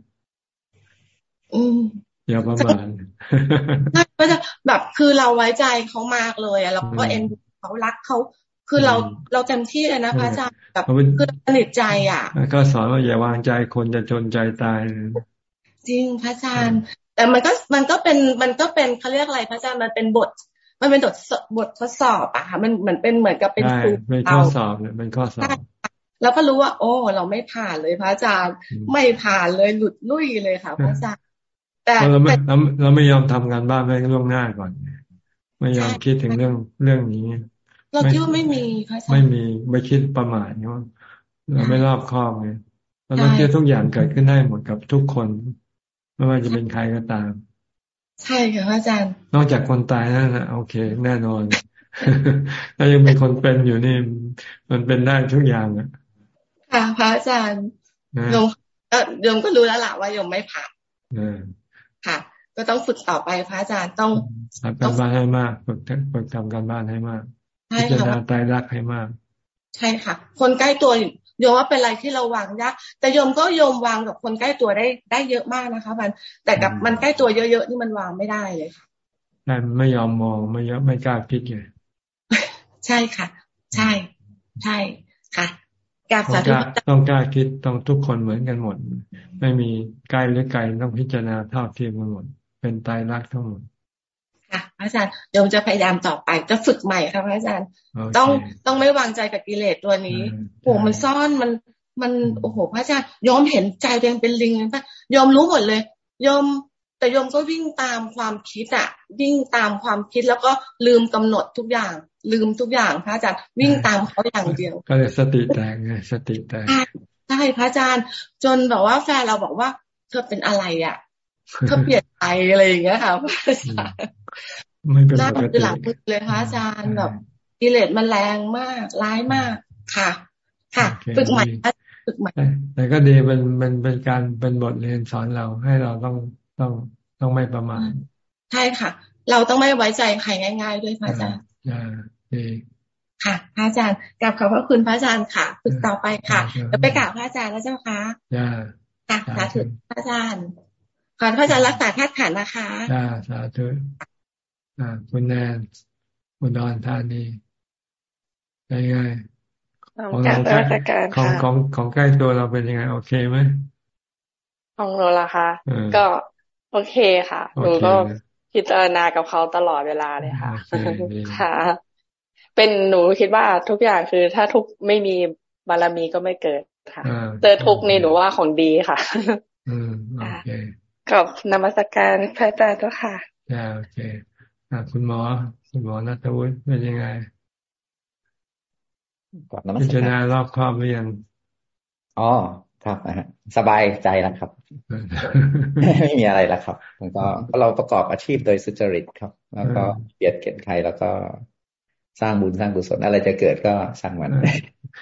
อืมอย่าประมาณก็จะแบบคือเราไว้ใจเขามากเลยอะเราก็เอ็นดูเขารักเขา คือเราเราเต็มที่เลยนะพระอาจารย์แบบคือสนิทใจอะก็สอนว่าอย่าวางใจคนจะจนใจตาย จริงพระอาจารย์ แต่มันก็มันก็เป็นมันก็เป็นเขาเรียกอะไรพระอาจารย์มันเป็นบท มันเป็นบทบททดสอบอะค่ะ มันเหมือนเป็นเหมือนกับเป็นครูเป็นข้อสอบเนี่ยเป็นข้อสอบแล้วก็รู้ว่า โอ้ เราไม่ผ่านเลยพระอาจารย์ ไม่ผ่านเลยหลุดลุ่ยเลยค่ะพระอาจารย์ แต่เราไม่เราไม่ยอมทำงานบ้านไม่ล่วงหน้าก่อน ไม่ยอมคิดถึงเรื่องเรื่องนี้ เราคิดว่าไม่มีพระอาจารย์ไม่มีไม่คิดประมาทเนาะเราไม่รอบคอบไงเราต้องคิดทุกอย่างเกิดขึ้นได้หมดกับทุกคน ไม่ว่าจะเป็นใครก็ตาม ใช่ค่ะอาจารย์ นอกจากคนตายนั่นนะโอเค แน่นอนถ้ายังมีคนเป็นอยู่นี่ มันเป็นได้ทุกอย่างอะค่ะพระอาจารย์โยมเออโยมก็รู้แล้วล่ะว่าโยมไม่ผ่านค่ะ ก็ต้องฝึกต่อไปพระอาจารย์ต้องทำการบ้านให้มาก ฝึกฝึกทำการบ้านให้มาก พิจารณาตายรักให้มาก ใช่ค่ะ คนใกล้ตัวโยมว่าเป็นอะไรที่เราวางยากแต่โยมก็โยมวางกับคนใกล้ตัวได้ได้เยอะมากนะคะ มันแต่กับมันใกล้ตัวเยอะๆนี่มันวางไม่ได้เลยค่ะนั่นไม่ยอมมองไม่ยอมไม่กล้าคิดเลยใช่ค่ะ ใช่ ใช่ค่ะกาบสาธุต้องกล้าคิดต้องทุกคนเหมือนกันหมด ไม่มีใกล้หรือไกลต้องพิจารณาเท่าเทียมกันหมด เป็นตายรักทั้งหมด ค่ะอาจารย์โยมจะพยายามต่อไปจะฝึกใหม่ค่ะอาจารย์ ต้องต้องไม่วางใจกับกิเลสตัวนี้โอ้มันซ่อนมันมันโอ้โห พระอาจารย์ยอมเห็นใจตัวเองเป็นลิงเลยปะยอมรู้หมดเลยยอมแต่ยอมก็วิ่งตามความคิดอะวิ่งตามความคิดแล้วก็ลืมกำหนดทุกอย่าง ลืมทุกอย่าง พระอาจารย์วิ่งตามเขาอย่างเดียว ก็เลยสติแตกไงสติแตกใช่พระอาจารย์ จนแบบว่าแฟนเราบอกว่าเธอเป็นอะไรอะ เธอเปลี่ยนใจอะไรอย่างเงี้ยค่ะพระอาจารย์ไม่เป็นปกติหลังเลยพระอาจารย์แบบกิเลสมันแรงมาก ร้ายมากค่ะ ค่ะ ฝึกใหม่ฝึกใหม่แต่ก็ดีเป็นเป็นเป็นการเป็นบทเรียนสอนเราให้เราต้องต้องต้องไม่ประมาทใช่ค่ะ เราต้องไม่ไว้ใจใครง่าย ๆ ด้วยพระอาจารย์ดีค่ะพระอาจารย์กลับขอบพระคุณพระอาจารย์ค่ะ ฝึกต่อไปค่ะจะไปกราบพระอาจารย์แล้วเจ้าค่ะค่ะสาธุพระอาจารย์ ขอพระอาจารย์รักษาธาตุขันนะคะสาธุอ่าคุณแนนอุดรธานียังไงของเราของของของใกล้ตัวเราเป็นยังไง โอเคไหมของเราล่ะคะก็โอเคค่ะหนูก็พิจารณากับเขาตลอดเวลาเลยค่ะค่ะ เป็นหนูคิดว่าทุกอย่างคือถ้าทุกไม่มีบารมีก็ไม่เกิดค่ะ เจอทุกนี่หนูว่าของดีค่ะ อืมโอเค กับนมัสการพระอาจารย์เจ้าค่ะโอเคคุณหมอคุณหมอนัทวุฒิเป็นยังไงพิจารณารอบครอบหรือยังอ๋อครับสบายใจแล้วครับ ไม่มีอะไรแล้วครับมันก็เราประกอบอาชีพโดยสุจริตครับ แล้วก็เบียดเขียนใครแล้วก็สร้างบุญสร้างกุศลอะไรจะเกิดก็สร้างมัน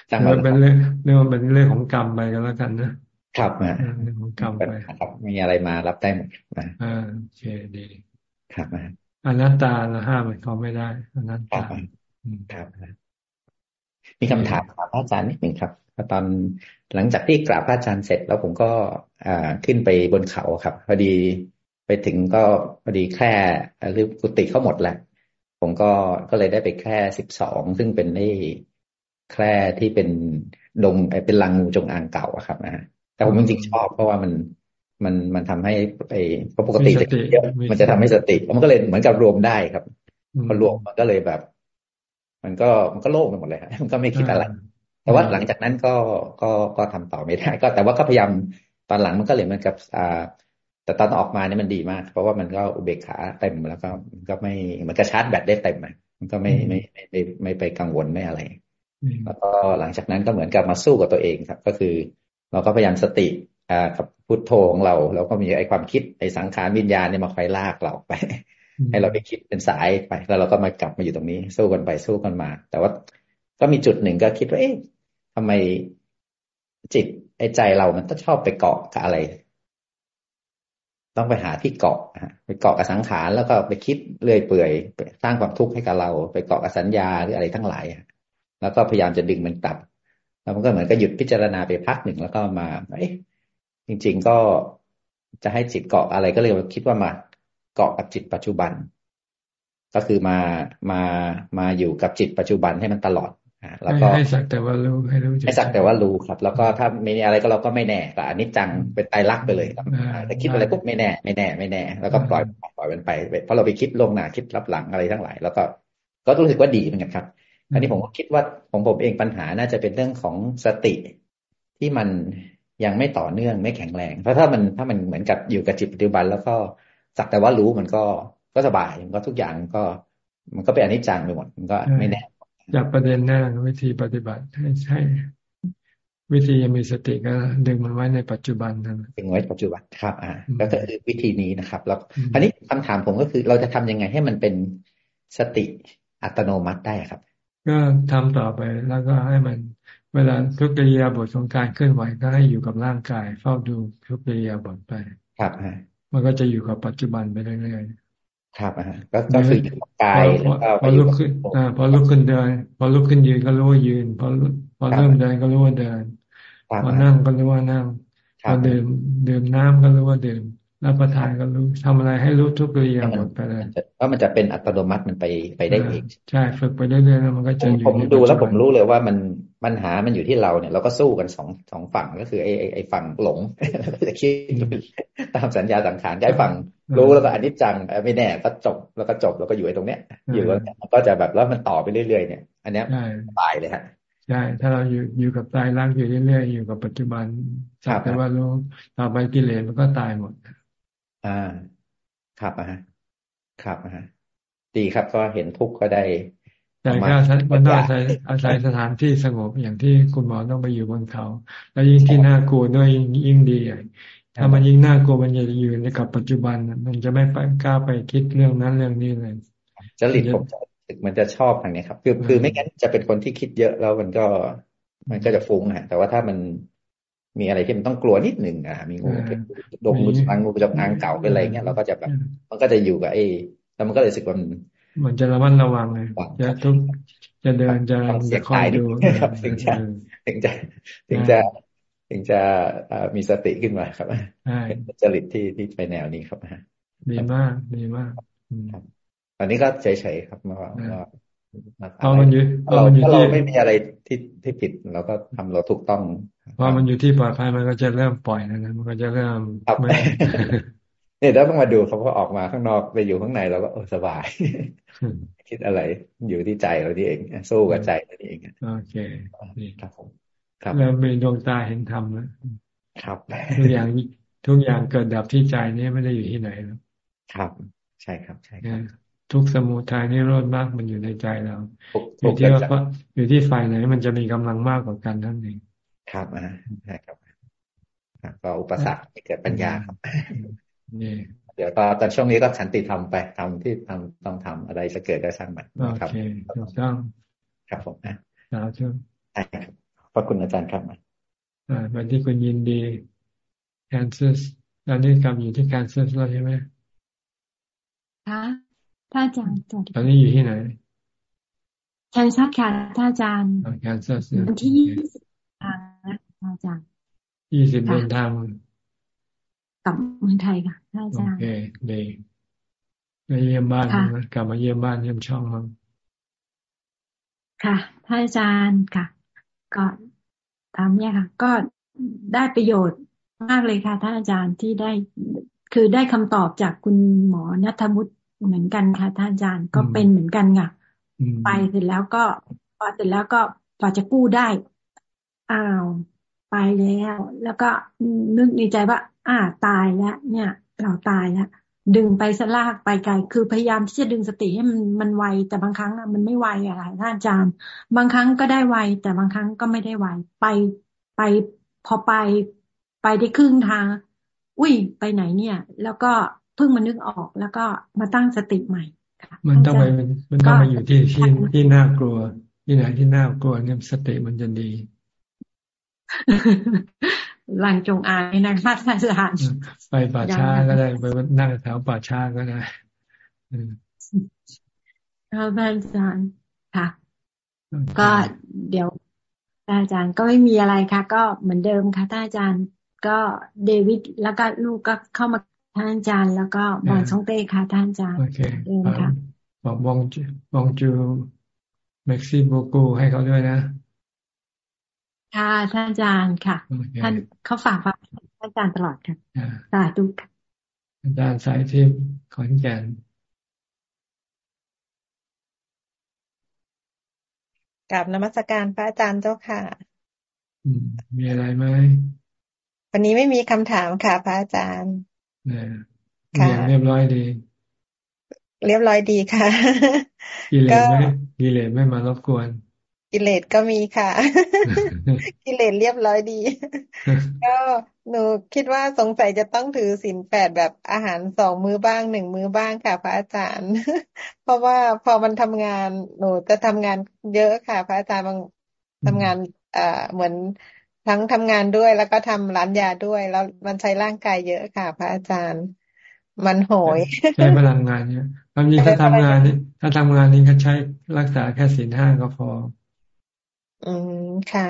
สร้างมันเป็นเรื่องเรื่องเป็นเรื่องของกรรมไปก็แล้วกันนะ ครับนะเรื่องของกรรมไปครับมีอะไรมารับได้หมดนะอ่าโอเคดีครับนะอนัตตาเราห้ามมันเขาไม่ได้อนัตตาครับมีคำถามถามอาจารย์นิดหนึ่งครับตอนหลังจากที่กราบพระอาจารย์เสร็จแล้วผมก็อ่าขึ้นไปบนเขาครับ พอดีไปถึงก็พอดีแค่หรือกุฏิเขาหมดแหละผมก็ก็เลยได้ไปแค่สิบสองซึ่งเป็นไอ้แค่ที่เป็นดงเป็นลังงูจงอางเก่าอะครับนะ แต่ผมจริงๆชอบเพราะว่ามันมันมันทำให้ไอ้ปกติจะเยอะมันจะทำให้สติมันก็เลยเหมือนกับรวมได้ครับพอรวมมันก็เลยแบบ มันก็มันก็โล่งไปหมดเลยมันก็ไม่คิดอะไร แต่ว่าหลังจากนั้นก็ก็ก็ทำต่อไม่ได้ก็แต่ว่าก็พยายามตอนหลังมันก็เลยเหมือนกับอ่าแต่ตอนออกมาเนี่ยมันดีมาก เพราะว่ามันก็อุเบกขาเต็มแล้วก็มันก็ไม่มันก็ชาร์จแบตได้เต็มมันก็ไม่ไม่ไม่ไม่ไม่ไปกังวลไม่อะไร แล้วก็หลังจากนั้นก็เหมือนกับมาสู้กับตัวเองครับ ก็คือ เราก็พยายามสติอ่ากับพุทโธของเรา เราก็มีไอ้ความคิดไอ้สังขารวิญญาณเนี่ยมาคอยลากเราไป ให้เราไปคิดเป็นสายไป แล้วเราก็มากลับมาอยู่ตรงนี้ สู้กันไปสู้กันมา แต่ว่าก็มีจุดหนึ่งก็คิดว่าเอ๊ะทำไมจิตไอ้ใจเรามันต้องชอบไปเกาะกับอะไร ต้องไปหาที่เกาะไปเกาะกับสังขารแล้วก็ไปคิดเรื่อยเปื่อยสร้างความทุกข์ให้กับเรา ไปเกาะกับสัญญาหรืออะไรทั้งหลายแล้วก็พยายามจะดึงมันกลับ แล้วมันก็เหมือนกับหยุดพิจารณาไปพักหนึ่งแล้วก็มาเอ๊ะจริง ๆ ก็จะให้จิตเกาะอะไรก็เลยคิดว่ามาเกาะกับจิตปัจจุบัน ก็คือมามามาอยู่กับจิตปัจจุบันให้มันตลอดแล้วก็ให้สักแต่ว่ารู้ให้รู้ให้สักแต่ว่ารู้ครับ แล้วก็ถ้าไม่มีอะไรก็เราก็ไม่แน่ก็อันนี้จังเป็นไตรลักษณ์ไปเลยครับแต่คิดอะไรปุ๊บไม่แน่ ไม่แน่ ไม่แน่ แล้วก็ปล่อยปล่อยมันไปเพราะเราไปคิดลงหน้าคิดรับหลังอะไรทั้งหลาย แล้วก็ก็รู้สึกว่าดีเหมือนกันครับ อันนี้ผมก็คิดว่าของผมเองปัญหาน่าจะเป็นเรื่องของสติที่มันยังไม่ต่อเนื่องไม่แข็งแรง เพราะถ้ามันถ้ามันเหมือนกับอยู่กับจิตปัจจุบัน แล้วก็สักแต่ว่ารู้มันก็ก็สบายมันก็ทุกอย่างก็ มันก็เป็นอนิจจังไปหมดมันก็ไม่แน่จากประเด็นแน่วิธีปฏิบัติให้ใช่ วิธียังมีสติก็ดึงมันไว้ในปัจจุบันนะดึงไว้ปัจจุบันครับ อ่า ก็คือวิธีนี้นะครับ แล้วอันนี้คำถามผมก็คือเราจะทำยังไงให้มันเป็นสติอัตโนมัติได้ครับ ก็ทำต่อไปแล้วก็ให้มัน เวลาทุกกิริยาบทของการเคลื่อนไหวก็ให้อยู่กับร่างกาย เฝ้าดูทุกกิริยาบทไป ครับมันก็จะอยู่กับปัจจุบันไปเรื่อยๆครับอ่าก็ก็คืออยู่กับกายแล้วก็พอลุกขึ้นอ่าพอลุกขึ้นเดิน พอลุกขึ้นยืนก็รู้ว่ายืน พอพอเริ่มเดินก็รู้ว่าเดินพอนั่งก็รู้ว่านั่งพอดื่มดื่มน้ำก็รู้ว่าดื่ม รับประทานก็รู้ทำอะไรให้รู้ทุกเรื่องหมดไปเลยเพราะมันจะเป็นอัตโนมัติมันไปไปได้เองใช่ฝึกไปเรื่อยๆแล้วมันก็จะอยู่ผมดูแล้วผมรู้เลยว่ามันปัญหามันอยู่ที่เราเนี่ยเราก็สู้กันสองสองฝั่งก็คือไอ้ไอ้ฝั่งหลงก็จะคิดตามสัญญาสังขารไอ้ฝั่งรู้แล้วก็อนิจจังไม่แน่ก็จบแล้วก็จบแล้วก็อยู่ไอ้ตรงเนี้ย อยู่แล้วก็จะแบบแล้วมันต่อไปเรื่อยๆเนี่ย อันเนี้ยตายเลยฮะใช่ถ้าเราอยู่อยู่กับตายรักอยู่เรื่อยๆอยู่กับปัจจุบันสักแต่ว่ารู้ต่อไปกิเลสมันก็ตายหมด อ่าครับอะครับอะดีครับก็เห็นทุกข์ก็ได้แต่ก็มันต้องอาศัยอาศัยสถานที่สงบอย่างที่คุณหมอต้องไปอยู่บนเขา แล้วยิ่งที่น่ากลัวด้วยยิ่งดีถ้ามันยิ่งน่ากลัวมันจะอยู่ในกับปัจจุบัน มันจะไม่ไปกล้าไปคิดเรื่องนั้นเรื่องนี้เลยจริตผมมันจะชอบทางนี้ครับ คือคือไม่งั้นจะเป็นคนที่คิดเยอะแล้วมันก็ มันก็จะฟุ้งฮะแต่ว่าถ้ามัน มีอะไรที่มันต้องกลัวนิดหนึ่งอะมีงูดงงูจงงูจงอางเก่าเป็นอะไรเงี้ยเราก็จะแบบมันก็จะอยู่กับไอ้แล้วมันก็เลยสึกว่ามันมันจะระมัดระวังเลยจะทุกจะเดินจะจะคอยดูครับถึงจะถึงจะถึงจะถึงจะมีสติขึ้นมาครับจริตที่ที่ไปแนวนี้ครับดีมากดีมากตอนนี้ก็เฉยๆครับมาว่าเรามันอยู่เราเราไม่มีอะไรที่ที่ผิดเราก็ทำเราถูกต้อง พอมันอยู่ที่ปลอดภัยมันก็จะเริ่มปล่อยนะมันก็จะเริ่มไม่เนี่ยแล้วต้องมาดูเขาพอออกมาข้างนอกไปอยู่ข้างในเราก็สบาย คิดอะไรอยู่ที่ใจเราที่เองสู้กับใจเราเองโอเคครับผมครับแล้วมีดวงตาเห็นธรรมแล้วครับทุกอย่างทุกอย่างเกิดดับที่ใจนี่ไม่ได้อยู่ที่ไหนแล้วครับ ใช่ครับใช่ครับทุกสมุทัยนี่รอดมากมันอยู่ในใจเราอยู่ที่ว่าอยู่ที่ฝ่ายไหนมันจะมีกำลังมากกว่ากันนั่นเอง ครับอ่าใช่ครับก็อุปสรรคเกิดปัญญาครับนี่เดี๋ยวตอนตอนช่วงนี้ก็สันติธรรมไปทำที่ทำต้องทำอะไรจะเกิดก็ช่างมันครับโอเคถูกต้องครับผมนะสาธุใช่ครับขอบคุณอาจารย์ครับอ่าไปที่คุณยินดีแคนซัสตอนนี้กลับอยู่ที่แคนซัสแล้วใช่ไหมคะท่านอาจารย์ตอนนี้อยู่ที่ไหนแคนซัสค่ะท่านอาจารย์แคนซัสวันที่ยี่สิบทางนะ อาจารย์ยี่สิบเดินทางกับเมืองไทยค่ะท่านอาจารย์โอเคดีไปเยี่ยมบ้านกลับมาเยี่ยมบ้านเยี่ยมช่องมั้งค่ะท่านอาจารย์ค่ะ ก็ทำเนี่ยค่ะ ก็ได้ประโยชน์มากเลยค่ะท่านอาจารย์ที่ได้คือได้คำตอบจากคุณหมอนัทมุตเหมือนกันค่ะท่านอาจารย์ก็เป็นเหมือนกันค่ะไปเสร็จแล้วก็พอเสร็จแล้วก็พอจะกู้ได้อ้าว ไปแล้ว แล้วก็นึกในใจว่า อ่าตายแล้วเนี่ย เราตายแล้วดึงไปสลากไปไกล คือพยายามที่จะดึงสติให้มันมันไว แต่บางครั้งมันไม่ไวอะไรท่านอาจารย์ บางครั้งก็ได้ไว แต่บางครั้งก็ไม่ได้ไว ไปไปพอไปไปได้ครึ่งทาง อุ้ยไปไหนเนี่ย แล้วก็เพิ่งมานึกออกแล้วก็มาตั้งสติใหม่ค่ะมันต้องไปมันต้องไปอยู่ที่ที่ที่น่ากลัว ที่ไหนที่น่ากลัวเนี่ยสติมันจะดีห ลังจงอายนะคะท่านอาจารย์ไปป่าช้าก็ได้ไปนั่งแถวป่าช้าก็ได้ครับอาจารย์ค่ะ ก็เดี๋ยวอาจารย์ก็ไม่มีอะไรค่ะ ก็เหมือนเดิมค่ะท่านอาจารย์ก็เดวิดแล้วก็ลูกก็เข้ามาท่านอาจารย์ แล้วก็บอลซองเต้ค่ะท่านอาจารย์โอเคเดิมค่ะบอกบองจูบองจูเม็กซิโบกูให้เขาด้วยนะ ค่ะท่านอาจารย์ค่ะท่านเขาฝากฝากท่านอาจารย์ตลอดค่ะสาธุค่ะอาจารย์สายทิพย์ขอนแก่นกับนมัสการพระอาจารย์เจ้าค่ะมีอะไรไหมวันนี้ไม่มีคำถามค่ะ พระอาจารย์เนี่ยเรียบร้อยดี เรียบร้อยดีค่ะกิเลสไม่กิเลสไม่มารบกวน กิเลสก็มีค่ะ กิเลสเรียบร้อยดี ก็หนูคิดว่าสงสัยจะต้องถือศีลแปดแบบอาหารสองมื้อบ้างหนึ่งมื้อบ้างค่ะ พระอาจารย์ เพราะว่าพอมันทำงานหนูจะทำงานเยอะค่ะ พระอาจารย์บางทำงานเอ่อเหมือนทั้งทำงานด้วยแล้วก็ทำร้านยาด้วย แล้วมันใช้ร่างกายเยอะค่ะ พระอาจารย์ มันโหยใช้พลังงานเยอะความจริงถ้าทำงานนี้ถ้าทำงานนี้ก็ใช้รักษาแค่ศีลห้าก็พอ อืมค่ะ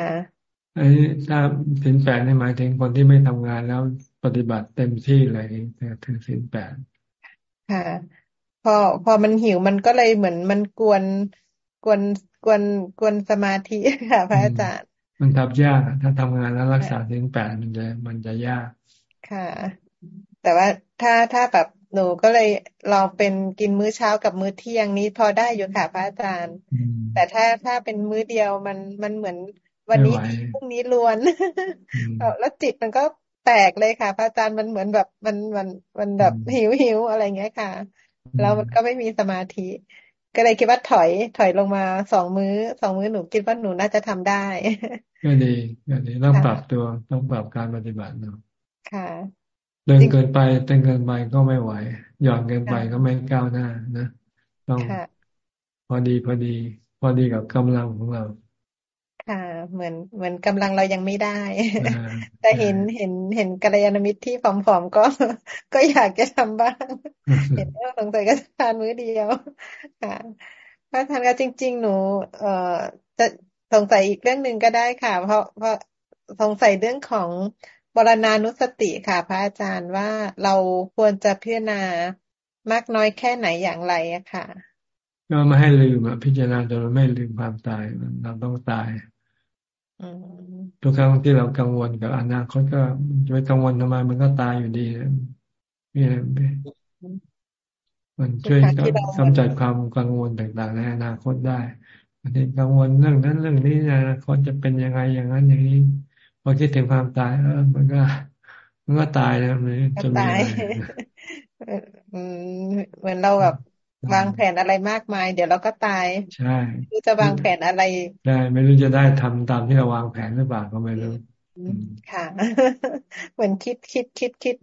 อันนี้ถ้าสินแปดนี่หมายถึงคนที่ไม่ทำงานแล้วปฏิบัติเต็มที่เลยถึงสินแปดค่ะ พอพอมันหิวมันก็เลยเหมือนมันกวนกวนกวนกวนสมาธิค่ะ พระอาจารย์ มันทับยากถ้าทำงานแล้วรักษาสินแปดมันจะมันจะยากค่ะ แต่ว่าถ้าถ้าแบบ หนูก็เลยลองเป็นกินมื้อเช้ากับมื้อเที่ยงนี้พอได้อยู่ค่ะพระอาจารย์ แต่ถ้าถ้าเป็นมื้อเดียวมันมันเหมือนวันนี้พรุ่งนี้ล้วนแล้วจิตมันก็แตกเลยค่ะ พระอาจารย์มันเหมือนแบบมันมันมันแบบหิวหิวอะไรเงี้ยค่ะ แล้วมันก็ไม่มีสมาธิ ก็เลยคิดว่าถอยถอยลงมาสองมื้อสองมื้อหนูคิดว่าหนูน่าจะทำได้ก็ดีก็ดีต้องปรับตัวต้องปรับการปฏิบัติเนาะค่ะ เดินเกินไปเดินเกินไปก็ไม่ไหว หย่อนเกินไปก็ไม่ก้าวหน้านะต้องพอดีพอดี พอดีกับกำลังของเรา ค่ะ เหมือนเหมือนกำลังเรายังไม่ได้ แต่เห็นเห็นเห็นกัลยาณมิตรที่ผอมๆก็ ก็อยากจะทำบ้าง เห็นว่าสงสัยก็ทานมื้อเดียวค่ะพระทานก็จริง ๆ หนู เอ่อจะสงสัยอีกเรื่องหนึ่งก็ได้ค่ะ เพราะเพราะสงสัยเรื่องของ บรณานุสติค่ะพระอาจารย์ว่าเราควรจะพิจารณามากน้อยแค่ไหนอย่างไรอะค่ะ ก็ไม่ให้ลืมอะพิจารณาจนไม่ลืมความตายเราต้องตายทุกครั้งที่เรากังวลกับอนาคตก็จะไปกังวลทำไมมันก็ตายอยู่ดีนี่มันช่วยกำจัดความกังวลต่างๆในอนาคตได้อันนี้กังวลเรื่องนั้นเรื่องนี้ในอนาคตจะเป็นยังไงอย่างนั้นอย่างนี้พ อคิดถึงความตายเออมันก็ มันก็ตายแล้วมันจะมีเหมือนเราแบบวางแผนอะไรมากมาย เดี๋ยวเราก็ตาย ใช่รู้จะวางแผนอะไรได้ไม่รู้จะได้ทำตามที่เราวางแผนหรือเปล่าก็ไม่รู้ค่ะ เหมือนคิดคิดคิดคิด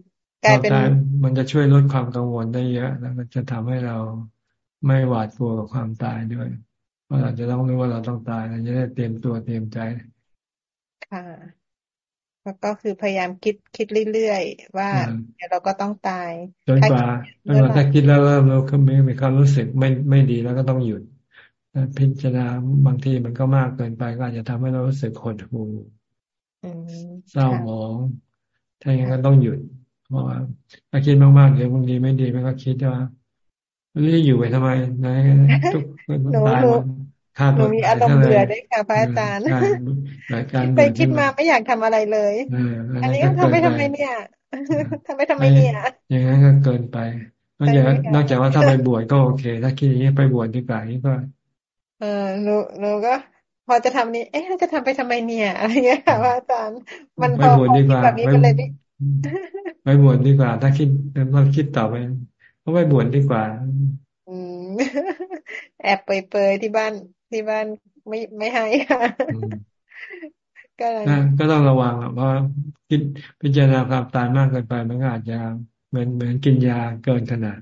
กลายเป็นมันจะช่วยลดความกังวลได้เยอะ แล้วมันจะทำให้เราไม่หวาดกลัวกับความตายด้วย เพราะเราจะต้องรู้ว่าเราต้องตายเราจะได้เตรียมตัวเตรียมใจ ค่ะ แล้วก็คือพยายามคิดคิดเรื่อยๆว่าเดี๋ยวเราก็ต้องตายจนกว่าจนกว่าถ้าคิดแล้วเริ่มเราก็ไม่มีความรู้สึกไม่ไม่ดีแล้วก็ต้องหยุดพิจารณาบางทีมันก็มากเกินไปก็อาจจะทำให้เรารู้สึกหดหู่เศร้าหมองถ้าอย่างนั้นต้องหยุด เพราะว่าถ้าคิดมากๆเดี๋ยวบางทีไม่ดีมันก็คิดว่านี่อยู่ไปทำไมนะทุกคนตายหมด หนูมีอารมณ์เบื่อด้วยค่ะพระอาจารย์คิดไปคิดมาไม่อยากทำอะไรเลย อันนี้ก็ทำไปทำไมเนี่ยทำไปทำไมเนี่ย อย่างนั้นก็เกินไปนอกจากนอกจากว่าถ้าไปบวชก็โอเค ถ้าคิดอย่างนี้ไปบวชดีกว่านี้ก็เออหนูหนูก็ พอจะทำนี้ เอ๊ะจะทำไปทำไมเนี่ยอะไรเงี้ยค่ะพระอาจารย์มันพอแบบนี้ก็เลยไปบวชดีกว่า ถ้าคิดเราคิดต่อไปก็ไปบวชดีกว่า แอบเปยๆที่บ้านที่บ้านไม่ไม่ให้ค่ะก็ก็ต้องระวังเพราะคิดพิจารณาความตายมากเกินไปมันก็อาจจะเหมือนเหมือนกินยาเกินขนาด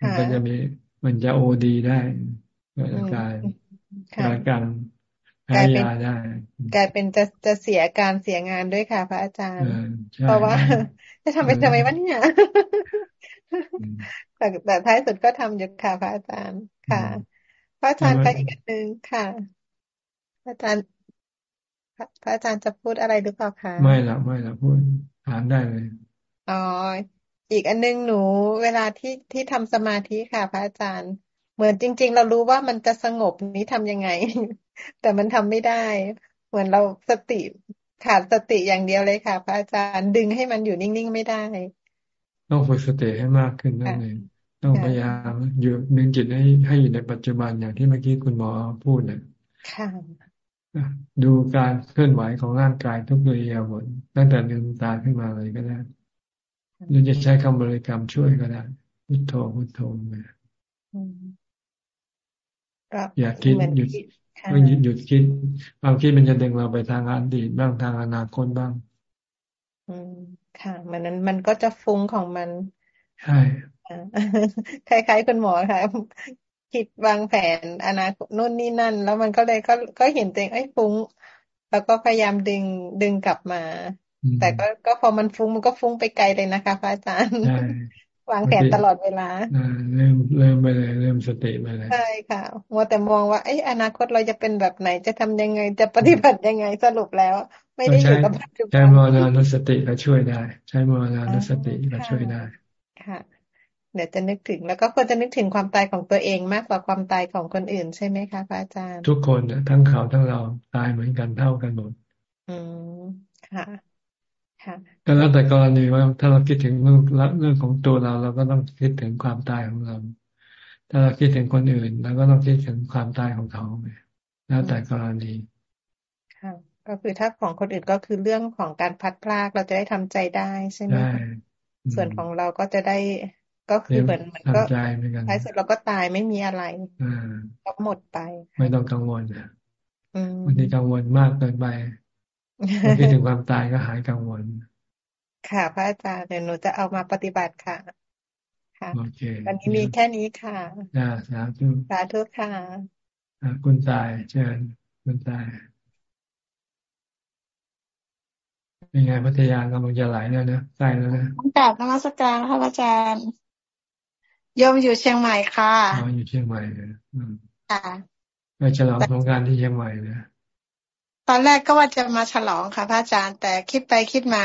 มันก็จะมีมันจะโอดีได้เกิดอาการอาการแพ้ยาได้กลายเป็นจะจะเสียการเสียงานด้วยค่ะ พระอาจารย์ เพราะว่าจะทำไปทำไมวะเนี่ย แต่แต่ท้ายสุดก็ทำอยู่ค่ะพระอาจารย์ค่ะ พระอาจารย์ก็อีกอันหนึ่งค่ะ พระอาจารย์พระอาจารย์จะพูดอะไรหรือเปล่าคะไม่ละไม่ละพูดถามได้เลยอ๋ออีกอันนึงหนูเวลาที่ที่ทำสมาธิค่ะ พระอาจารย์ เหมือนจริง ๆ เรารู้ว่ามันจะสงบนี้ทำยังไง แต่มันทำไม่ได้ เหมือนเราสติขาดสติอย่างเดียวเลยค่ะ พระอาจารย์ดึงให้มันอยู่นิ่งๆไม่ได้ ต้องฝึกสติให้มากขึ้นนั่นเองต้องพยายามอยู่ดึงจิตให้ให้อยู่ในปัจจุบันอย่างที่เมื่อกี้คุณหมอพูดเนี่ยดูการเคลื่อนไหวของร่างกายทุกเรียบทตั้งแต่ลืมตาขึ้นมาเลยก็ได้หรือจะใช้คำบริกรรมช่วยก็ได้พุทโธพุทโธไปอย่าคิดหยุดก็หยุดหยุดคิดบางคิดมันจะดึงเราไปทางอดีตบ้างทางอนาคตบ้างอืม ค่ะ มันนั้นมันก็จะฟุ้งของมัน ใช่คล้ายๆคุณหมอค่ะ คิดวางแผนอนาคตนู่นนี่นั่น แล้วมันก็เลยก็ก็เห็นตัวเองไอ้ฟุ้ง แล้วก็พยายามดึงดึงกลับมา แต่ก็ก็พอมันฟุ้งมันก็ฟุ้งไปไกลเลยนะคะพระอาจารย์วางแผนตลอดเวลาเริ่มเริ่มไปเลยเริ่มสติไปเลยใช่ค่ะมัวแต่มองว่าไอ้อนาคตเราจะเป็นแบบไหนจะทำยังไงจะปฏิบัติยังไงสรุปแล้ว ไม่ได้อยู่กับปัจจุบันใช้มรณานุสติก็ช่วยได้ ใช้มรณานุสติก็ช่วยได้ค่ะเดี๋ยวจะนึกถึงแล้วก็ควรจะนึกถึงความตายของตัวเองมากกว่าความตายของคนอื่นใช่ไหมคะพระอาจารย์ ทุกคนทั้งเขาทั้งเราตายเหมือนกันเท่ากันหมดอืมค่ะ ค่ะก็แล้วแต่กรณีว่าถ้าเราคิดถึงเรื่องเรื่องของตัวเราเราก็ต้องคิดถึงความตายของเรา ถ้าเราคิดถึงคนอื่นเราก็ต้องคิดถึงความตายของเขาแล้วแต่กรณีค่ะ ก็คือถ้าของคนอื่นก็คือเรื่องของการพัดพลากเราจะได้ทำใจได้ใช่ไหมส่วนของเราก็จะได้ก็คือเหมือนมันก็ท้ายสุดเราก็ตายไม่มีอะไรก็หมดไป ไม่ต้องกังวลอะบางทีกังวลมากเกินไปคิดถึงความตายก็หายกังวล ค่ะ พระอาจารย์เดี๋ยวหนูจะเอามาปฏิบัติค่ะ ค่ะวันนี้มีแค่นี้ค่ะสาธุสาธุค่ะคุณตายเชิญคุณตาย เป็นไงพัทยากำลังจะไหลแล้วนะใกล้แล้วนะกราบนมัสการค่ะอาจารย์ยมอยู่เชียงใหม่ค่ะอ๋ออยู่เชียงใหม่เลยค่ะไปฉลองสงการที่เชียงใหม่นะตอนแรกก็ว่าจะมาฉลองค่ะพระอาจารย์ แต่คิดไปคิดมา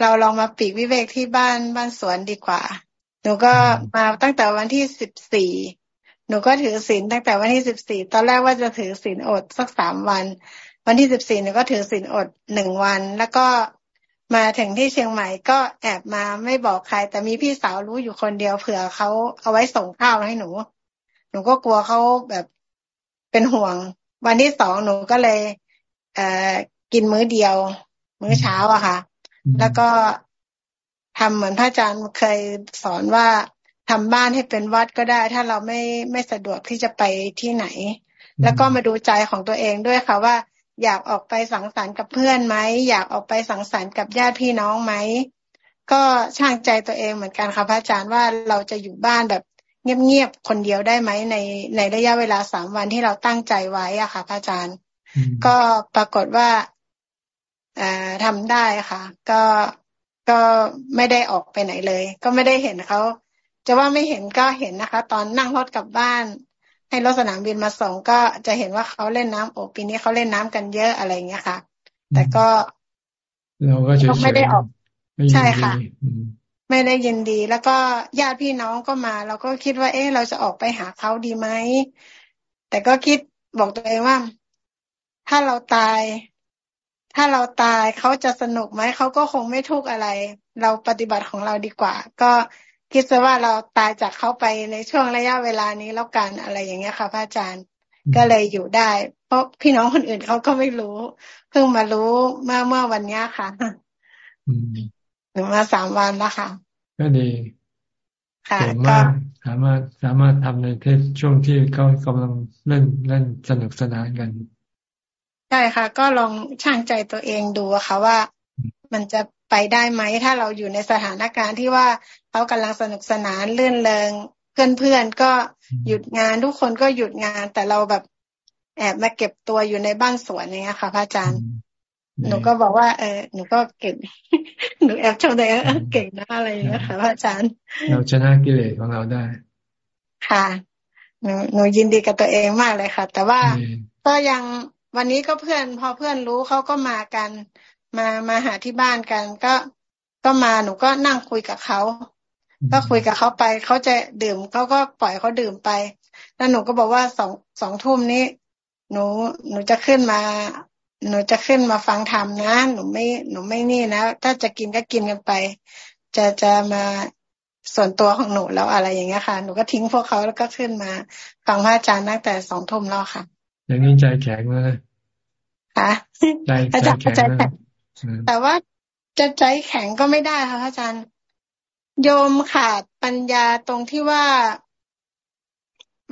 เราลองมาปีกวิเวกที่บ้านบ้านสวนดีกว่า หนูก็มาตั้งแต่วันที่สิบสี่หนูก็ถือศีลตั้งแต่วันที่สิบสี่ตอนแรกว่าจะถือศีลอดสักสามวัน วันที่สิบสี่หนูก็ถือศีลอดหนึ่งวัน แล้วก็มาถึงที่เชียงใหม่ก็แอบมาไม่บอกใคร แต่มีพี่สาวรู้อยู่คนเดียวเผื่อเขาเอาไว้ส่งข้าวให้หนู หนูก็กลัวเขาแบบเป็นห่วง วันที่สองหนูก็เลย เอ่อกินมื้อเดียว มื้อเช้าอะค่ะ แล้วก็ทำเหมือนพระอาจารย์เคยสอนว่าทำบ้านให้เป็นวัดก็ได้ ถ้าเราไม่ไม่สะดวกที่จะไปที่ไหน แล้วก็มาดูใจของตัวเองด้วยค่ะว่า อยากออกไปสังสรรค์กับเพื่อนไหมอยากออกไปสังสรรค์กับญาติพี่น้องไหมก็ช่างใจตัวเองเหมือนกันค่ะพระอาจารย์ว่าเราจะอยู่บ้านแบบเงียบๆคนเดียวได้ไหมในในระยะเวลาสามวันที่เราตั้งใจไว้อะค่ะพระอาจารย์ ก็ปรากฏว่าอ่าทำได้ค่ะ ก็ก็ไม่ได้ออกไปไหนเลย ก็ไม่ได้เห็นเขาจะว่าไม่เห็นก็เห็นนะคะ ตอนนั่งรถกลับบ้าน ให้รถสนามบินมาส่งก็จะเห็นว่าเขาเล่นน้ำโอปีนี้เขาเล่นน้ำกันเยอะอะไรเงี้ยค่ะ แต่ก็เราก็จะไม่ได้ออกใช่ค่ะ ไม่ได้ยินดี แล้วก็ญาติพี่น้องก็มา เราก็คิดว่า เอ๊ะเราจะออกไปหาเขาดีไหมแต่ก็คิดบอกตัวเองว่า ถ้าเราตาย ถ้าเราตายเขาจะสนุกไหมเขาก็คงไม่ทุกข์อะไร เราปฏิบัติของเราดีกว่า ก็ คิดซะว่าเราตายจากเขาไปในช่วงระยะเวลานี้แล้วกันอะไรอย่างเงี้ยค่ะพระอาจารย์ ก็เลยอยู่ได้ เพราะพี่น้องคนอื่นเขาก็ไม่รู้ เพิ่งมารู้เมื่อเมื่อวันนี้ค่ะหนูมาสามวันแล้วค่ะ ก็ดีค่ะก็สามารถสามารถทำในเทศช่วงที่เขากำลังเล่นเล่นสนุกสนานกันใช่ช่ค่ะ ก็ลองช่างใจตัวเองดูค่ะว่ามันจะ ไปได้ไหม ถ้าเราอยู่ในสถานการณ์ที่ว่าเขากำลังสนุกสนานเลื่อนเลงเพื่อนเพื่อนก็หยุดงานทุกคนก็หยุดงาน แต่เราแบบแอบมาเก็บตัวอยู่ในบ้านสวนอย่างเงี้ยค่ะพระอาจารย์ หนูก็บอกว่า เออหนูก็เก่งหนูแอบชมตัวเองเก่งนะอะไรอย่างเงี้ยค่ะพระอาจารย์ เราชนะกิเลสของเราได้ ค่ะหนูหนูยินดีกับตัวเองมากเลยค่ะ แต่ว่าก็ยังวันนี้ก็เพื่อน พอเพื่อนรู้เขาก็มากัน มามาหาที่บ้านกันก็ก็มาหนูก็นั่งคุยกับเขา ก็คุยกับเขาไปเขาจะดื่มเขาก็ปล่อยเขาดื่มไป แล้วหนูก็บอกว่าสองสองทุ่มนี้ หนูหนูจะขึ้นมา หนูจะขึ้นมาฟังธรรมนะ หนูไม่หนูไม่นี่นะ ถ้าจะกินก็กินกันไป จะจะมาส่วนตัวของหนูแล้วอะไรอย่างเงี้ยค่ะ หนูก็ทิ้งพวกเขาแล้วก็ขึ้นมาฟังพระอาจารย์ตั้งแต่สองทุ่มแล้วค่ะ อย่างนี้ใจแข็งเลยค่ะใจใจแข็ง แต่ว่าจะใจแข็งก็ไม่ได้ค่ะอาจารย์ โยมขาดปัญญาตรงที่ว่า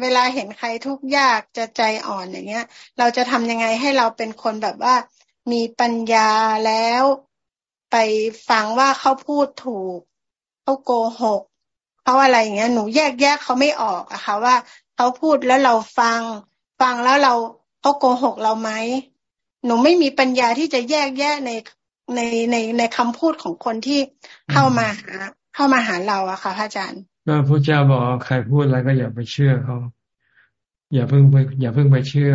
เวลาเห็นใครทุกข์ยากจะใจอ่อนอย่างเงี้ย เราจะทำยังไงให้เราเป็นคนแบบว่า มีปัญญาแล้วไปฟังว่าเขาพูดถูกเขาโกหกเขาอะไรอย่างเงี้ย หนูแยกแยกเขาไม่ออกอะค่ะ ว่าเขาพูดแล้วเราฟัง ฟังแล้วเราเขาโกหกเราไหมหนูไม่มีปัญญาที่จะแยกแยะใน ในในในคำพูดของคนที่เข้ามาหาเข้ามาหาเราอะค่ะพระอาจารย์ก็พระเจ้าบอกใครพูดอะไรก็อย่าไปเชื่อเขาอย่าเพิ่งไปอย่าเพิ่งไปเชื่อ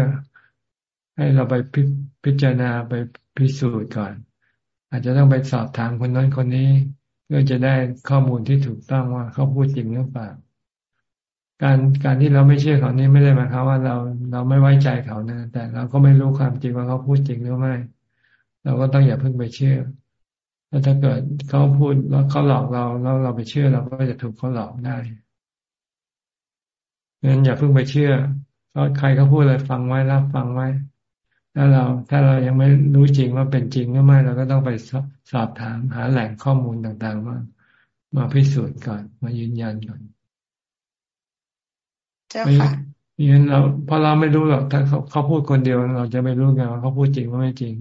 ให้เราไปพพิจารณาไปพิสูจน์ก่อน อาจจะต้องไปสอบถามคนนั้นคนนี้เพื่อจะได้ข้อมูลที่ถูกต้องว่าเขาพูดจริงหรือเปล่าการการที่เราไม่เชื่อเขานี่ไม่ได้หมายความว่าเราเราไม่ไว้ใจเขานะแต่เราก็ไม่รู้ความจริงว่าเขาพูดจริงหรือไม่ เราก็ต้องอย่าเพิ่งไปเชื่อแล้วถ้าเกิดเขาพูดแล้วเขาหลอกเราแล้วเราไปเชื่อเราก็จะถูกเขาหลอกได้งั้นอย่าเพิ่งไปเชื่อเขาใครเขาพูดอะไรฟังไว้รับฟังไว้ถ้าเรา ถ้าเรายังไม่รู้จริงว่าเป็นจริงหรือไม่เราก็ต้องไปสอบถามหาแหล่งข้อมูลต่างๆมามาพิสูจน์ก่อน มายืนยันก่อนเจ้าค่ะงั้นเราเพราะเราไม่รู้หรอกถ้าเขาเขาพูดคนเดียว เราจะไม่รู้ไงว่าเขาพูดจริงหรือไม่จริง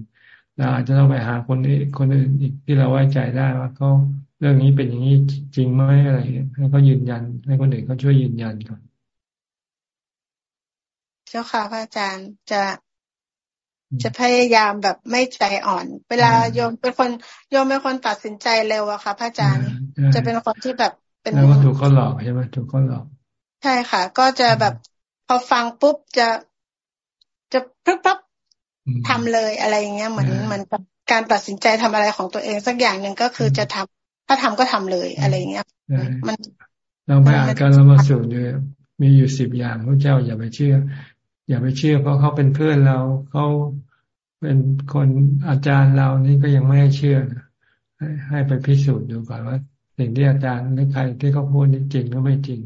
เราอาจจะต้องไปหาคนนี้คนอื่นอีกที่เราไว้ใจได้ว่าเขาเรื่องนี้เป็นอย่างนี้จริงไหมอะไรให้เขายืนยัน ให้คนอื่นเขาช่วยยืนยันก่อนเจ้าค่ะพระอาจารย์จะจะพยายามแบบไม่ใจอ่อน เวลาโยมเป็นคนโยมเป็นคนตัดสินใจเร็วอะค่ะพระอาจารย์จะเป็นคนที่แบบเป็นแล้วก็ถูกเขาหลอกใช่ไหมถูกเขาหลอก ใช่ค่ะ ก็จะแบบพอฟังปุ๊บจะจะปึ๊บปั๊บ ทำเลยอะไรอย่างเงี้ยเหมือนเหมือนการตัดสินใจทำอะไรของตัวเองสักอย่างหนึ่งก็คือจะทำถ้าทำก็ทำเลยอะไรอย่างเงี้ย มันเราไปอ่านการละมาสูตรเนี่ยมีอยู่สิบอย่างพระเจ้าอย่าไปเชื่อ อย่าไปเชื่อ เพราะเขาเป็นเพื่อนเราเขาเป็นคนอาจารย์เรานี่ก็ยังไม่ให้เชื่อนะให้ให้ไปพิสูจน์ดูก่อนว่าสิ่งที่อาจารย์หรือใครที่เขาพูดนี่จริงหรือไม่จริง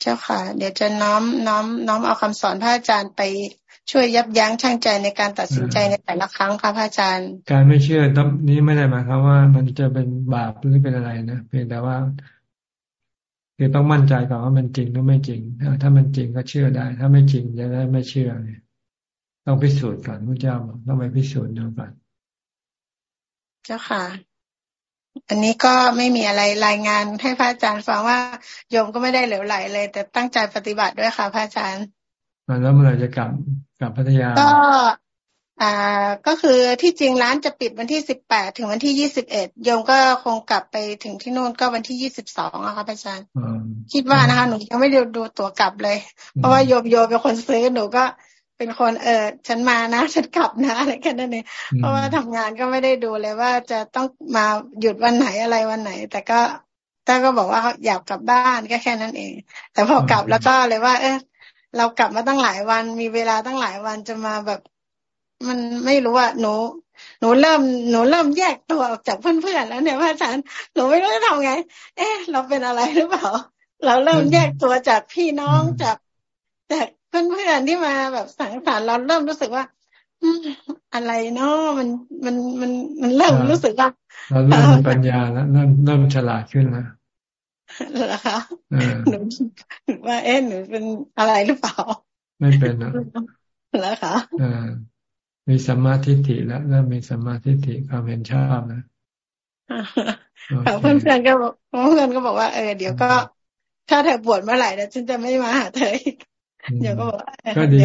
เจ้าค่ะ เดี๋ยวจะน้อมน้อมน้อมเอาคำสอนพระอาจารย์ไปช่วยยับยั้งชั่งใจในการตัดสินใจในแต่ละครั้งค่ะพระอาจารย์ การไม่เชื่อตนี้ไม่ได้หมายความว่า มันจะเป็นบาปหรือเป็นอะไรนะเพียงแต่ว่าคือต้องมั่นใจก่อนว่ามันจริงหรือไม่จริง ถ้ามันจริงก็เชื่อได้ ถ้าไม่จริงจะได้ไม่เชื่อเนี่ยต้องพิสูจน์ก่อนพระเจ้าบอกต้องไปพิสูจน์ดูก่อนเจ้าค่ะ อันนี้ก็ไม่มีอะไรรายงานให้พระอาจารย์ฟังว่าโยมก็ไม่ได้เหลวไหลเลย แต่ตั้งใจปฏิบัติด้วยค่ะพระอาจารย์แล้วเมื่อไรจะกลับกลับพัทยา ก็อ่าก็คือที่จริงร้านจะปิดวันที่สิบแปดถึงวันที่ยี่สิบเอ็ดโยมก็คงกลับไปถึงที่นู่นก็วันที่ยี่สิบสองอะค่ะอาจารย์คิดว่านะคะหนูยังไม่ดูดูตั๋วกลับเลย เพราะว่าโยมโยมเป็นคนซื้อหนูก็ เป็นคนเออฉันมานะฉันกลับนะอะไรแค่นั้นเองเพราะว่าทำงานก็ไม่ได้ดูเลยว่าจะต้องมาหยุดวันไหนอะไรวันไหน แต่ก็ต้าก็บอกว่าอยากกลับบ้านก็แค่นั้นเอง แต่พอกลับแล้วก็เลยว่า เออเรากลับมาตั้งหลายวัน มีเวลาตั้งหลายวันจะมาแบบ มันไม่รู้ว่าหนูหนูเริ่มหนูเริ่มแยกตัวออกจากเพื่อนๆแล้วเนี่ยพระอาจารย์หนูไม่รู้จะทำไง เอ๊ะ เราเป็นอะไรหรือเปล่า เราเริ่มแยกตัวจากพี่น้องจากจาก เพื่อนๆที่มาแบบสังสรรค์เราเริ่มรู้สึกว่าอะไรเนาะมันมันมันมันเริ่มรู้สึกว่าเราเริ่มมีปัญญาแล้วเริ่มเริ่มฉลาดขึ้นแล้วเหรอคะหนูว่าเอ๊ะหนูเป็นอะไรหรือเปล่า ไม่เป็นหรอกแล้วค่ะอ่ามีสัมมาทิฏฐิแล้วเริ่มมีสัมมาทิฏฐิความเห็นชอบนะเพื่อนเพื่อนก็บอกเพื่อนก็บอกว่าเออเดี๋ยวก็ ถ้าเธอบวชเมื่อไหร่แล้วฉันจะไม่มาหาเธออีก เดี๋ยวก็บอกก็ดี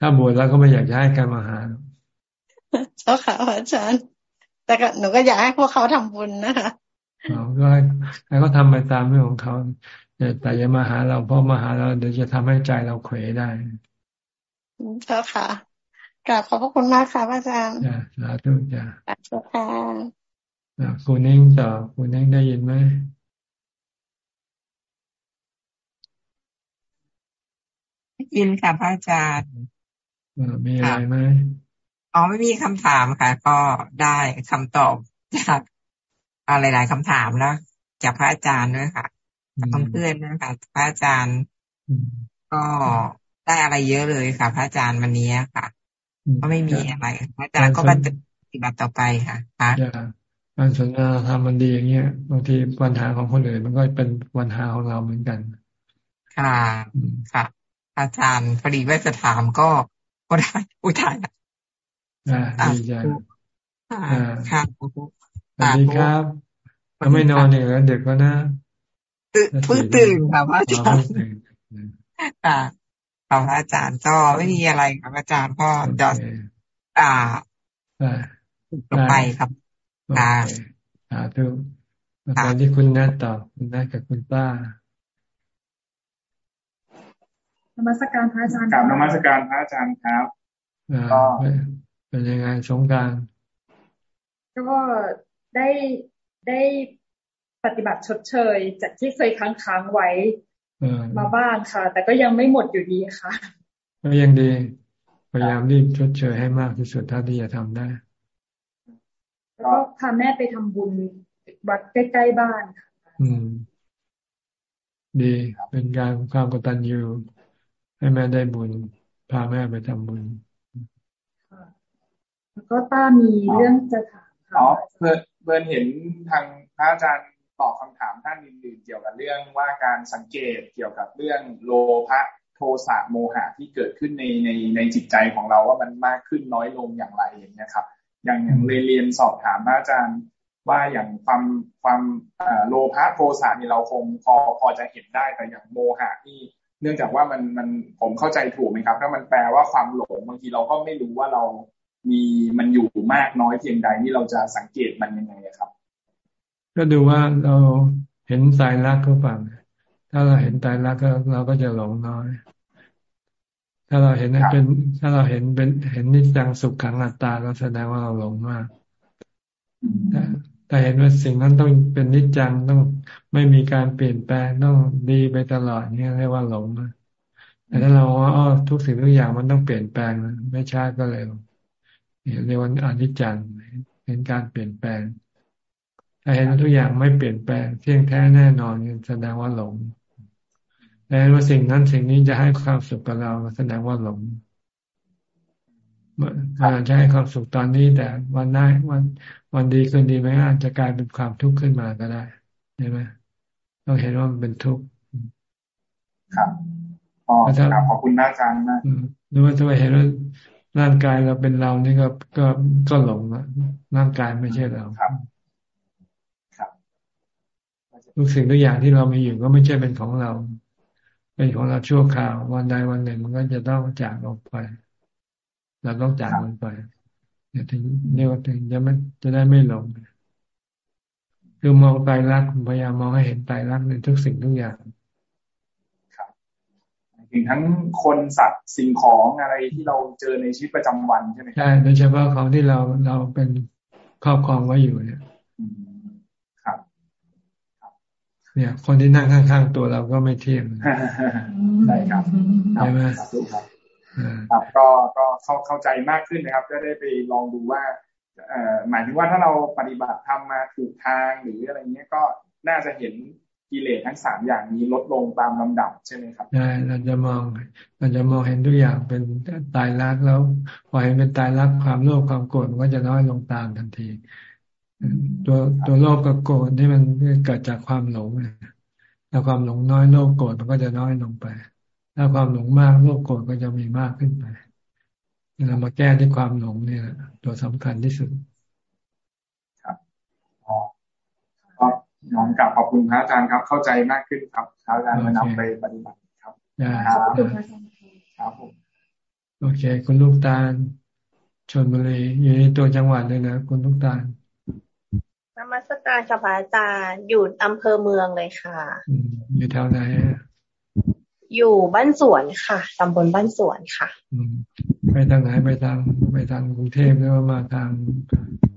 ถ้าบวชแล้วก็ไม่อยากจะให้การมาหาเจ้าค่ะอาจารย์ แต่ก็หนูก็อยากให้พวกเขาทำบุญนะคะเราก็ให้เขาทำไปตามเรื่องของเขาแต่อย่ามาหาเราเพราะมาหาเราเดี๋ยวจะทำให้ใจเราเขวได้เจ้าค่ะกราบขอบพระคุณมากค่ะอาจารย์สาธุจ้าสาธุค่ะคุณนิ่งต่อคุณนิ่งได้ยินไหม ยินค่ะพระอาจารย์มีอะไรไหมอ๋อไม่มีคำถามค่ะ ก็ได้คำตอบจากอะไรหลายคำถามแล้วจากพระอาจารย์ด้วยค่ะจากเพื่อนๆนะคะพระอาจารย์ ก็ได้อะไรเยอะเลยค่ะ พระอาจารย์วันนี้ค่ะ ก็ไม่มีอะไรพระอาจารย์ก็ปฏิบัติต่อไปค่ะค่ะการสนทนาธรรมมันดีอย่างเงี้ยบางทีปัญหาของคนอื่นมันก็เป็นปัญหาของเราเหมือนกัน ค่ะค่ะ อาจารย์พอดีว่าจะถามก็ก็ได้ อุทัยดีใจค่ะสวัสดีครับมันไม่นอนเนี่ยแล้วเด็กก็นะเพิ่งตื่นค่ะพระอาจารย์ค่ะพระอาจารย์ก็ไม่มีอะไรครับอาจารย์ก็จะอ่าต่อไปครับค่ะสาธุตอนที่คุณนัทต่อคุณนัทกับคุณป้า นมัสการพระอาจารย์กลับนมัสการพระอาจารย์ครับก็เป็นยังไงสงการก็ได้ได้ปฏิบัติชดเชย จากที่เคยค้างค้างไว้มาบ้างค่ะ แต่ก็ยังไม่หมดอยู่ดีค่ะ ก็ยังดี พยายามรีบชดเชยให้มากที่สุดเท่าที่จะทำได้แล้วก็พาแม่ไปทำบุญวัดใกล้ๆบ้านค่ะ อืม ดี เป็นการความกตัญญู ให้แม่ได้บุญ พาแม่ไปทำบุญแล้วก็ต้ามีเรื่องจะถามค่ะอ๋อเพื่อนเพื่อนเห็นทางพระอาจารย์ตอบคาถามท่านอื่นๆเกี่ยวกับเรื่องว่าการสังเกตเกี่ยวกับเรื่องโลภะโทสะโมหะที่เกิดขึ้นในในในจิตใจของเราว่ามันมากขึ้นน้อยลงอย่างไรอย่างนี้ครับ อย่างอย่างเรียนสอบถามพระอาจารย์ว่าอย่างความความโลภะโทสะนี่เราคงพอพอจะเห็นได้แต่อย่างโมหะนี่ เนื่องจากว่ามันมันผมเข้าใจถูกไหมครับ ถ้ามันแปลว่าความหลงบางทีเราก็ไม่รู้ว่าเรามีมันอยู่มากน้อยเพียงใดนี่เราจะสังเกตมันยังไงครับ ก็ดูว่าเราเห็นสายรักก็ฟังถ้าเราเห็นตายรักก็เราก็จะหลงน้อย ถ้าเราเห็นเป็น ถ้าเราเห็นเป็นเห็นนิจจังสุขขังอัตตาก็แสดงว่าเราหลงมากแต่เห็นว่าสิ่งนั้นต้องเป็นนิจจังต้อง ไม่มีการเปลี่ยนแปลงต้องดีไปตลอดเนี่ยเรียกว่าหลงแต่ถ้าเราว่าอ๋อทุกสิ่งทุกอย่างมันต้องเปลี่ยนแปลงไม่ช้าก็เร็วเรียกว่าอนิจจังเห็นการเปลี่ยนแปลงถ้าเห็นทุกอย่างไม่เปลี่ยนแปลงเที่ยงแท้แน่นอนแสดงว่าหลงแต่ว่าสิ่งนั้นสิ่งนี้จะให้ความสุขกับเราแสดงว่าหลงมันจะให้ความสุขตอนนี้ แต่วันหน้าวันวันดีคืนดีไหมอาจจะกลายเป็นความทุกข์ขึ้นมาก็ได้ใช่ไหม เราเห็นว่ามันเป็นทุกข์ครับขอบคุณอาจารย์นะหรือว่าถ้าเห็นว่าร่างกายเราเป็นเรานี่ก็ก็ก็หลงอะร่างกายไม่ใช่เราครับทุกสิ่งทุกอย่างที่เรามีอยู่ก็ไม่ใช่เป็นของเรา เป็นของเราชั่วคราววันใดวันหนึ่งมันก็จะต้องจากออกไป เราต้องจากมันไปเนี่ยถึงเรียกว่าถึงจะไม่จะได้ไม่หลง คือมองไตรลักษณ์พยายามมองให้เห็นไตรลักษณ์ในทุกสิ่งทุกอย่างถึงทั้งคนสัตว์สิ่งของอะไรที่เราเจอในชีวิตประจำวันใช่ไหมใช่โดยเฉพาะของที่เราเราเป็นครอบครองไว้อยู่เนี่ยครับ เนี่ย คนที่นั่งข้างๆตัวเราก็ไม่เที่ยงใช่ครับใช่ไหมครับก็ก็เข้าเข้าใจมากขึ้นนะครับ ก็ได้ไปลองดูว่าเอ่อ หมายถึงว่าถ้าเราปฏิบัติทำมาถูกทางหรืออะไรเงี้ยก็น่าจะเห็นกิเลสทั้งสามอย่างนี้ลดลงตามลำดับใช่ไหมครับใช่เราจะมองเราจะมองเห็นทุกอย่างเป็นตายรักแล้วพอเห็นเป็นตายรักความโลภความโกรธมันก็จะน้อยลงตามทันที ตัวตัวโลภกับโกรธนี่มันเกิดจากความหลงแล้วความหลงน้อยโลภโกรธมันก็จะน้อยลงไป ถ้าความหลงมากโลภโกรธก็จะมีมากขึ้นไป เรามาแก้ที่ความหลงเนี่ย ตัวสำคัญที่สุด ครับอ๋อก็น้องกลับขอบคุณพระอาจารย์ครับ เข้าใจมากขึ้นครับพระอาจารย์มานำไปปฏิบัติครับครับผมโอเค คุณลูกตาลชนบุรีอยู่ในตัวจังหวัดเลยนะคุณลูกตาลนมัสการค่ะพระอาจารย์อยู่อำเภอเมืองเลยค่ะ อยู่แถวไหน อยู่บ้านสวนค่ะตำบลบ้านสวนค่ะไปทางไหนไปทางไปทางกรุงเทพหรือว่ามาทาง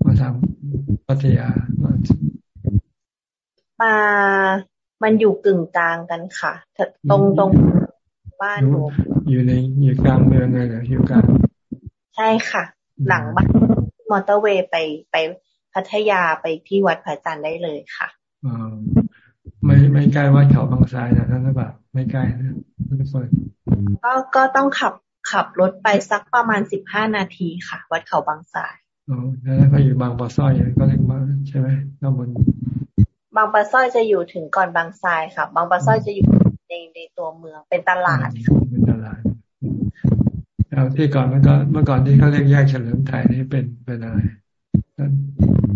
มาทางพัทยามามันอยู่กึ่งกลางกันค่ะ ตรงตรงบ้านหนูอยู่ในอยู่กลางเมืองเลยเหรออยู่กลางใช่ค่ะ หลังบ้านมอเตอร์เวย์ไปไปพัทยาไปที่วัดพระจันทร์ได้เลยค่ะอไม่ไม่ใกล้วัดเขาบางทรายนะท่านหรือเปล่า ไม่ใกล้นะทุกคนก็ก็ต้องขับขับรถไปสักประมาณสิบห้านาทีค่ะ วัดเขาบางทรายอ๋อแล้วก็อยู่บางปะสร้อยก็เรียกว่าใช่ไหมข้างบนบางปะสร้อยจะอยู่ถึงก่อนบางทรายค่ะ บางปะสร้อยจะอยู่ในในตัวเมืองเป็นตลาดเป็นตลาดแล้วที่ก่อนเมื่อก่อนเมื่อก่อนที่เขาเรียกแยกเฉลิมไทยนี่เป็นเป็นอะไรเ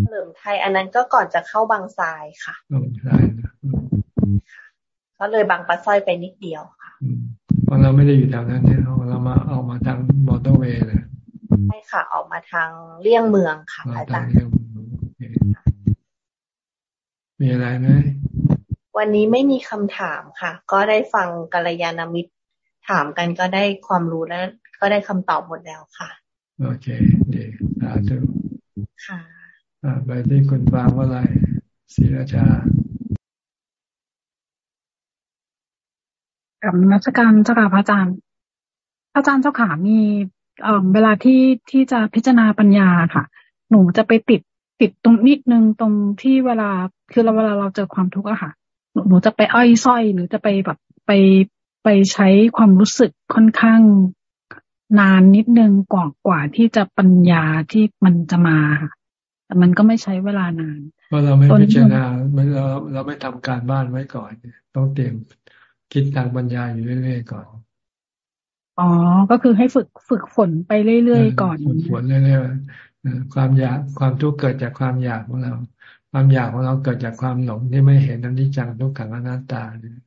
ฉลิมไทยอันนั้นก็ก่อนจะเข้าบางทรายค่ะบางทรายนะ ก็เลยบางปะสร้อยไปนิดเดียวค่ะเพราะเราไม่ได้อยู่แถวนั้นเนี่ยเรามาเอามาทางมอเตอร์เวย์เลยใช่ค่ะ ออกมาทางเลี่ยงเมืองค่ะอาจารย์มีอะไรไหมวันนี้ไม่มีคำถามค่ะ ก็ได้ฟังกัลยาณมิตรถามกันก็ได้ความรู้แล้วก็ได้คำตอบหมดแล้วค่ะ โอเคดีสาธุค่ะไปที่คุณฟางว่าไรศิราชา กับนักการเจ้าค่ะพระอาจารย์ พระอาจารย์เจ้าขามีเอ่อเวลาที่ที่จะพิจารณาปัญญาค่ะ หนูจะไปติดติดตรงนิดนึงตรงที่เวลาคือเราเวลาเราเจอความทุกข์อะค่ะหนูหนูจะไปอ้อยส้อยหรือจะไปแบบไปไปใช้ความรู้สึกค่อนข้างนานนิดนึงกว่ากว่าที่จะปัญญาที่มันจะมาค่ะแต่มันก็ไม่ใช้เวลานานเพราะเราไม่พิจารณาเราเราไม่ทำการบ้านไว้ก่อน ต้องเตรียม คิดทางปัญญาอยู่เรื่อยๆก่อน อ๋อ ก็คือให้ฝึกฝึกฝนไปเรื่อยๆก่อน ฝึกฝนเรื่อยๆความอยากความทุกข์เกิดจากความอยากของเรา ความอยากของเราเกิดจากความหลงที่ไม่เห็นอนิจจังทุกขังอนัตตาเนี่ย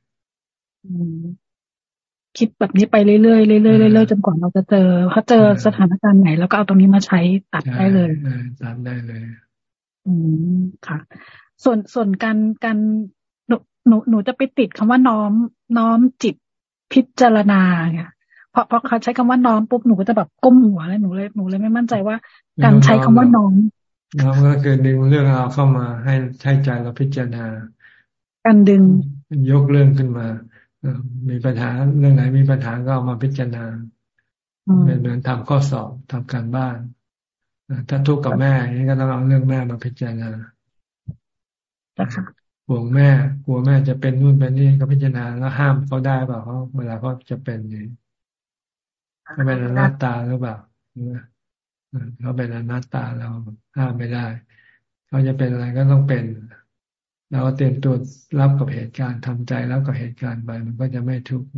คิดแบบนี้ไปเรื่อยๆเรื่อยๆเรื่อยๆจนกว่าเราจะเจอถ้าเจอสถานการณ์ไหนแล้วก็เอาตรงนี้มาใช้ตัดได้เลยตัดได้เลย อืมค่ะ ส่วนส่วนการการ หนูหนูหนูจะไปติดคำว่าน้อมน้อมจิตพิจารณาเนี่ยเพราะเพราะเขาใช้คำว่าน้อมปุ๊บหนูก็จะแบบก้มหัวแล้วหนูเลยหนูเลยไม่มั่นใจว่า การใช้คำว่าน้อมน้อมก็คือดึงเรื่องราวเข้ามาให้ใช้ใจเราพิจารณา การดึงยกเรื่องขึ้นมามีปัญหาเรื่องไหนมีปัญหาก็เอามาพิจารณาเป็นเหมือนทำข้อสอบทำการบ้านถ้าทุกข์กับแม่นี่ก็ต้องเอาเรื่องแม่มาพิจารณา ห่วงแม่กลัวแม่จะเป็นนู่นเป็นนี่ก็พิจารณาแล้วห้ามเขาได้เปล่าเขาเวลาเขาจะเป็นนี่เขาเป็นอนัตตาหรือเปล่าเขาเป็นอนัตตาเราห้ามไม่ได้เขาจะเป็นอะไรก็ต้องเป็นเราเตรียมตัวรับกับเหตุการณ์ทำใจแล้วกับเหตุการณ์ไปมันก็จะไม่ทุกข์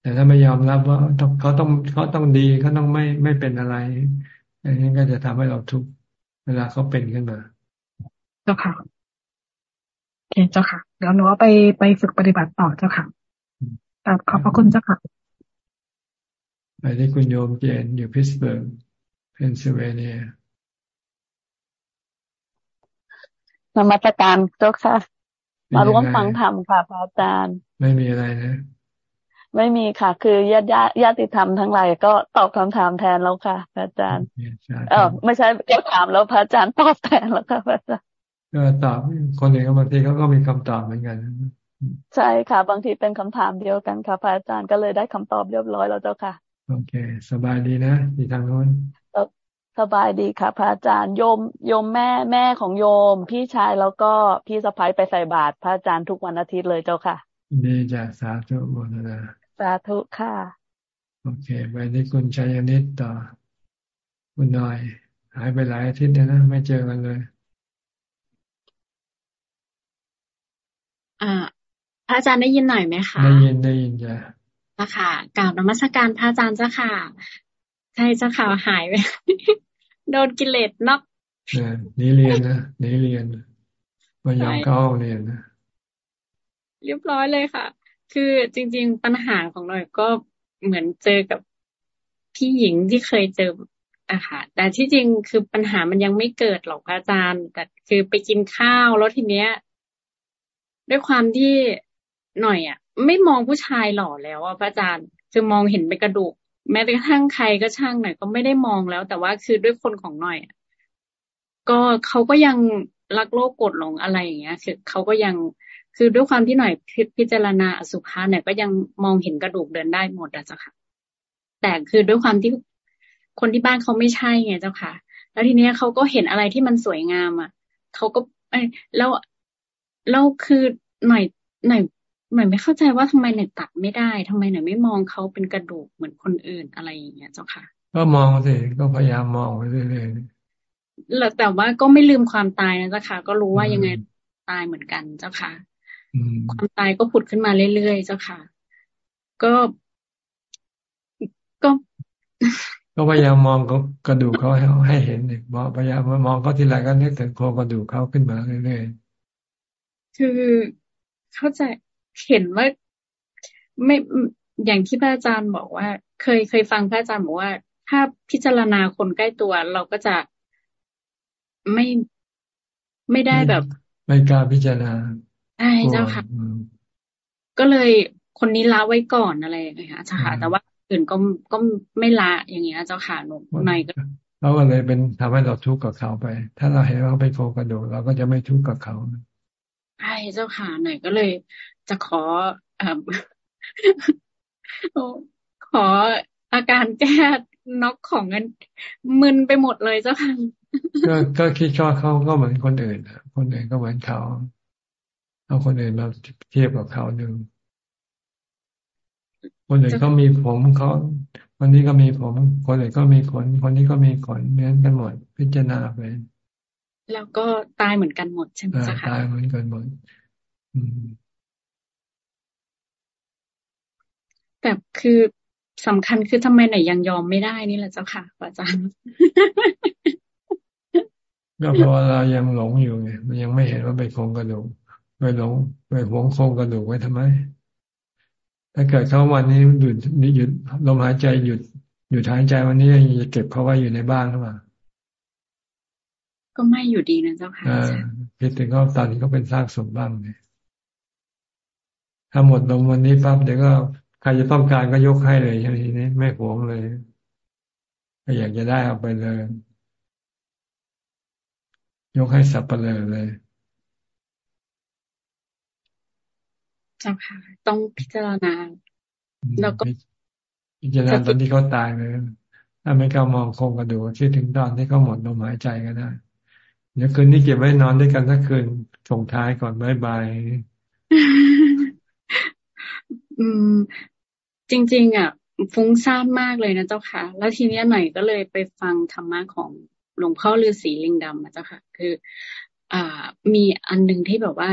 แต่ถ้าไม่ยอมรับว่าเขาต้องเขาต้องดีเขาต้องไม่ไม่เป็นอะไรอันนี้ก็จะทำให้เราทุกข์เวลาเขาเป็นขึ้นมา เจ้าค่ะโอเคเจ้าค่ะ เดี๋ยวหนูเอาไปไปฝึกปฏิบัติต่อเจ้าค่ะขอบพระคุณเจ้าค่ะไปที่คุณโยมเจนอยู่พิตต์สเบิร์กเพนซิลเวเนียนมัสการเจ้าค่ะ มาร่วมฟังธรรมค่ะพระอาจารย์ ไม่มีอะไรนะ ไม่มีค่ะ คือญาติญาติธรรมทั้งหลายก็ตอบคำถามแทนแล้วค่ะพระอาจารย์ เออไม่ใช่ก็ถามแล้วพระอาจารย์ตอบแทนแล้วค่ะพระอาจารย์ ก็ตอบคนหนึ่งบางทีเขาก็มีคำตอบเหมือนกัน ใช่ค่ะ บางทีเป็นคำถามเดียวกันค่ะพระอาจารย์ก็เลยได้คำตอบเรียบร้อยแล้วเจ้าค่ะ โอเค สบายดีนะที่ทางโน้นสบายดีค่ะ พระอาจารย์โยมโยมแม่แม่ของโยม พี่ชายแล้วก็พี่สะพ้ายไปใส่บาตรพระอาจารย์ทุกวันอาทิตย์เลยเจ้าค่ะดีจ้ะสาธุโมทนาสาธุค่ะ โอเคไปที่คุณชัยนิตต่อคุณน้อย หายไปหลายอาทิตย์แล้วนะ ไม่เจอกันเลย อ่าระอาจารย์ได้ยินหน่อยไหมคะได้ยินได้ยินจ้ะนะคะกล่าวนมัสการพระอาจารย์เจ้าค่ะ ใช่เจ้าค่ะหายไปโดนกิเลสนอกนี่เรียนนะนี่เรียนมายอมเข้าเรียนนะเรียบร้อยเลยค่ะ คือจริง ๆ ปัญหาของหน่อยก็เหมือนเจอกับพี่หญิงที่เคยเจออะค่ะ แต่ที่จริงคือปัญหามันยังไม่เกิดหรอกอาจารย์ แต่คือไปกินข้าวแล้วทีเนี้ย ด้วยความที่หน่อยอะ ไม่มองผู้ชายหล่อแล้วอะพระอาจารย์คือมองเห็นเป็นกระดูก แม้กระทั่งใครก็ช่างหน่อยก็ไม่ได้มองแล้ว แต่ว่าคือด้วยคนของหน่อยก็เขาก็ยังรักโลกกดหลงอะไรอย่างเงี้ย คือเขาก็ยังคือด้วยความที่หน่อยพิจารณาอสุภะเนี่ยก็ยังมองเห็นกระดูกเดินได้หมดอะเจ้าค่ะ แต่คือด้วยความที่คนที่บ้านเขาไม่ใช่ไงเจ้าค่ะ แล้วทีเนี้ยเขาก็เห็นอะไรที่มันสวยงามอะเขาก็แล้วแล้วคือ หน่อยหน่อยหน่อยไม่เข้าใจว่าทำไมหน่อยตัดไม่ได้ทำไมหน่อยไม่มองเขาเป็นกระดูกเหมือนคนอื่นอะไรอย่างเงี้ยเจ้าค่ะ ก็มองสิก็พยายามมองไปเรื่อยๆแต่ว่าก็ไม่ลืมความตายนะเจ้าค่ะ ก็รู้ว่ายังไงตายเหมือนกันเจ้าค่ะความตายก็ผุดขึ้นมาเรื่อยๆเจ้าค่ะ ก็ก็ก็พยายามมองกระดูกเขาให้ให้เห็นอีกพยายามมองเขาทีไรก็นึกถึงโครงกระดูกเขาขึ้นมาเรื่อยๆคือ เข้าใจเห็นว่าไม่อย่างที่พระอาจารย์บอกว่า เคยเคยฟังพระอาจารย์บอกว่า ถ้าพิจารณาคนใกล้ตัวเราก็จะไม่ไม่ได้แบบ ไม่กล้าพิจารณาใช่เจ้าค่ะก็เลยคนนี้ละไว้ก่อนอะไรอย่างเงี้ยค่ะแต่ว่าอื่นก็ก็ไม่ละอย่างเงี้ยเจ้าค่ะหนูในก็เราก็เลยเป็นทำให้เราทุกข์กับเขาไป ถ้าเราเห็นว่าเป็นโคกระดูกเราก็จะไม่ทุกข์กับเขา ใช่เจ้าค่ะหน่อยก็เลย จะขออขออาการแก้น็อกของเงินมึนไปหมดเลยเจ้าค่ะก็ก็คิดว่าเขาก็เหมือนคนอื่นคนอื่นก็เหมือนเขาเอาคนอื่นมาเทียบกับเขาหนึ่งคนอื่นก็มีผมเขาคนนี้ก็มีผม คนอื่นก็มีขนคนนี้ก็มีขนเหมือนกันหมดพิจารณาไป แล้วก็ตายเหมือนกันหมดใช่ไหมจ๊ะคะตายเหมือนกันหมดแต่คือสำคัญคือทำไมไหนยังยอมไม่ได้นี่แหละเจ้าค่ะอาจารย์ก็เพราะว่าเรายังหลงอยู่ไงมันยังไม่เห็นว่าเป็นโครงกระดูกไปหลงไปหวงโครงกระดูกไว้ทำไม ถ้าเกิดเขาวันนี้หยุดหยุดลมหายใจหยุดหยุดหายใจวันนี้ยังจะเก็บเขาไว้อยู่ในบ้านหรือเปล่า ก็ไม่อยู่ดีนะเจ้าค่ะคิดถึงเขาตอนนี้ก็เป็นสร้างสมบ้างเลยถ้าหมดลมวันนี้ปั๊บเดี๋ยวก็ใครจะต้องการก็ยกให้เลยทีนี้ไม่หวงเลยก็อยากจะได้เอาไปเลย ยกให้สับเปลือเลยจ้าค่ะ ต้องพิจารณาแล้วก็พิจารณาตอนที่เขาตายเลยถ้าไม่ก้ามองโครงกระดูกคิดถึงตอนที่เขาหมดลมหายใจก็ได้ เดี๋ยวคืนนี้เก็บไว้นอนด้วยกันสักคืนส่งท้ายก่อนบายบายอืม จริง ๆ อะ ฟุ้งซ่านมากเลยนะเจ้าค่ะ แล้วทีเนี้ยหน่อยก็เลยไปฟังธรรมะของหลวงพ่อฤาษีลิงดำนะเจ้าค่ะ คือ อ่า มีอันหนึ่งที่แบบว่า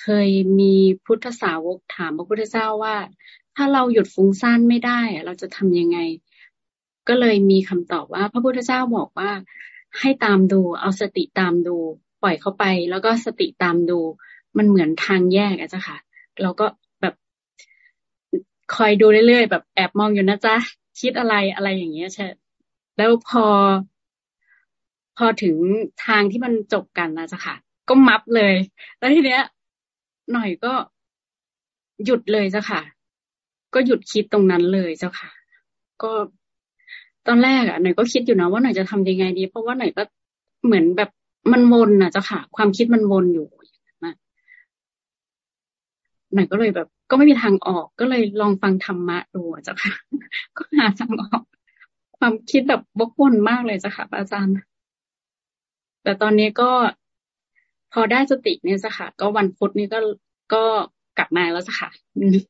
เคยมีพุทธสาวกถามพระพุทธเจ้าว่า ถ้าเราหยุดฟุ้งซ่านไม่ได้เราจะทำยังไง ก็เลยมีคำตอบว่า พระพุทธเจ้าบอกว่า ให้ตามดู เอาสติตามดู ปล่อยเข้าไป แล้วก็สติตามดู มันเหมือนทางแยกอะจ้ะค่ะ เราก็แบบคอยดูเรื่อยๆ แบบแอบมองอยู่นะจ๊ะ คิดอะไรอะไรอย่างเงี้ยใช่ แล้วพอ พอถึงทางที่มันจบกันนะจ๊ะค่ะ ก็มับเลย แล้วทีเนี้ย หน่อยก็หยุดเลยเจ้าค่ะ ก็หยุดคิดตรงนั้นเลยเจ้าค่ะ ก็ ตอนแรกอะหน่อยก็คิดอยู่นะว่าหน่อยจะทำยังไงดี เพราะว่าหน่อยก็เหมือนแบบมันวนอะเจ้าค่ะ ความคิดมันวนอยู่นะหน่อยก็เลยแบบ ก็ไม่มีทางออกก็เลยลองฟังธรรมะดูเจ้าค่ะ ก็หาทางออก ความคิดแบบบกวนมากเลยเจ้าค่ะอาจารย์ แต่ตอนนี้ก็พอได้สติเนี่ยสค่ะ ก็วันพุธนี่ก็ก็กลับมาแล้วสค่ะไม่ดี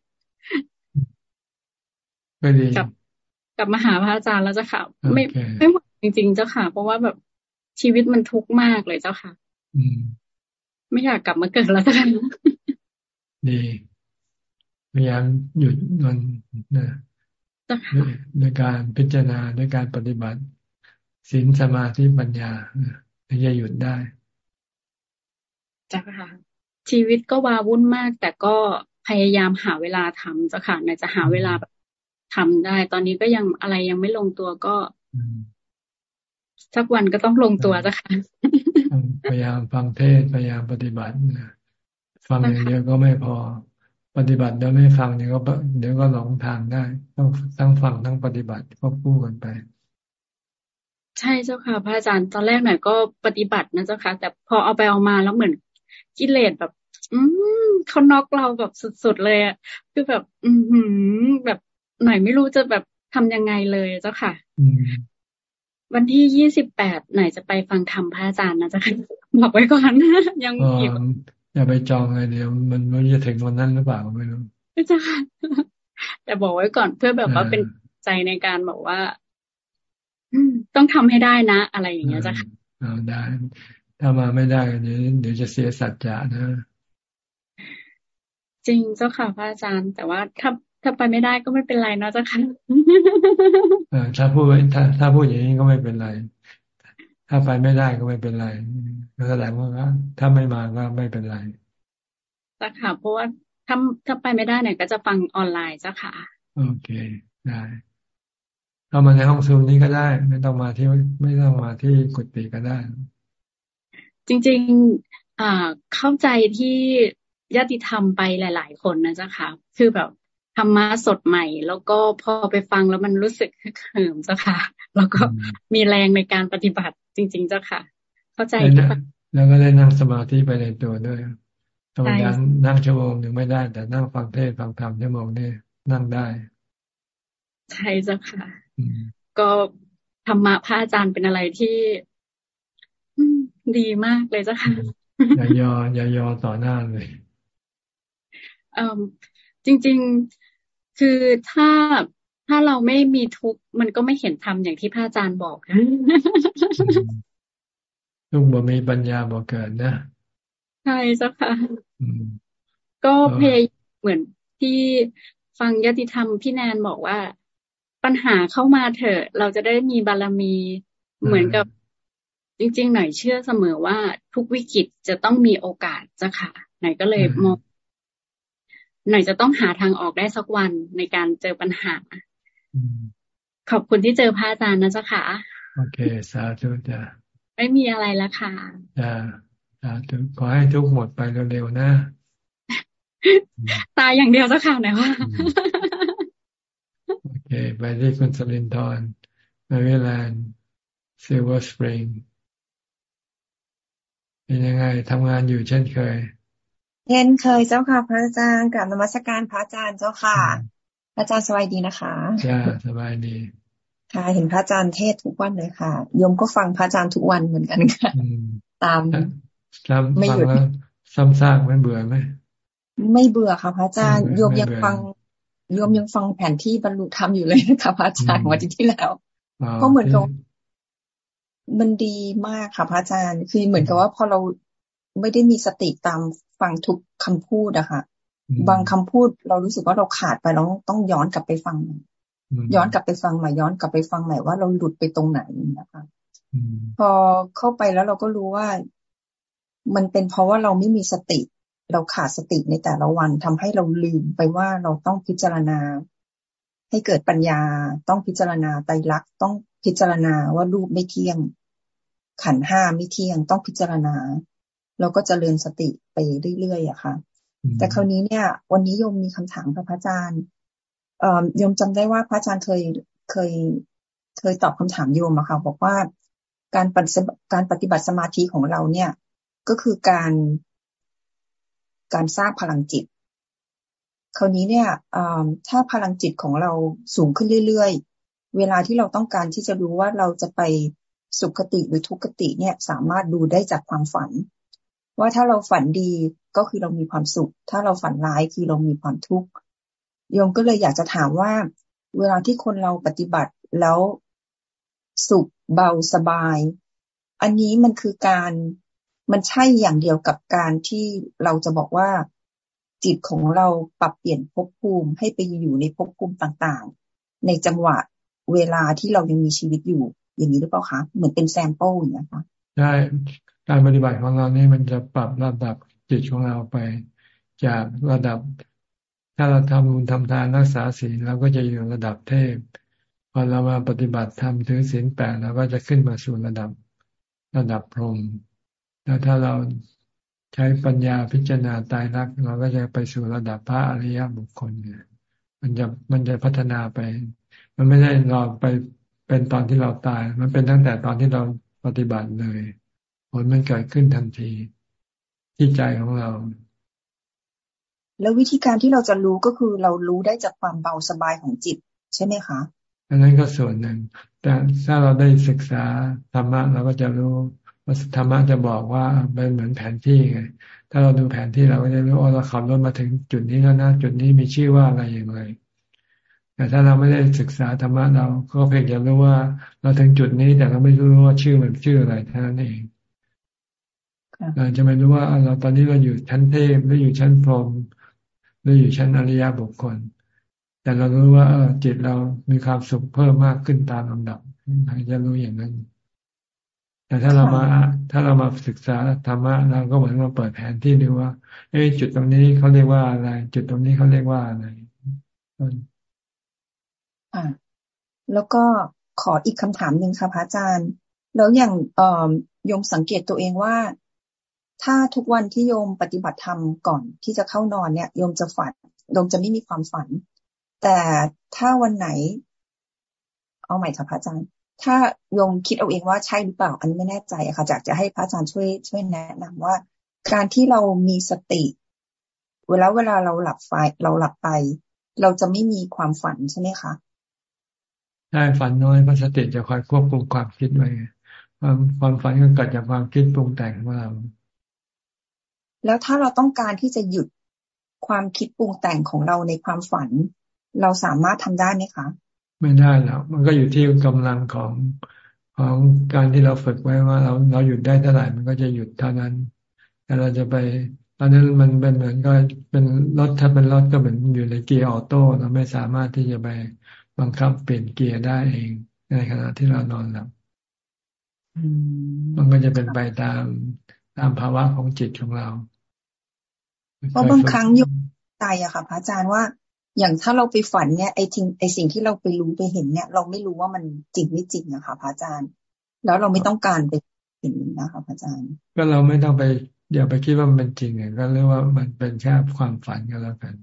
กลับ กลับมาหาพระอาจารย์แล้วจ้ะค่ะ ไม่ไม่หมดจริง ๆ เจ้าค่ะ เพราะว่าแบบชีวิตมันทุกข์มากเลยเจ้าค่ะ อืม ไม่อยากกลับมาเกิดแล้วจ้ะดีพยายามหยุดมันนะด้วยการพิจารณาด้วยการปฏิบัติศีลสมาธิปัญญาถึงจะหยุดได้จ้ะค่ะ ชีวิตก็วาวุ่นมาก แต่ก็พยายามหาเวลาทำจ้ะค่ะไหนจะหาเวลา ทำได้ ตอนนี้ก็ยังอะไรยังไม่ลงตัวก็สักวันก็ต้องลงตัวจ้ะค่ะพยายามฟังเทศพยายามปฏิบัติฟังอย่างเดียวก็ไม่พอ ปฏิบัติแล้วไม่ฟังเดี๋ยวก็เดี๋ยวก็หลงทางได้ ต้องทั้งฟังทั้งปฏิบัติควบคู่กันไป ใช่เจ้าค่ะ พระอาจารย์ตอนแรกหน่อยก็ปฏิบัตินะเจ้าค่ะ แต่พอเอาไปเอามาแล้วเหมือนกิเลสแบบ อืมเขาน็อกเราแบบสุดๆเลยอะคือแบบ อืมแบบ หน่อยไม่รู้จะแบบทำยังไงเลยเจ้าค่ะ วันที่ยี่สิบแปดไหนจะไปฟังธรรมพระอาจารย์นะเจ้าค่ะบอกไว้ก่อนยังอีกอย่าไปจองเลยเดี๋ยวมันมันจะถึงวันนั้นหรือเปล่าไม่รู้ใช่ค่ะแต่บอกไว้ก่อนเพื่อแบบว่าเป็นใจในการบอกว่าต้องทำให้ได้นะ อะไรอย่างเงี้ยจ้ะค่ะเอาได้ ถ้ามาไม่ได้เดี๋ยวเดี๋ยวจะเสียสัจจะนะ จริงเจ้าค่ะพระอาจารย์ แต่ว่าถ้า ถ้าไปไม่ได้ก็ไม่เป็นไรเนาะเจ้าค่ะถ้าพูดถ้าถ้าพูดอย่างนี้ก็ไม่เป็นไร ถ้าไปไม่ได้ก็ไม่เป็นไรแสดงว่าถ้าไม่มาก็ไม่เป็นไรจ้ะค่ะเพราะว่าถ้าถ้าไปไม่ได้เนี่ยก็จะฟังออนไลน์จ้ะค่ะ โอเคได้เข้ามาในห้องซูมนี้ก็ได้ ไม่ต้องมาที่ไม่ต้องมาที่กุฏิก็ได้ จริงๆอ่าเข้าใจที่ญาติธรรมไปหลาย ๆ คนนะจ๊ะค่ะ คือแบบ ธรรมะสดใหม่ แล้วก็พอไปฟังแล้วมันรู้สึกเขิมเจ้าค่ะ แล้วก็มีแรงในการปฏิบัติจริง ๆ เจ้าค่ะ เข้าใจแล้วก็ได้นั่งสมาธิไปในตัวด้วยธรรมดานั่งชั่วโมงหนึ่งไม่ได้ แต่นั่งฟังเทศฟังธรรมชั่วโมงนี้นั่งได้ ใช่เจ้าค่ะ ก็ธรรมะพระอาจารย์เป็นอะไรที่ดีมากเลยเจ้าค่ะ อย่ายอ อย่ายอต่อหน้าเลยจริง ๆ คือถ้าถ้าเราไม่มีทุกข์มันก็ไม่เห็นธรรมอย่างที่พระอาจารย์บอกนะทุกบ่มีปัญญาบ่เกิดนะใช่เจ้าค่ะก็เพยเหมือนที่ฟังยติธรรมพี่แนนบอกว่า ปัญหาเข้ามาเถอะ เราจะได้มีบารมีเหมือนกับ จริง ๆ หน่อยเชื่อเสมอว่าทุกวิกฤตจะต้องมีโอกาสจ้ะค่ะ หน่อยก็เลยมอง หน่อยจะต้องหาทางออกได้สักวันในการเจอปัญหา ขอบคุณที่เจอพระอาจารย์นะเจ้าค่ะ โอเค สาธุจ้ะไม่มีอะไรแล้วค่ะจ้ะสาธุขอให้ทุกข์หมดไปเร็วๆนะ ตายอย่างเดียวเจ้าค่ะไหนว่าโอเค ไปที่คุณสลินทร แมริแลนด์ ซิลเวอร์สปริงเป็นยังไงทำงานอยู่เช่นเคย เช่นเคยเจ้าค่ะ พระอาจารย์กับนมัสการพระอาจารย์เจ้าค่ะพระอาจารย์สบายดีนะคะจ้าสบายดี ค่ะเห็นพระอาจารย์เทศทุกวันเลยค่ะโยมก็ฟังพระอาจารย์ทุกวันเหมือนกันค่ะตามไม่หยุดซ้ำซากไม่เบื่อไหมไม่เบื่อค่ะ พระอาจารย์โยมยังฟังโยมยังฟังแผนที่บรรลุธรรมอยู่เลยนะคะพระอาจารย์วันที่แล้วเพราะเหมือนกับมันดีมากค่ะพระอาจารย์ คือเหมือนกับว่าพอเรา ไม่ได้มีสติตามฟังทุกคำพูดอะค่ะ บางคำพูดเรารู้สึกว่าเราขาดไปเราต้องย้อนกลับไปฟัง ย้อนกลับไปฟังใหม่ย้อนกลับไปฟังใหม่ว่าเราหลุดไปตรงไหนนะคะพอเข้าไปแล้วเราก็รู้ว่า มันเป็นเพราะว่าเราไม่มีสติ เราขาดสติในแต่ละวันทำให้เราลืมไปว่าเราต้องพิจารณา ให้เกิดปัญญา ต้องพิจารณาไตรลักษณ์ต้องพิจารณาว่ารูปไม่เที่ยง ขันห้าไม่เที่ยง ต้องพิจารณา เราก็จเจริญสติไปเรื่อยๆอะค่ะ แต่คราวนี้เนี่ย วันนี้โยมมีคำถามพระอาจารย์โยมจำได้ว่าพระอาจารย์เคยเคยเคยตอบคำถามโยมอะค่ะ บอกว่าการปฏิการปฏิบัติสมาธิของเราเนี่ย ก็คือการการสร้างพลังจิต คราวนี้เนี่ยถ้าพลังจิตของเราสูงขึ้นเรื่อยๆ เวลาที่เราต้องการที่จะรู้ว่าเราจะไปสุขติหรือทุกขติเนี่ย สามารถดูได้จากความฝัน ว่าถ้าเราฝันดีก็คือเรามีความสุข ถ้าเราฝันร้ายคือเรามีความทุกข์โยมก็เลยอยากจะถามว่า เวลาที่คนเราปฏิบัติแล้วสุขเบาสบาย อันนี้มันคือการมันใช่อย่างเดียวกับการที่เราจะบอกว่าจิตของเราปรับเปลี่ยนภพภูมิให้ไปอยู่ในภพภูมิต่างๆ ในจังหวะเวลาที่เรายังมีชีวิตอยู่อย่างนี้หรือเปล่าคะ เหมือนเป็น sample อย่างนี้คะใช่ การปฏิบัติของเรานี่มันจะปรับระดับจิตของเราไป จากระดับ ถ้าเราทำบุญทำทานรักษาศีลเราก็จะอยู่ระดับเทพพอเรามาปฏิบัติธรรมถือศีลแปดเราก็จะขึ้นมาสู่ระดับระดับพรหมแล้วถ้าเราใช้ปัญญาพิจารณาตายรักเราก็จะไปสู่ระดับพระอริยบุคคลเนี่ยมันจะมันจะพัฒนาไป มันไม่ได้รอไปเป็นตอนที่เราตาย มันเป็นตั้งแต่ตอนที่เราปฏิบัติเลย ผลมันเกิดขึ้นทันที ที่ใจของเรา แล้ววิธีการที่เราจะรู้ก็คือเรารู้ได้จากความเบาสบายของจิต ใช่ไหมคะ อันนั้นก็ส่วนหนึ่ง แต่ถ้าเราได้ศึกษาธรรมะเราก็จะรู้ว่าธรรมะจะบอกว่าเป็นเหมือนแผนที่ไง ถ้าเราดูแผนที่เราก็จะรู้ว่าเราขับรถมาถึงจุดนี้แล้วนะจุดนี้มีชื่อว่าอะไรอย่างไรแต่ถ้าเราไม่ได้ศึกษาธรรมะเราก็เพียงจะรู้ว่า เราถึงจุดนี้แต่เราไม่รู้ว่าชื่อมันชื่ออะไรเท่านั้นเอง เราจะไม่รู้ว่าเราตอนนี้เราอยู่ชั้นเทพหรืออยู่ชั้นพรหมหรืออยู่ชั้นอริยบุคคล แต่เรารู้ว่าเจิตเรามีความสุขเพิ่มมากขึ้นตามลำดับเราจะรู้อย่างนั้น แต่ถ้าเรามาถ้าเรามาศึกษาธรรมะเราก็เหมือนมาเปิดแผนที่ดูว่า เอ้จุดตรงนี้เขาเรียกว่าอะไร จุดตรงนี้เขาเรียกว่าอะไรอ่าแล้วก็ขออีกคำถามหนึ่งค่ะพระอาจารย์ แล้วอย่างเอ่อยมสังเกตตัวเองว่า ถ้าทุกวันที่โยมปฏิบัติธรรมก่อนที่จะเข้านอนเนี่ยโยมจะฝันโยมจะไม่มีความฝัน แต่ถ้าวันไหน เอาใหม่ค่ะพระอาจารย์ถ้าโยมคิดเอาเองว่าใช่หรือเปล่า อันนี้ไม่แน่ใจอะค่ะจากจะให้พระอาจารย์ช่วยช่วยแนะนำว่า การที่เรามีสติ เวลาเวลาเราหลับไฟเราหลับไป เราจะไม่มีความฝันใช่ไหมคะใช่ฝันน้อยเพราะสติจะคอยควบคุมความคิดไว้ความความฝันก็เกิดจากความคิดปรุงแต่งของเรา แล้วถ้าเราต้องการที่จะหยุดความคิดปรุงแต่งของเราในความฝัน เราสามารถทำได้ไหมคะ ไม่ได้แล้วมันก็อยู่ที่กำลังของของการที่เราฝึกไว้ว่า เราเราหยุดได้เท่าไหร่มันก็จะหยุดเท่านั้น แต่เราจะไปตอนนั้นมันเป็นเหมือนก็เป็นรถถ้าเป็นรถก็เหมือนอยู่ในเกียร์ออโต้เราไม่สามารถที่จะไปบังคับเปลี่ยนเกียร์ได้เอง ในขณะที่เรานอนหลับมันก็จะเป็นไปตามตามภาวะของจิตของเรา เพราะบางครั้งอยู่ใจอะค่ะพระอาจารย์ว่า อย่างถ้าเราไปฝันเนี่ยไอ้ทิ้งไอ้สิ่งที่เราไปรู้ไปเห็นเนี่ย เราไม่รู้ว่ามันจริงไม่จริงอะค่ะพระอาจารย์ แล้วเราไม่ต้องการไปเห็นนะคะพระอาจารย์ ก็เราไม่ต้องไปเดี๋ยวไปคิดว่ามันเป็นจริงก็เรียกว่ามันเป็นแค่ความฝันก็แล้วกัน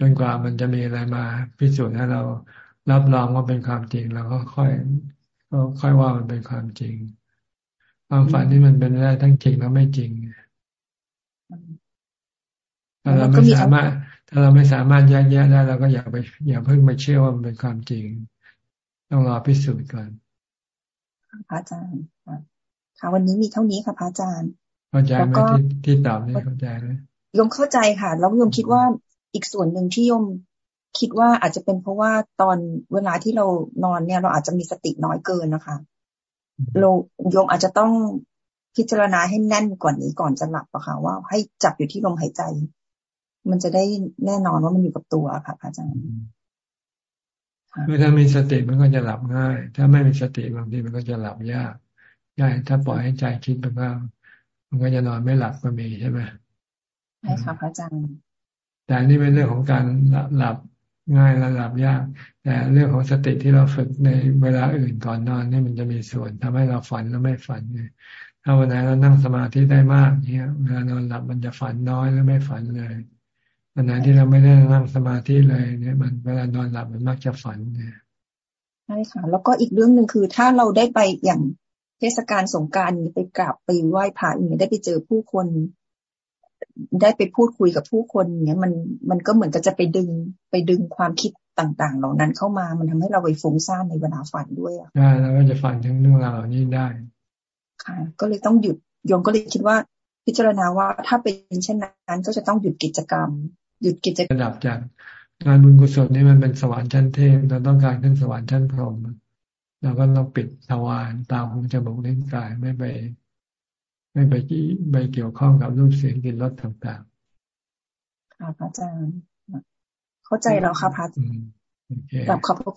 จนกว่ามันจะมีอะไรมาพิสูจน์ให้เรารับรองว่าเป็นความจริงเราก็ค่อยก็ค่อยว่ามันเป็นความจริง ความฝันนี่มันเป็นได้ทั้งจริงและไม่จริง ถ้าเราไม่สามารถ ถ้าเราไม่สามารถแยกแยะได้เราก็อย่าไป อย่าเพิ่งไปเชื่อว่ามันเป็นความจริง ต้องรอพิสูจน์ก่อนพระอาจารย์ค่ะวันนี้มีเท่านี้ค่ะพระอาจารย์เข้าใจไหมที่ที่ตอบนี่เข้าใจไหมยมเข้าใจค่ะ แล้วยมคิดว่าอีกส่วนหนึ่งที่โยมคิดว่าอาจจะเป็นเพราะว่าตอนเวลาที่เรานอนเนี่ย เราอาจจะมีสติน้อยเกินนะคะเราโยมอาจจะต้องพิจารณาให้แน่นกว่านี้ก่อนจะหลับอะค่ะ ว่าให้จับอยู่ที่ลมหายใจ มันจะได้แน่นอนว่ามันอยู่กับตัวค่ะอาจารย์เมื่อถ้ามีสติมันก็จะหลับง่าย ถ้าไม่มีสติบางทีมันก็จะหลับยากยากถ้าปล่อยให้ใจคิดไปบ้างมันก็จะนอนไม่หลับก็มีใช่ไหมใช่ค่ะพระอาจารย์แต่นี่เป็นเรื่องของการหลับง่ายและหลับยาก แต่เรื่องของสติที่เราฝึกในเวลาอื่นก่อนนอนนี่มันจะมีส่วนทำให้เราฝันแล้วไม่ฝันไงถ้าวันไหนเรานั่งสมาธิได้มากเนี่ยเวลานอนหลับมันจะฝันน้อยแล้วไม่ฝันเลย วันไหนที่เราไม่ได้นั่งสมาธิเลยเนี่ย มันเวลานอนหลับมันมักจะฝันเนี่ยใช่ค่ะ แล้วก็อีกเรื่องหนึ่งคือ ถ้าเราได้ไปอย่างเทศกาลสงการไปกราบไปไหว้พระอย่างนี้ได้ไปเจอผู้คน ได้ไปพูดคุยกับผู้คนเนี้ยมันมันก็เหมือนกับจะไปดึงไปดึงความคิดต่างๆ เหล่านั้นเข้ามามันทำให้เราไปฟุ้งซ่านในเวลาฝันด้วยอะได้แล้วก็จะฝันถึงเรื่องราวเหล่านี้ได้ ค่ะ ก็เลยต้องหยุดโยมก็เลยคิดว่า พิจารณาว่าถ้าเป็นเช่นนั้นก็จะต้องหยุดกิจกรรม หยุดกิจกรรมระดับจากงานบุญกุศลนี่มันเป็นสวรรค์ชั้นเทพเราต้องการขึ้นสวรรค์ชั้นพรหมเราก็ต้องปิดทวารตาหูจมูกลิ้นกายไม่ไป ไม่ไปไปเกี่ยวข้องกับรูปเสียงกลิ่นรสต่างค่ะพระอาจารย์เข้าใจแล้วค่ะพระอาจารย์กับขอบคุ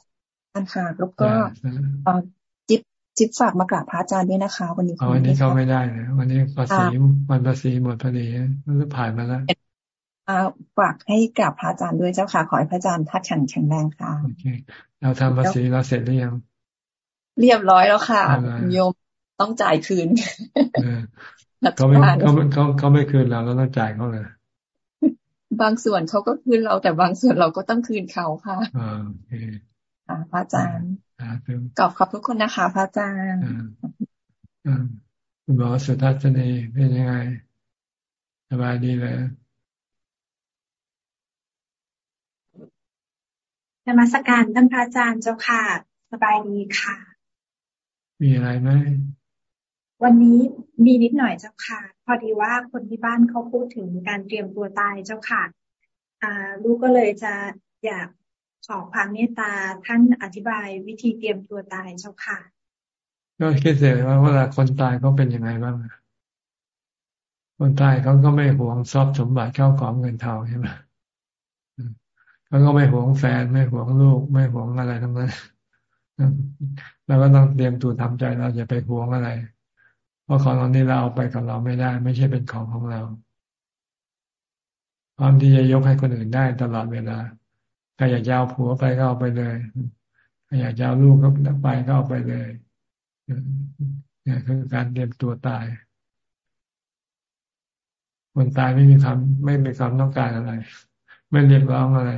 ณค่ะแล้วก็จิ๊บจิ๊บฝากมากราบพระอาจารย์ด้วยนะคะ วันนี้วันนี้เขาไม่ได้นะวันนี้ภาษีวันภาษีหมดพอดีมันผ่านมาแล้ว ฝากให้กราบพระอาจารย์ด้วยเจ้าค่ะ ขอให้พระอาจารย์ทัดขันแข็งแรงค่ะโอเคเราทำภาษีเราเสร็จหรือยัง เรียบร้อยแล้วค่ะโยมต้องจ่ายคืนเขาไม่เขาเขาเขาไม่คืนเราเราต้องจ่ายเขาเลยบางส่วนเขาก็คืนเราแต่บางส่วนเราก็ต้องคืนเขาค่ะอ่าโอเคค่ะพระอาจารย์ขอบขอบทุกคนนะคะพระอาจารย์คุณหมอสุทัศนีเป็นยังไงสบายดีเลย นมัสการท่านพระอาจารย์เจ้าค่ะ สบายดีค่ะ มีอะไรไหมวันนี้มีนิดหน่อยเจ้าค่ะ พอดีว่าคนที่บ้านเขาพูดถึงการเตรียมตัวตายเจ้าค่ะอ่าลูกก็เลยจะอยากขอความเมตตาท่านอธิบายวิธีเตรียมตัวตายเจ้าค่ะ ก็คิดเสียว่าเวลาคนตายเขาเป็นยังไงบ้างคนตายเขาก็ไม่หวงทรัพย์สมบัติเข้าของเงินทองใช่ไหม เขาก็ไม่หวงแฟนไม่หวงลูก ไม่หวงอะไรทั้งนั้นเราก็ต้องเตรียมตัวทำใจเราจะไปหวงอะไร เพราะของเรานี้เราเอาไปกับเราไม่ได้ ไม่ใช่เป็นของของเราพร้อมที่จะยกให้คนอื่นได้ตลอดเวลาใครอยากยาวผัวไปก็เอาไปเลยใครอยากยาวลูกก็ไปก็เอาไปเลยเนี่ยคือการเตรียมตัวตาย คนตายไม่มีความไม่มีความต้องการอะไร ไม่เรียกร้องอะไร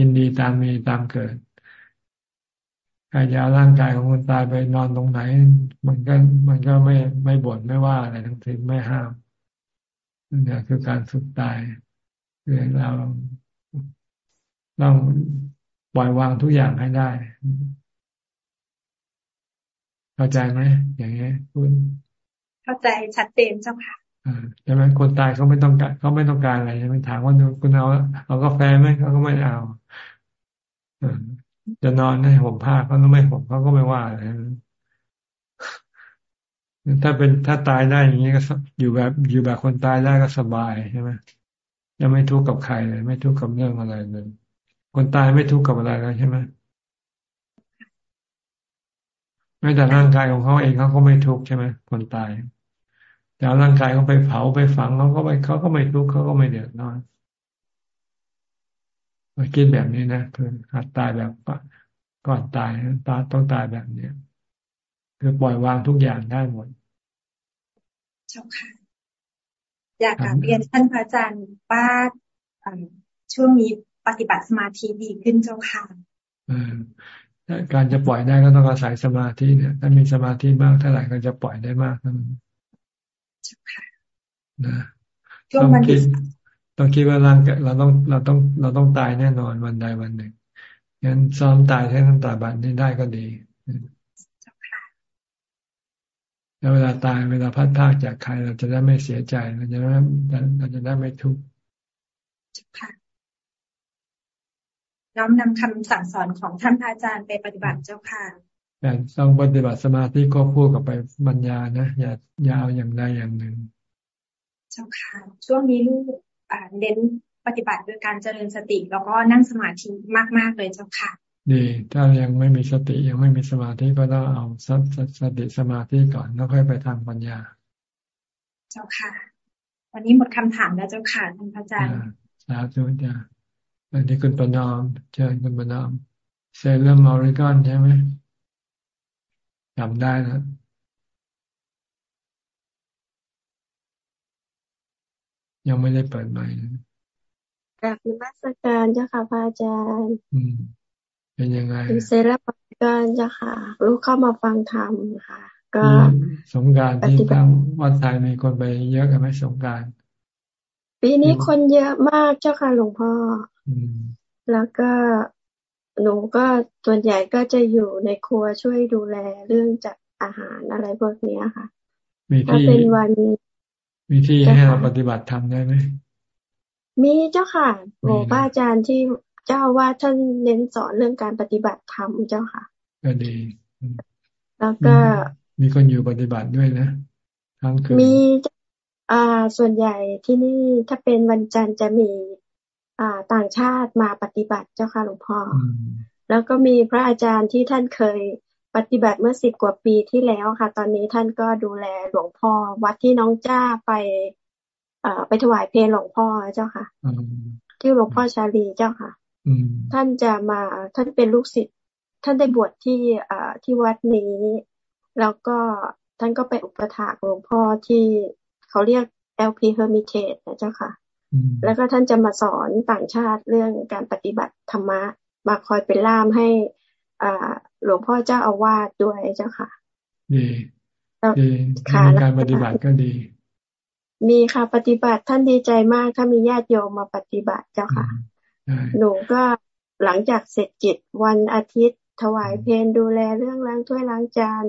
ยินดีตามมีตามเกิดใครจะเอาร่างกายของคนตายไปนอนตรงไหน มันก็มันก็ไม่ไม่บ่นไม่ว่าอะไรทั้งสิ้นไม่ห้ามนี่คือการฝึกตายคือเราต้องปล่อยวางทุกอย่างให้ได้ เข้าใจไหมอย่างเงี้ยคุณเข้าใจชัดเจนเจ้าค่ะ ใช่ไหมคนตายเขาไม่ต้องการเขาไม่ต้องการอะไรใช่ไหมถามว่าคุณเอาเอากาแฟไหมเขาก็ไม่เอาจะนอนให้ห่มผ้าเขาก็ไม่ห่มเขาก็ไม่ว่าอะไรถ้าเป็นถ้าตายได้อย่างนี้ก็อยู่แบบ อยู่แบบคนตายได้ก็สบายใช่ไหมยังไม่ทุกข์กับใครเลย ไม่ทุกข์กับเรื่องอะไรเลยคนตายไม่ทุกข์กับอะไรแล้วใช่ไหมแม้แต่ร่างกายของเขาเองเขาก็ไม่ทุกข์ใช่ไหมคนตาย แต่ร่างกายเขาไปเผาไปฝังเขาก็ไม่เขาก็ไม่ทุกข์เขาก็ไม่เดือดร้อนคิดแบบนี้นะคือหัดตายแบบก่อนตายตาต้องตายแบบเนี้ยคือปล่อยวางทุกอย่างได้หมดเจ้าค่ะอยากกลับเรียนท่านพระอาจารย์ป้าช่วงนี้ปฏิบัติสมาธิดีขึ้นเจ้าค่ะการจะปล่อยได้ก็ต้องอาศัยสมาธิเนี่ย ถ้ามีสมาธิมากเท่าไหร่ก็จะปล่อยได้มากนั่นเจ้าค่ะ นะต้องคิดต้องคิดว่าร่างเราต้องเราต้องเราต้องตายแน่นอนวันใดวันหนึ่งงั้นซ้อมตายแค่น้ำตาบันนี้ได้ก็ดีแล้วเวลาตายเวลาพัดพากจากใคร เราจะได้ไม่เสียใจเราจะได้เราจะได้ไม่ทุกข์น้อมนำคำสั่งสอนของท่านอาจารย์ไปปฏิบัติเจ้าค่ะ แต่ต้องปฏิบัติสมาธิก็พูดกับไปบัญญานะอย่ายาวอย่างใดอย่างหนึ่ง เจ้าค่ะ ช่วงนี้ลูกเน้นปฏิบัติโดยการเจริญสติ แล้วก็นั่งสมาธิมากๆเลยเจ้าค่ะ ดี ถ้ายังไม่มีสติยังไม่มีสมาธิก็ต้องเอาสสติสมาธิก่อนแล้วค่อยไปทางปัญญา เจ้าค่ะ วันนี้หมดคำถามแล้วเจ้าค่ะท่านอาจารย์สาธุจ้าอันนี้คุณประนอมเชิญคุณประนอมเซเลอร์มอริกอนใช่ไหม จำได้นะยังไม่ได้เปิดไมค์กราบนมัสการเจ้าค่ะพระอาจารย์เป็นยังไงเซราปการเจ้าค่ะ รู้เข้ามาฟังธรรมค่ะ ก็สงการที่ตั้งวัดไทยมีคนไปเยอะกันไหมสงการปีนี้คนเยอะมากเจ้าค่ะหลวงพ่อแล้วก็ หนูก็ส่วนใหญ่ก็จะอยู่ในครัวช่วยดูแลเรื่องจัดอาหารอะไรพวกนี้ค่ะถ้าเป็นวันมีที่ให้เราปฏิบัติทำได้ไหมมีเจ้าค่ะโอ้พระอาจารย์ที่เจ้าว่าท่านเน้นสอนเรื่องการปฏิบัติธรรมเจ้าค่ะ ก็ดี แล้วก็มีคนอยู่ปฏิบัติด้วยนะทั้งคืนมีอ่าส่วนใหญ่ที่นี่ถ้าเป็นวันจันทร์จะมีอ่า ต่างชาติมาปฏิบัติเจ้าค่ะหลวงพ่อ แล้วก็มีพระอาจารย์ที่ท่านเคยปฏิบัติเมื่อสิบกว่าปีที่แล้วค่ะ ตอนนี้ท่านก็ดูแลหลวงพ่อ วัดที่น้องจ้าไปอ่าไปถวายเพลหลวงพ่อเจ้าค่ะที่หลวงพ่อชาลีเจ้าค่ะท่านจะมาท่านเป็นลูกศิษย์ท่านได้บวชที่อ่าที่วัดนี้ แล้วก็ท่านก็ไปอุปถากหลวงพ่อที่เขาเรียก LP Hermitage นะเจ้าค่ะ แล้วก็ท่านจะมาสอนต่างชาติเรื่องการปฏิบัติธรรมะ มาคอยเป็นล่ามให้อ่าหลวงพ่อเจ้าอาวาสด้วยเจ้าค่ะ ดีดีการปฏิบัติก็ดี มีค่ะปฏิบัติท่านดีใจมากถ้ามีญาติโยมมาปฏิบัติเจ้าค่ะ หนูก็หลังจากเสร็จกิจวันอาทิตย์ ถวายเพลดูแลเรื่องล้างถ้วยล้างจาน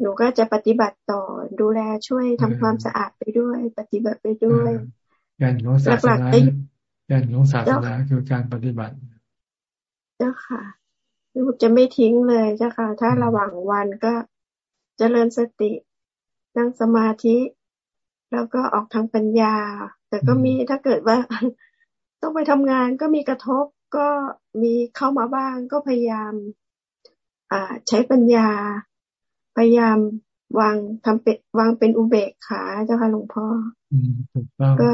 หนูก็จะปฏิบัติต่อดูแลช่วยทำความสะอาดไปด้วย ปฏิบัติไปด้วย งานของศาสนางานของศาสนาคือการปฏิบัติ เจ้าค่ะลูกจะไม่ทิ้งเลยเจ้าค่ะ ถ้าระหว่างวันก็จเจริญสตินั่งสมาธิ แล้วก็ออกทางปัญญา แต่ก็มีถ้าเกิดว่า ต้องไปทำงานก็มีกระทบก็มีเข้ามาบ้างก็พยายาม อ่า ใช้ปัญญา พยายามวางทำเป็นวางเป็นอุเบกขาเจ้าค่ะหลวงพ่อถูกต้องก็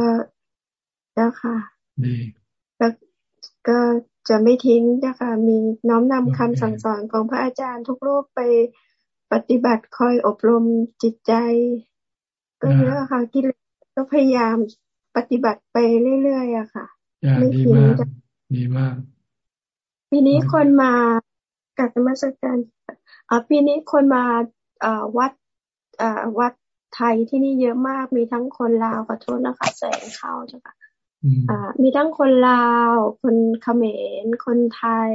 เจ้าค่ะดีแล้วก็จะไม่ทิ้งเจ้าค่ะ มีน้อมนำคำสั่งสอนของพระอาจารย์ทุกรูปไปปฏิบัติคอยอบรมจิตใจ ก็เยอะค่ะกิเลสก็พยายามปฏิบัติไปเรื่อยๆอะค่ะไม่ทิ้งดีมาก ปีนี้คนมากับธรรมสการอ่าปีนี้คนมาอ่าวัดอ่าวัดไทยที่นี่เยอะมากมีทั้งคนลาวขอโทษนะคะแสงเข้าใช่ปะ อ่า มีทั้งคนลาว คนเขมร คนไทย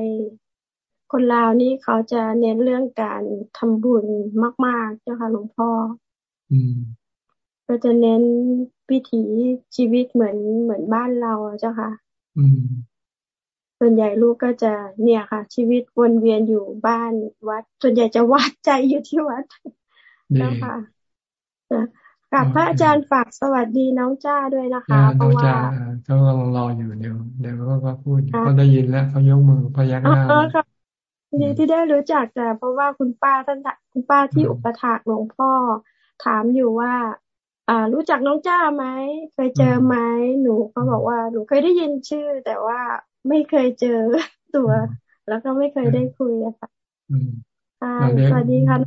คนลาวนี่เขาจะเน้นเรื่องการทำบุญมาก ๆ เจ้าค่ะหลวงพ่อก็จะเน้นวิถีชีวิตเหมือนเหมือนบ้านเราเจ้าค่ะส่วนใหญ่ลูกก็จะเนี่ยค่ะ ชีวิตวนเวียนอยู่บ้านวัด ส่วนใหญ่จะวัดใจอยู่ที่วัดแล้วค่ะ กับพระอาจารย์ฝากสวัสดีน้องจ้าด้วยนะคะเพราะว่าเขากำลังรออยู่เดี๋ยวเดี๋ยวเขาก็พูดเขาได้ยินแล้วเขายกมือพยักหน้าดีที่ได้รู้จักแต่เพราะว่าคุณป้าท่านคุณป้าที่อุปถากหลวงพ่อ ถามอยู่ว่าอ่ารู้จักน้องจ้าไหมเคยเจอไหมหนูก็บอกว่าหนูเคยได้ยินชื่อ แต่ว่าไม่เคยเจอตัว แล้วก็ไม่เคยได้คุยอะค่ะสวัสดีค่ะ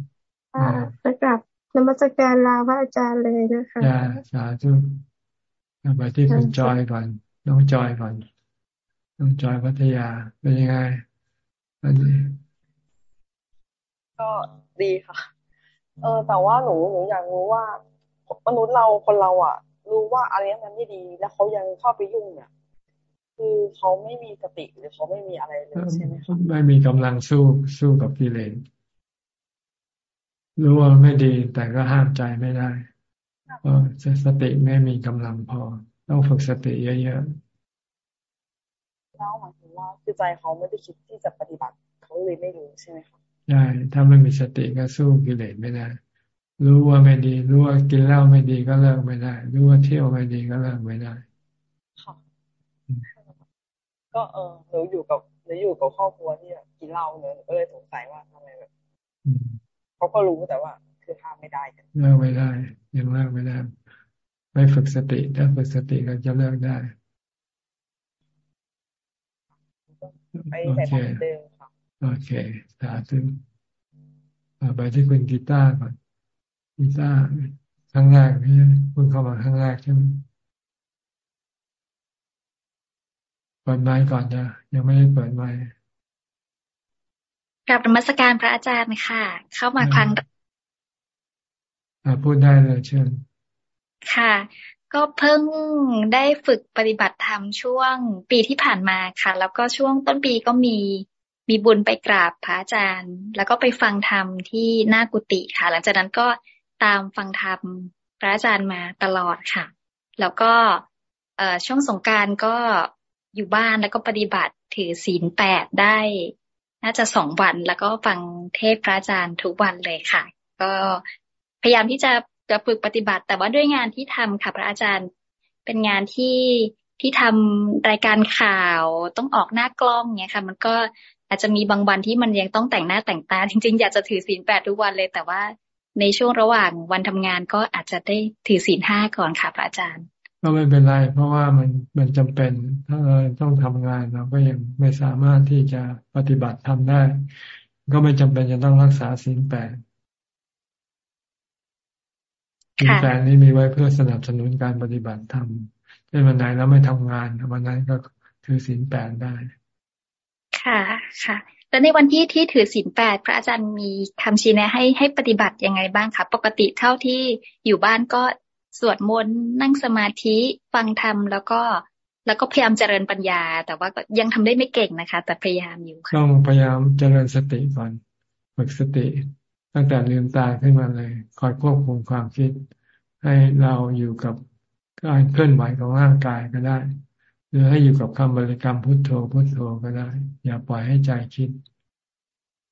จะกลับ นมัสการลาพระอาจารย์เลยนะคะจ้าสาธุไปที่คุณจอยก่อน น้องจอยก่อน น้องจอยพัทยา เป็นยังไงอันนี้ก็ดีค่ะ เออ แต่ว่าหนูหนูอยากรู้ว่ามนุษย์เราคนเราอะ รู้ว่าอะไรนั้นไม่ดี แล้วเขายังเข้าไปยุ่งเนี่ยคือเขาไม่มีสติหรือเขาไม่มีอะไรเลยใช่ไหมคะไม่มีกำลังสู้สู้กับกิเลส รู้ว่าไม่ดีแต่ก็ห้ามใจไม่ได้เพราะสติไม่มีกำลังพอ ต้องฝึกสติเยอะๆแล้วหมายถึงว่าคือใจเขาไม่ได้คิดที่จะปฏิบัติเขาเลยไม่รู้ใช่ไหมคะใช่ถ้าไม่มีสติก็สู้กิเลสไม่ได้ รู้ว่าไม่ดี รู้ว่ากินเหล้าไม่ดีก็เลิกไม่ได้ รู้ว่าเที่ยวไม่ดีก็เลิกไม่ได้ก็เออหนูอยู่กับหนูอยู่กับครอบครัวที่กินเหล้าเนอะก็เลยสงสัยว่าทำไมแบบ เขาก็รู้แต่ว่า คือห้ามไม่ได้เลิกไม่ได้ยังเลิกไม่ได้ ไม่ฝึกสติถ้าฝึกสติก็จะเลิกได้ไปแต่ทางเดิมค่ะโอเคสาธุไปที่คุณกีตาร์ก่อนกีตาร์ครั้งแรกนี่คุณเข้ามาครั้งแรกใช่ไหมเปิดไมค์ก่อนจ้ะยังไม่ได้เปิดไม ค์กับธรรมสการพระอาจารย์ค่ะ เข้ามาครั้งพูดได้เลยเชิญค่ะ ก็เพิ่งได้ฝึกปฏิบัติธรรมช่วงปีที่ผ่านมาค่ะ แล้วก็ช่วงต้นปีก็มีมีบุญไปกราบพระอาจารย์ แล้วก็ไปฟังธรรมที่หน้ากุฏิค่ะ หลังจากนั้นก็ตามฟังธรรมพระอาจารย์มาตลอดค่ะ แล้วก็เอช่วงสงการก็อยู่บ้านแล้วก็ปฏิบัติถือศีลแปดได้ น่าจะสองวันแล้วก็ฟังเทศพระอาจารย์ทุกวันเลยค่ะ ก็พยายามที่จะจะฝึกปฏิบัติ แต่ว่าด้วยงานที่ทำค่ะ พระอาจารย์เป็นงานที่ที่ทำรายการข่าวต้องออกหน้ากล้องเนี่ยค่ะ มันก็อาจจะมีบางวันที่มันยังต้องแต่งหน้าแต่งตา จริง ๆ อยากจะถือศีลแปดทุกวันเลย แต่ว่าในช่วงระหว่างวันทำงานก็อาจจะได้ถือศีลห้าก่อนค่ะพระอาจารย์ ก็ไม่เป็นไร เพราะว่ามันมันจำเป็น ถ้าเราต้องทำงานเราก็ยังไม่สามารถที่จะปฏิบัติทำได้ ก็ไม่จำเป็นจะต้องรักษาศีลแปดศีลแปดนี้มีไว้เพื่อสนับสนุนการปฏิบัติธรรมเช่นวันไหนเราไม่ทำงานวันนั้นก็ถือศีลแปดได้ ค่ะค่ะแล้วในวันที่ที่ถือศีลแปดพระอาจารย์มีคำชี้แนะให้ให้ปฏิบัติยังไงบ้างคะปกติเท่าที่อยู่บ้านก็ สวดมนต์นั่งสมาธิฟังธรรมแล้วก็แล้วก็พยายามเจริญปัญญา แต่ว่าก็ยังทำได้ไม่เก่งนะคะ แต่พยายามอยู่ค่ะต้องพยายามเจริญสติก่อนฝึกสติ ตั้งแต่ลืมตาขึ้นมาเลย คอยควบคุมความคิด ให้เราอยู่กับการเคลื่อนไหวของร่างกายก็ได้ หรือให้อยู่กับคำบริกรรมพุทโธพุทโธก็ได้ อย่าปล่อยให้ใจคิด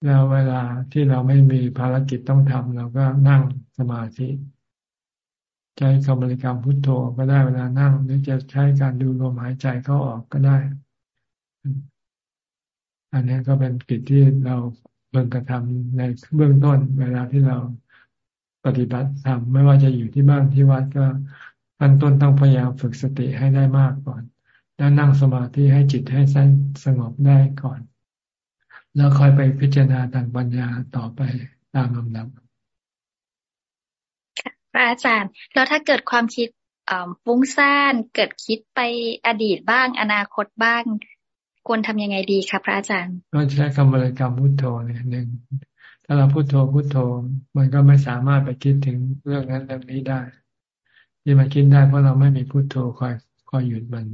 แล้วเวลาที่เราไม่มีภารกิจต้องทำเราก็นั่งสมาธิ ใจคำบริกรรมพุทโธก็ได้เวลานั่ง หรือจะใช้การดูลมหายใจเข้าออกก็ได้ อันนี้ก็เป็นกิจที่เราเบิ่งกระทำในเบื้องต้น เวลาที่เราปฏิบัติทำไม่ว่าจะอยู่ที่บ้านที่วัดก็ขั้นต้นต้องพยายามฝึกสติให้ได้มากก่อน แล้วนั่งสมาธิให้จิตให้สั้นสงบได้ก่อน แล้วค่อยไปพิจารณาทางปัญญาต่อไปตามลำดับ พระอาจารย์ แล้วถ้าเกิดความคิดฟุ้งซ่านเกิดคิดไปอดีตบ้าง อนาคตบ้าง ควรทำยังไงดีคะพระอาจารย์ก็ใช้คำบริกรรมพุทโธเนี่ยหนึ่งถ้าเราพุทโธพุทโธ มันก็ไม่สามารถไปคิดถึงเรื่องนั้นเรื่องนี้ได้ ที่มันคิดได้เพราะเราไม่มีพุทโธคอยคอยหยุดมัน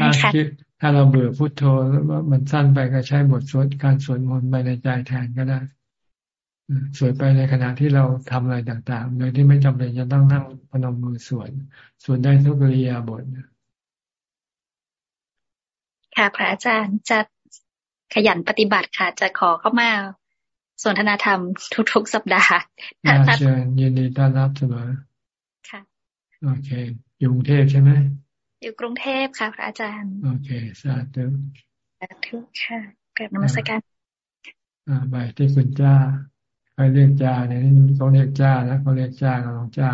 ถ้าคิดถ้าเราเบื่อพุทโธแล้วมันสั้นไปก็ใช้บทสวดการสวดมนต์ไปในใจแทนก็ได้ สวดไปในขณะที่เราทำอะไรต่างๆ โดยที่ไม่จำเป็นจะต้องนั่งพนมมือสวดสวดได้ทุกริยาบทค่ะพระอาจารย์จะขยันปฏิบัติค่ะ จะขอเข้ามาสนทนาธรรมทุกๆสัปดาห์เชิญยินดีต้อนรับเสมอค่ะ โอเค อยู่กรุงเทพใช่ไหมอยู่กรุงเทพค่ะ พระอาจารย์ โอเค สาธุสาธุค่ะกลับนมัสการอ่าไปที่คุณจ้า ใครเรียกจ้าเนี่ยเขาเรียกจ้าแล้วเขาเรียกจ้าเราจ้า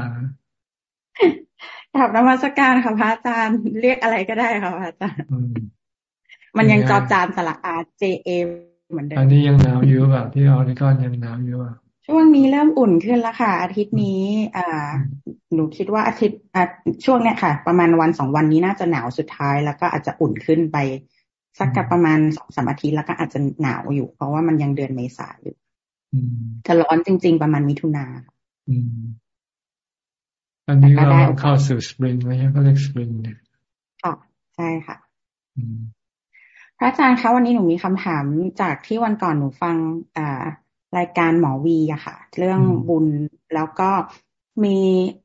ถามนมัสการค่ะพระอาจารย์เรียกอะไรก็ได้ค่ะพระอาจารย์มันยังจอจานสระอาเจเอเหมือนเดิมอันนี้ยังหนาวอยู่แบบที่ออริกอนยังหนาวอยู่ช่วงนี้เริ่มอุ่นขึ้นแล้วค่ะ อาทิตย์นี้อ่าหนูคิดว่าอาทิตย์ช่วงเนี้ยค่ะ ประมาณวันสองวันนี้น่าจะหนาวสุดท้าย แล้วก็อาจจะอุ่นขึ้นไป สักกับประมาณสองสามอาทิตย์แล้วก็อาจจะหนาวอยู่ เพราะว่ามันยังเดือนเมษาอยู่ จะร้อนจริง ๆ ประมาณมิถุนาอันนี้ก็เข้าสู่สปริงแล้วก็เรียกสปริงเนี่ยค่ะใช่ค่ะพระอาจารย์คะวันนี้หนูมีคำถามจากที่วันก่อนหนูฟังอ่ารายการหมอวีอะค่ะ เรื่องบุญแล้วก็มี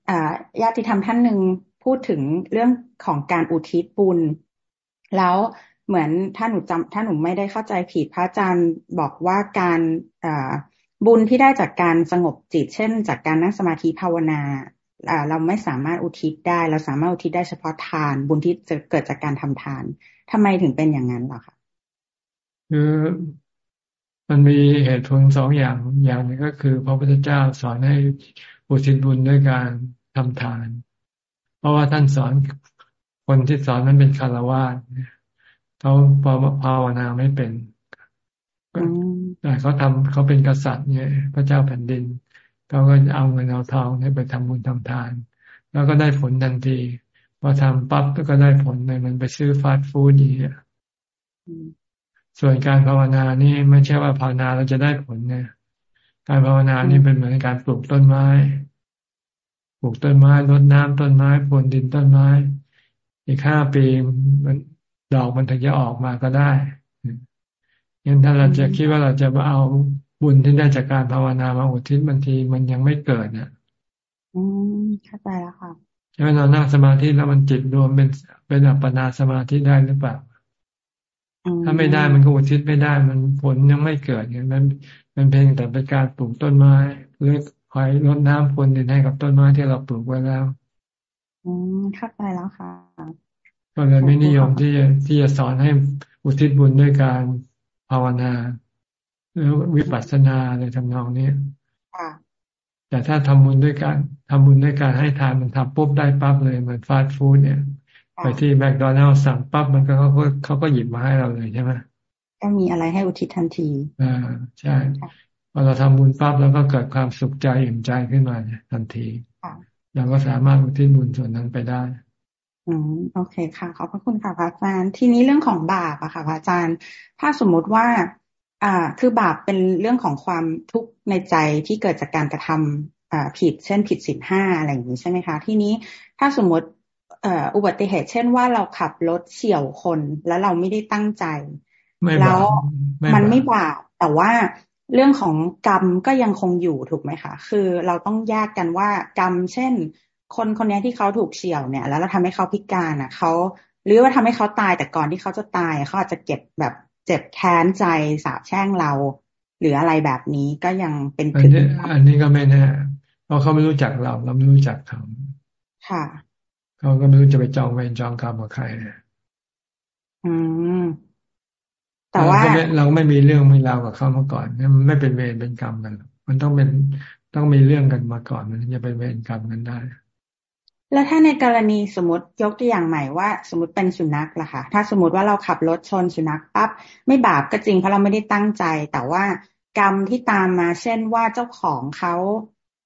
อ่าญาติธรรมท่านหนึ่งพูดถึงเรื่องของการอุทิศบุญ แล้วเหมือนถ้าหนูจำถ้าหนูไม่ได้เข้าใจผิดพระอาจารย์บอกว่าการอ่า บุญที่ได้จากการสงบจิต เช่น จากการนั่งสมาธิภาวนาเราไม่สามารถอุทิศได้ เราสามารถอุทิศได้เฉพาะทาน บุญที่จะเกิดจากการทำทานทำไมถึงเป็นอย่างนั้นหรอคะคือมันมีเหตุผลสองอย่างอย่างนึงก็คือพระพุทธเจ้าสอนให้อุทิศบุญด้วยการทำทาน เพราะว่าท่านสอนคนที่สอนนั้นเป็นคารวะเขาภาวนาไม่เป็นแต่ เขาทำเขาเป็นกษัตริย์เนี่ยพระเจ้าแผ่นดินเขาก็เอาเงินเอาทองให้ไปทำบุญทำทาน แล้วก็ได้ผลทันทีพอทำปั๊บก็ได้ผลเลยมันไปซื้อฟาสต์ฟู้ดอย่างเงี้ยส่วนการภาวนานี่ไม่ใช่ว่าภาวนาเราจะได้ผลเนี่ยการภาวนานี่เป็นเหมือนการปลูกต้นไม้ ปลูกต้นไม้รดน้ำต้นไม้พรวนดินต้นไม้ อีกห้าปีมันดอกมันถึงจะออกมาก็ได้ ยันถ้าเราจะคิดว่าเราจะมาเอาบุญที่ได้จากการภาวนามาอุทิศบางทีมันยังไม่เกิดเนี่ยอืมเข้าใจแล้วค่ะใช่ไหมเรานั่งสมาธิแล้วมันจิตรวมเป็นเป็นอัปปนาสมาธิได้หรือเปล่าถ้าไม่ได้มันก็อุทิศไม่ได้มันผลยังไม่เกิดอย่างนั้นมันเพียงแต่เป็นการปลูกต้นไม้หรือคอยรดน้ำพรวนดินให้กับต้นไม้ที่เราปลูกไว้แล้วออืมเข้าใจแล้วค่ะก็เลยไม่นิยมที่จะที่จะสอนให้อุทิศบุญด้วยการ ภาวนา หรือวิปัสสนาในทำนองนี้แต่ถ้าทำบุญด้วยการทำบุญด้วยการให้ทานมันทำปุ๊บได้ปั๊บเลยเหมือนฟาสต์ฟู้ดเนี่ย ไปที่แมคโดนัลล์สั่งปั๊บมันก็เขาก็เขาก็หยิบมาให้เราเลยใช่ไหมก็มีอะไรให้อุทิศทันที อ่าใช่พอเราทำบุญปั๊บแล้วก็เกิดความสุขใจอิ่มใจขึ้นมาทันทีเราก็สามารถอุทิศบุญส่วนนั้นไปได้ อืมโอเคค่ะ ขอบพระคุณค่ะพระอาจารย์ทีนี้เรื่องของบาปอะค่ะพระอาจารย์ ถ้าสมมุติว่า อ่า คือบาปเป็นเรื่องของความทุกข์ในใจที่เกิดจากการกระทำอ่าผิด เช่น ผิดศีลห้าอะไรอย่างนี้ใช่ไหมคะ ทีนี้ถ้าสมมติอุบัติเหตุเช่นว่าเราขับรถเฉี่ยวคนแล้วเราไม่ได้ตั้งใจ แล้วมันไม่บาปแต่ว่าเรื่องของกรรมก็ยังคงอยู่ถูกไหมคะ คือเราต้องแยกกันว่ากรรมเช่น คนคนนี้ที่เขาถูกเฉี่ยวเนี่ย แล้วเราทำให้เขาพิการอะเขาหรือว่าทำให้เขาตายแต่ก่อนที่เขาจะตายเขาอาจจะเก็บแบบเจ็บแค้นใจสาบแช่งเรา หรืออะไรแบบนี้ก็ยังเป็นอันนี้อันนี้ก็ไม่แน่เพราะเขาไม่รู้จักเรา เราไม่รู้จักเขาค่ะเขาก็ไม่รู้จะไปจองเวรจองกรรมกับใครอืมแต่ว่าเราไม่มีเรื่องมีราวกับเขามาก่อนมันไม่เป็นเวรเป็นกรรมกัน มันต้องเป็นต้องมีเรื่องกันมาก่อนมันจะเป็นเวรกรรมกันได้ แล้วถ้าในกรณีสมมติยกตัวอย่างใหม่ว่าสมมติเป็นสุนัขล่ะค่ะ ถ้าสมมติว่าเราขับรถชนสุนัขปั๊บไม่บาปก็จริงเพราะเราไม่ได้ตั้งใจ แต่ว่ากรรมที่ตามมาเช่นว่าเจ้าของเขา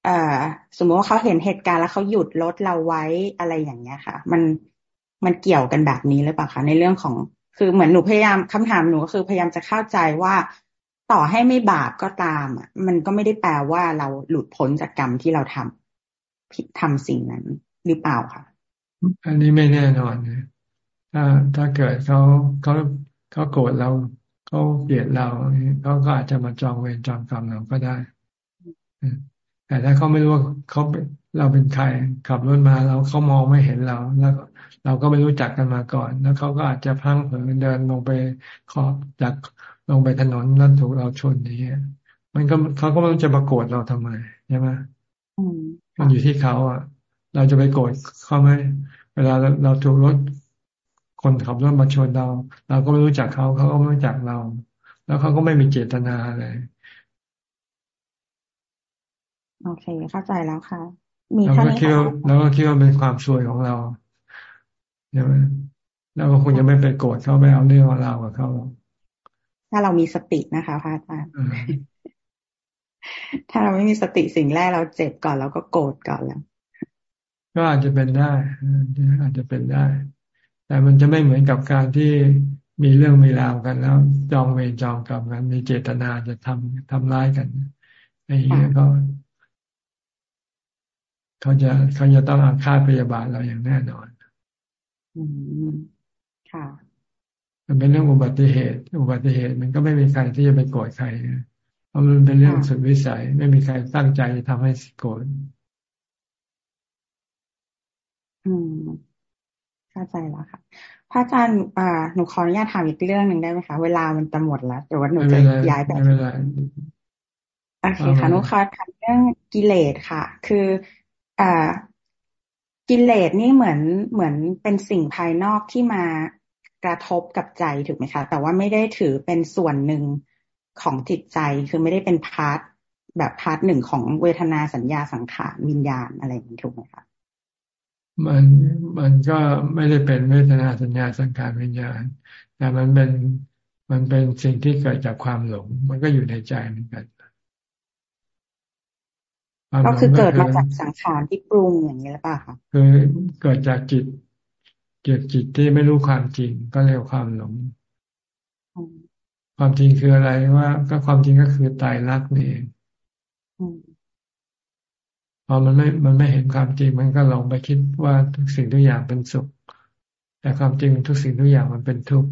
เอ่อสมมติว่าเขาเห็นเหตุการณ์แล้วเขาหยุดรถเราไว้อะไรอย่างเงี้ยค่ะ มันมันเกี่ยวกันแบบนี้หรือเปล่าคะในเรื่องของคือเหมือนหนูพยายามคำถามหนูก็คือพยายามจะเข้าใจว่าต่อให้ไม่บาปก็ตามอะมันก็ไม่ได้แปลว่าเราหลุดพ้นจากกรรมที่เราทำผิดทำสิ่งนั้น หรือเปล่าคะอันนี้ไม่แน่นอนนะถ้าถ้าเกิดเขาเขาเขาโกรธเราเขาเกลียดเราเขาก็อาจจะมาจองเวรจองกรรมเราก็ได้แต่ถ้าเขาไม่รู้ว่าเขาเราเป็นใครขับรถมาแล้วเขามองไม่เห็นเราแล้วเราก็ไม่รู้จักกันมาก่อน แล้วเขาก็อาจจะพังเผลอเดินลงไปขอบจากลงไปถนนแล้วถูกเราชนนี้มันก็เขาก็ไม่รู้จะมาโกรธเราทำไมใช่ไหมมันอยู่ที่เขาอะ เราจะไปโกรธเขาไหมเวลาเราถูกรถคนขับรถมาชนเรา เราก็ไม่รู้จักเขาเขาก็ไม่รู้จักเรา แล้วเขาก็ไม่มีเจตนาเลยโอเค เข้าใจแล้วค่ะ มีแค่นี้ค่ะแล้วก็คิดว่าเป็นความช่วยของเราใช่ไหมแล้วก็คงจะไม่ไปโกรธเขาไม่เอาเรื่องของเรากับเขาถ้าเรามีสตินะคะพระอาจารย์ถ้าเราไม่มีสติสิ่งแรกเราเจ็บก่อนเราก็โกรธก่อนแล้ว ก็อาจจะเป็นได้อาจจะเป็นได้ แต่มันจะไม่เหมือนกับการที่มีเรื่องมีราวกันแล้ว จองเวรจองกรรมกันมีเจตนาจะทำทำร้ายกันไอ้เงี้ยก็เขาจะเขาจะต้องอาฆาตพยาบาทเราอย่างแน่นอนอืมค่ะ มันเป็นเรื่องอุบัติเหตุ อุบัติเหตุ มันก็ไม่มีใครที่จะไปโกรธใครเพราะมันเป็นเรื่องสุดวิสัย ไม่มีใครตั้งใจจะทำให้โกรธ อืมเข้าใจแล้วค่ะ พระอาจารย์อ่าหนูขออนุญาตถามอีกเรื่องหนึ่งได้ไหมคะ เวลามันจะหมดแล้วแต่ว่าหนูจะย้ายไปโอเคค่ะหนูขอถามเรื่องกิเลสค่ะ คืออ่ากิเลสนี่เหมือนเหมือนเป็นสิ่งภายนอกที่มากระทบกับใจถูกไหมคะ แต่ว่าไม่ได้ถือเป็นส่วนหนึ่งของจิตใจคือไม่ได้เป็น part แบบ part หนึ่งของเวทนาสัญญาสังขารวิญญาณอะไรอย่างนี้ถูกไหมคะ มันมันก็ไม่ได้เป็นเวทนาสัญญาสังขารวิญญาณ แต่มันเป็นมันเป็นสิ่งที่เกิดจากความหลง มันก็อยู่ในใจเหมือนกันก็คือเกิดมาจากสังขารที่ปรุงอย่างนี้หรือเปล่าคะคือเกิดจากจิต เกิดจิตที่ไม่รู้ความจริง ก็เรียกความหลง ความจริงคืออะไรว่า ก็ความจริงก็คือตายรักนี่เอง พอมันไม่ มันไม่เห็นความจริง มันก็หลงไปคิดว่าทุกสิ่งทุกอย่างเป็นสุข แต่ความจริงทุกสิ่งทุกอย่างมันเป็นทุกข์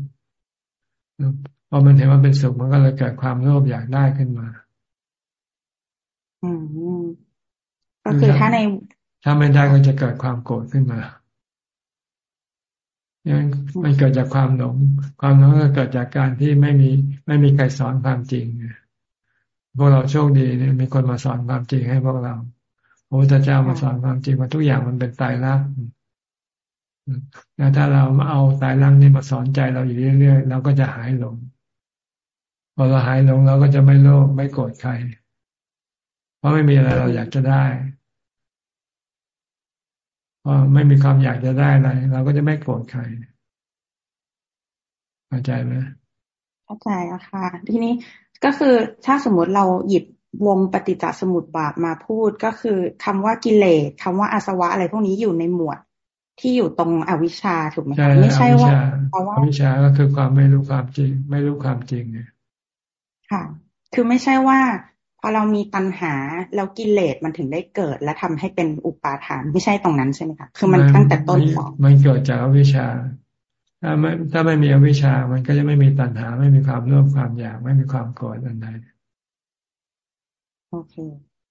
พอมันเห็นว่าเป็นสุขมันก็เลยเกิดความโลภอยากได้ขึ้นมา อืมก็คือถ้าใน ถ้าไม่ได้ก็จะเกิดความโกรธขึ้นมายังมันเกิดจากความหลง ความหลงก็เกิดจากการที่ไม่มี ไม่มีใครสอนความจริงพวกเราโชคดีเนี่ยมีคนมาสอนความจริงให้พวกเรา พระพุทธเจ้ามาสอนความจริงว่าทุกอย่างมันเป็นตายรักแล้วถ้าเราเอาตายรังนี่มาสอนใจเราอยู่เรื่อยๆเราก็จะหายหลงพอเราหายหลงเราก็จะไม่โลภไม่โกรธใคร เพราะไม่มีอะไรเราอยากจะได้พอไม่มีความอยากจะได้อะไรเราก็จะไม่โกรธใครเข้าใจไหมเข้าใจอะค่ะ ทีนี้ก็คือถ้าสมมติเราหยิบ วงปฏิจจสมุปบาทมาพูดก็คือคำว่ากิเลสคำว่าอาสวะอะไรพวกนี้อยู่ในหมวดที่อยู่ตรงอวิชชาถูกไหมคะไม่ใช่ว่าเพราะว่าอวิชชาก็คือความไม่รู้ความจริง ไม่รู้ความจริงไงค่ะ คือไม่ใช่ว่า พอเรามีตัณหาแล้วกิเลสมันถึงได้เกิด และทำให้เป็นอุปาทาน ไม่ใช่ตรงนั้นใช่ไหมคะคือมันตั้งแต่ต้นมันเกิดจากอวิชชา ถ้าไม่ถ้าไม่มีอวิชชา มันก็จะไม่มีตัณหา ไม่มีความโลภความอยาก ไม่มีความโกรธอันใด โอเค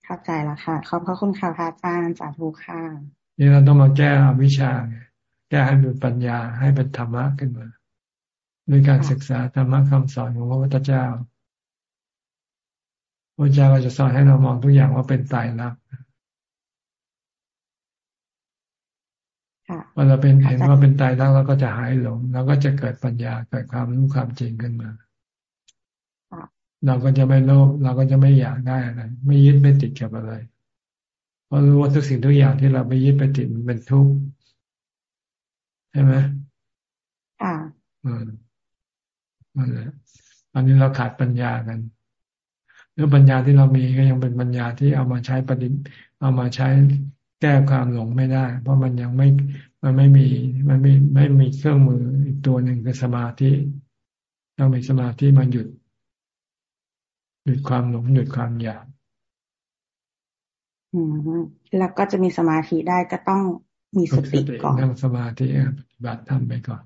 เข้าใจแล้วค่ะ ขอบพระคุณค่ะพระอาจารย์สาธุค่ะนี่เราต้องมาแก้อวิชชาแก้ให้เป็นปัญญาให้เป็นธรรมะขึ้นมาด้วยการศึกษาธรรมะคำสอนของพระพุทธเจ้าพระเจ้าก็จะสอนให้เรามองทุกอย่างว่าเป็นตายรักพอเราเป็นเห็นว่าเป็นตายรักเราก็จะหายหลงเราก็จะเกิดปัญญาเกิดความรู้ความจริงขึ้นมา เราก็จะไม่โลภเราก็จะไม่อยากได้อะไรไม่ยึดไม่ติดกับอะไรเพราะรู้ว่าทุกสิ่งทุกอย่างที่เราไปยึดไปติดมันเป็นทุกข์ใช่ไหมค่ะอืมนั่นแหละอันนี้เราขาดปัญญากันหรือปัญญาที่เรามีก็ยังเป็นปัญญาที่เอามาใช้ปฏิเอามาใช้แก้ความหลงไม่ได้ เพราะมันยังไม่มันไม่มีมันไม่ไม่มีเครื่องมืออีกตัวหนึ่งคือสมาธิต้องมีสมาธิมาหยุด หยุดความหลงหยุดความอยากอืมแล้วก็จะมีสมาธิได้ก็ต้องมีสติก่อนนั่งสมาธิปฏิบัติทำไปก่อน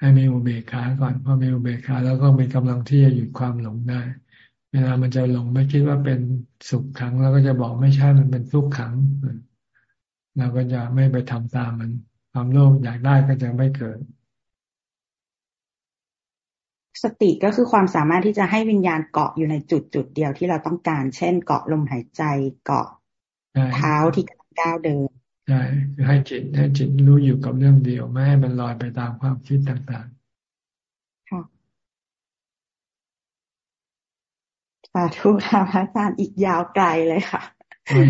ให้มีอุเบกขาก่อนพอมีอุเบกขาแล้วก็มีกำลังที่จะหยุดความหลงได้ เวลามันจะหลงไม่คิดว่าเป็นสุขขัง แล้วก็จะบอกไม่ใช่มันเป็นทุกขังเราก็จะไม่ไปทำตามมัน ความโลภอยากได้ก็จะไม่เกิด สติก็คือความสามารถที่จะให้วิญญาณเกาะอยู่ในจุดจุดเดียวที่เราต้องการ เช่น เกาะลมหายใจเกาะเท้าที่ก้าวเดินใช่คือให้จิตให้จิตรู้อยู่กับเรื่องเดียวไม่ให้มันลอยไปตามความคิดต่างๆค่ะสาธุค่ะพระอาจารย์อีกยาวไกลเลยค่ะ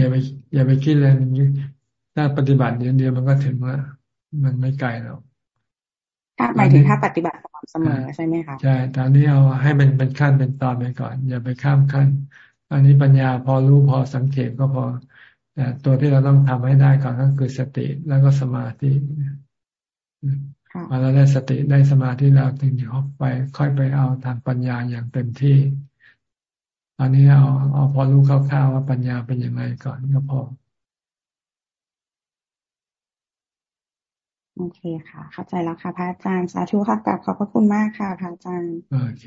อย่าไปอย่าไปคิดเลยถ้าปฏิบัติเดียวเดียวมันก็ถึงว่ามันไม่ไกลหรอกถ้าหมายถึงถ้าปฏิบัติสม่ำ เสมอใช่ไหมคะใช่ตอนนี้เอาให้มันเป็นขั้นเป็นตอนไปก่อน อย่าไปข้ามขั้น อันนี้ปัญญาพอรู้พอสังเกตก็พอแต่ตัวที่เราต้องทำให้ได้ก่อนก็คือสติแล้วก็สมาธิพอเราได้สติได้สมาธิเราถึงจะเข้าไป ค่อยไปเอาทางปัญญาอย่างเต็มที่อันนี้เอาเอาพอรู้คร่าวๆว่าปัญญาเป็นยังไงก่อนก็พอ โอเคค่ะ เข้าใจแล้วค่ะพระอาจารย์สาธุค่ะกลับขอบพระคุณมากค่ะพระอาจารย์โอเค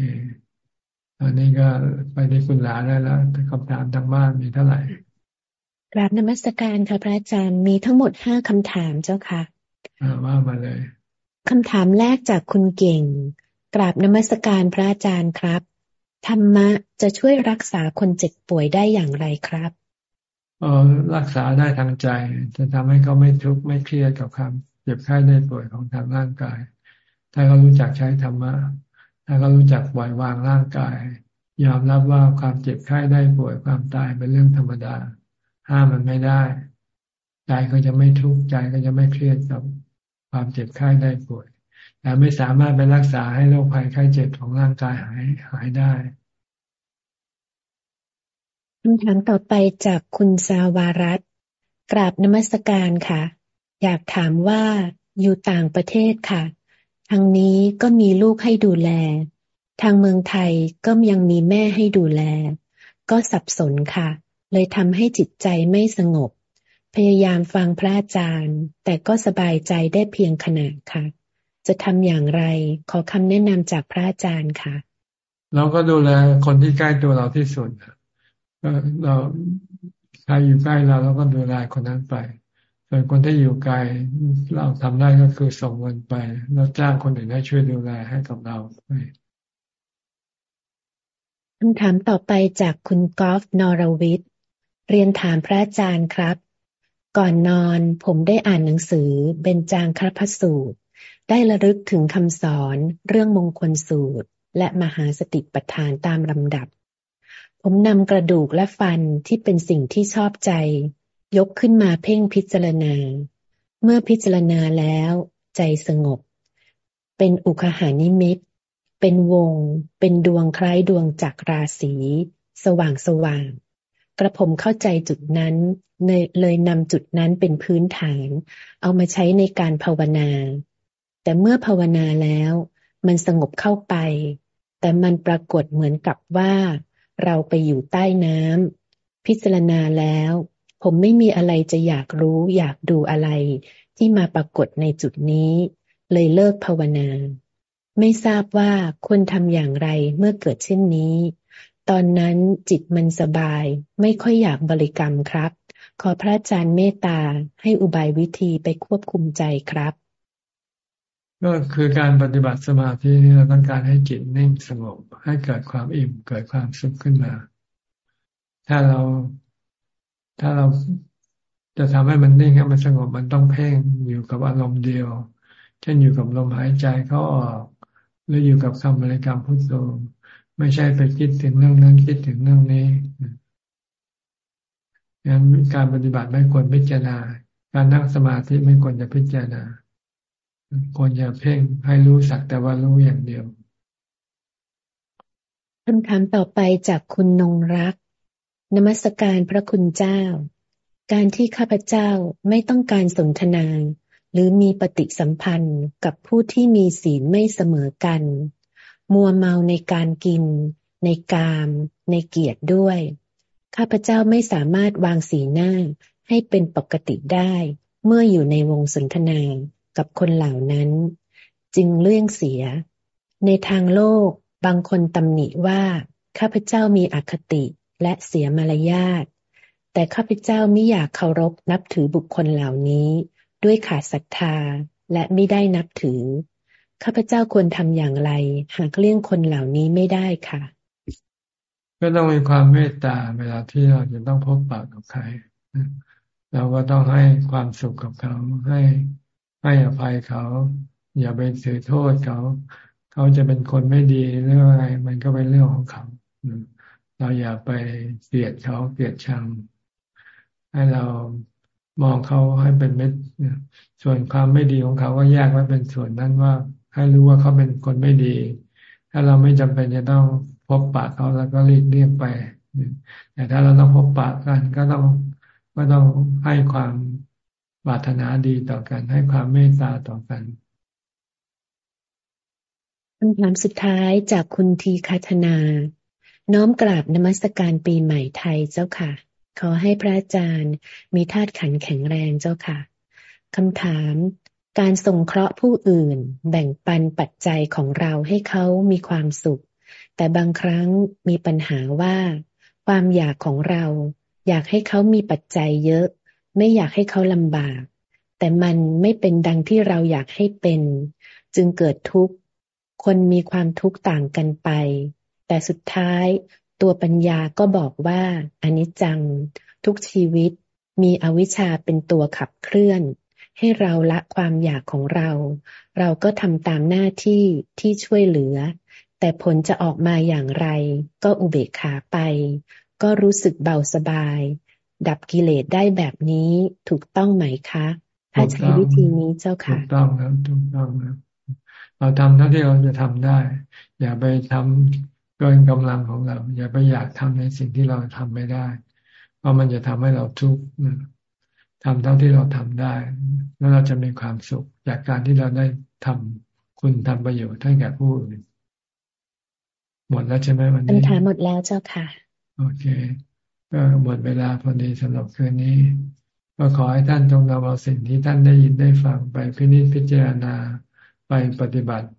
อันนี้ก็ไปที่คุณหลานได้แล้วคำถามทางบ้านมีเท่าไหร่กราบนมัสการค่ะพระอาจารย์มีทั้งหมดห้าคำถามเจ้าค่ะว่ามาเลยคำถามแรกจากคุณเก่ง กราบนมัสการพระอาจารย์ครับ ธรรมะจะช่วยรักษาคนเจ็บป่วยได้อย่างไรครับเออรักษาได้ทางใจ จะทำให้เขาไม่ทุกข์ไม่เครียดกับความ จ็บไข้ได้ป่วยของทางร่างกาย ถ้าเขารู้จักใช้ธรรมะ ถ้าเขารู้จักปล่อยวางร่างกาย ยอมรับว่าความเจ็บไข้ได้ป่วยความตายเป็นเรื่องธรรมดา ห้ามมันไม่ได้ ใจก็จะไม่ทุกข์ใจก็จะไม่เครียดกับความเจ็บไข้ได้ป่วย แต่ไม่สามารถไปรักษาให้โรคภัยไข้เจ็บของร่างกายหายหายได้คำถามต่อไปจากคุณสาวารัตกราบนมัสการค่ะ อยากถามว่าอยู่ต่างประเทศค่ะ ทางนี้ก็มีลูกให้ดูแล ทางเมืองไทยก็ยังมีแม่ให้ดูแล ก็สับสนค่ะ เลยทำให้จิตใจไม่สงบ พยายามฟังพระอาจารย์ แต่ก็สบายใจได้เพียงขนาดค่ะ จะทำอย่างไรขอคำแนะนำจากพระอาจารย์ค่ะ เราก็ดูแลคนที่ใกล้ตัวเราที่สุดเราใครอยู่ใกล้เราเราก็ดูแลคนนั้นไป ส่วนคนที่อยู่ไกลเราทำได้ก็คือส่งเงินไป แล้วจ้างคนอื่นให้ช่วยดูแลให้กับเราไปคำถามต่อไปจากคุณกอล์ฟนอรวิทย์เรียนถามพระอาจารย์ครับ ก่อนนอนผมได้อ่านหนังสือเบญจางคพสูตร ได้ระลึกถึงคำสอนเรื่องมงคลสูตร และมหาสติปัฏฐานตามลำดับ ผมนำกระดูกและฟันที่เป็นสิ่งที่ชอบใจ ยกขึ้นมาเพ่งพิจารณา เมื่อพิจารณาแล้ว ใจสงบ เป็นอุคหานิมิต เป็นวง เป็นดวงคล้ายดวงจักรราศีสว่างสว่างกระผมเข้าใจจุดนั้นเลยนำจุดนั้นเป็นพื้นฐาน เอามาใช้ในการภาวนา แต่เมื่อภาวนาแล้ว มันสงบเข้าไป แต่มันปรากฏเหมือนกับว่า เราไปอยู่ใต้น้ำพิจารณาแล้ว ผมไม่มีอะไรจะอยากรู้อยากดูอะไร ที่มาปรากฏในจุดนี้ เลยเลิกภาวนา ไม่ทราบว่าควรทำอย่างไรเมื่อเกิดเช่นนี้ ตอนนั้นจิตมันสบาย ไม่ค่อยอยากบริกรรมครับ ขอพระอาจารย์เมตตาให้อุบายวิธีไปควบคุมใจครับ ก็คือการปฏิบัติสมาธินี่เราต้องการให้จิตนิ่งสงบให้เกิดความอิ่มเกิดความสุขขึ้นมา ถ้าเรา ถ้าเราจะทำให้มันนิ่งให้มันสงบมันต้องเพ่งอยู่กับอารมณ์เดียว เช่นอยู่กับลมหายใจเข้าออกหรืออยู่กับคำบริกรรมพุทโธไม่ใช่ไปคิดถึงเรื่องนั้นคิดถึงเรื่องนี้งั้นการปฏิบัติไม่ควรพิจารณา การนั่งสมาธิไม่ควรจะพิจารณาควรจะเพ่งให้รู้สักแต่ว่ารู้อย่างเดียวคำถามต่อไปจากคุณนงรัก นมัสการพระคุณเจ้า การที่ข้าพเจ้าไม่ต้องการสนทนา หรือมีปฏิสัมพันธ์กับผู้ที่มีศีลไม่เสมอกัน มัวเมาในการกิน ในกาม ในเกียรติด้วย ข้าพเจ้าไม่สามารถวางสีหน้าให้เป็นปกติได้ เมื่ออยู่ในวงสนทนากับคนเหล่านั้น จึงเลื่องเสีย ในทางโลกบางคนตำหนิว่า ข้าพเจ้ามีอคติ และเสียมารยาท แต่ข้าพเจ้าไม่อยากเคารพนับถือบุคคลเหล่านี้ ด้วยขาดศรัทธาและไม่ได้นับถือ ข้าพเจ้าควรทำอย่างไร หากเลี่ยงคนเหล่านี้ไม่ได้ค่ะ ก็ต้องมีความเมตตาเวลาที่เราจะต้องพบปะกับใครเราก็ต้องให้ความสุขกับเขาให้ให้อภัยเขา อย่าไปถือโทษเขา เขาจะเป็นคนไม่ดีเรื่องอะไรมันก็เป็นเรื่องของเขา เราอย่าไปเกลียดเขาเกลียดชัง ให้เรามองเขาให้เป็นเม็ดส่วนความไม่ดีของเขาก็แยกไว้เป็นส่วนนั้นว่า ให้รู้ว่าเขาเป็นคนไม่ดี ถ้าเราไม่จำเป็นจะต้องพบปะเขาแล้วก็รีบเรียกไปแต่ถ้าเราต้องพบปะกันก็ต้องก็ต้องให้ความปรารถนาดีต่อกัน ให้ความเมตตาต่อกันคำถามสุดท้ายจากคุณทีคาธนา น้อมกราบนมัสการปีใหม่ไทยเจ้าค่ะ ขอให้พระอาจารย์มีธาตุขันแข็งแรงเจ้าค่ะคำถาม การส่งเคราะห์ผู้อื่น แบ่งปันปัจจัยของเราให้เขามีความสุข แต่บางครั้งมีปัญหาว่า ความอยากของเรา อยากให้เขามีปัจจัยเยอะ ไม่อยากให้เขาลำบาก แต่มันไม่เป็นดังที่เราอยากให้เป็น จึงเกิดทุกข์ คนมีความทุกข์ต่างกันไป แต่สุดท้ายตัวปัญญาก็บอกว่าอนิจจังทุกชีวิตมีอวิชชาเป็นตัวขับเคลื่อน ให้เราละความอยากของเรา เราก็ทำตามหน้าที่ที่ช่วยเหลือ แต่ผลจะออกมาอย่างไร ก็อุเบกขาไป ก็รู้สึกเบาสบาย ดับกิเลสได้แบบนี้ถูกต้องไหมคะ ถ้าใช้วิธีนี้เจ้าค่ะถูกต้องครับถูกต้องครับเราทำเท่าที่เราจะทำได้ อย่าไปทำ เกินกำลังของเรา อย่าไปอยากทำในสิ่งที่เราทำไม่ได้ เพราะมันจะทำให้เราทุกข์ทำเท่าที่เราทำได้ แล้วเราจะมีความสุข จากการที่เราได้ทำคุณทำประโยชน์ให้แก่ผู้อื่นหมดแล้วใช่ไหมวันนี้คำถามหมดแล้วเจ้าค่ะ โอเค ก็หมดเวลาพอดีสำหรับคืนนี้ก็ขอให้ท่านจงนำเอาสิ่งที่ท่านได้ยินได้ฟังไปพินิจพิจารณาไปปฏิบัติเ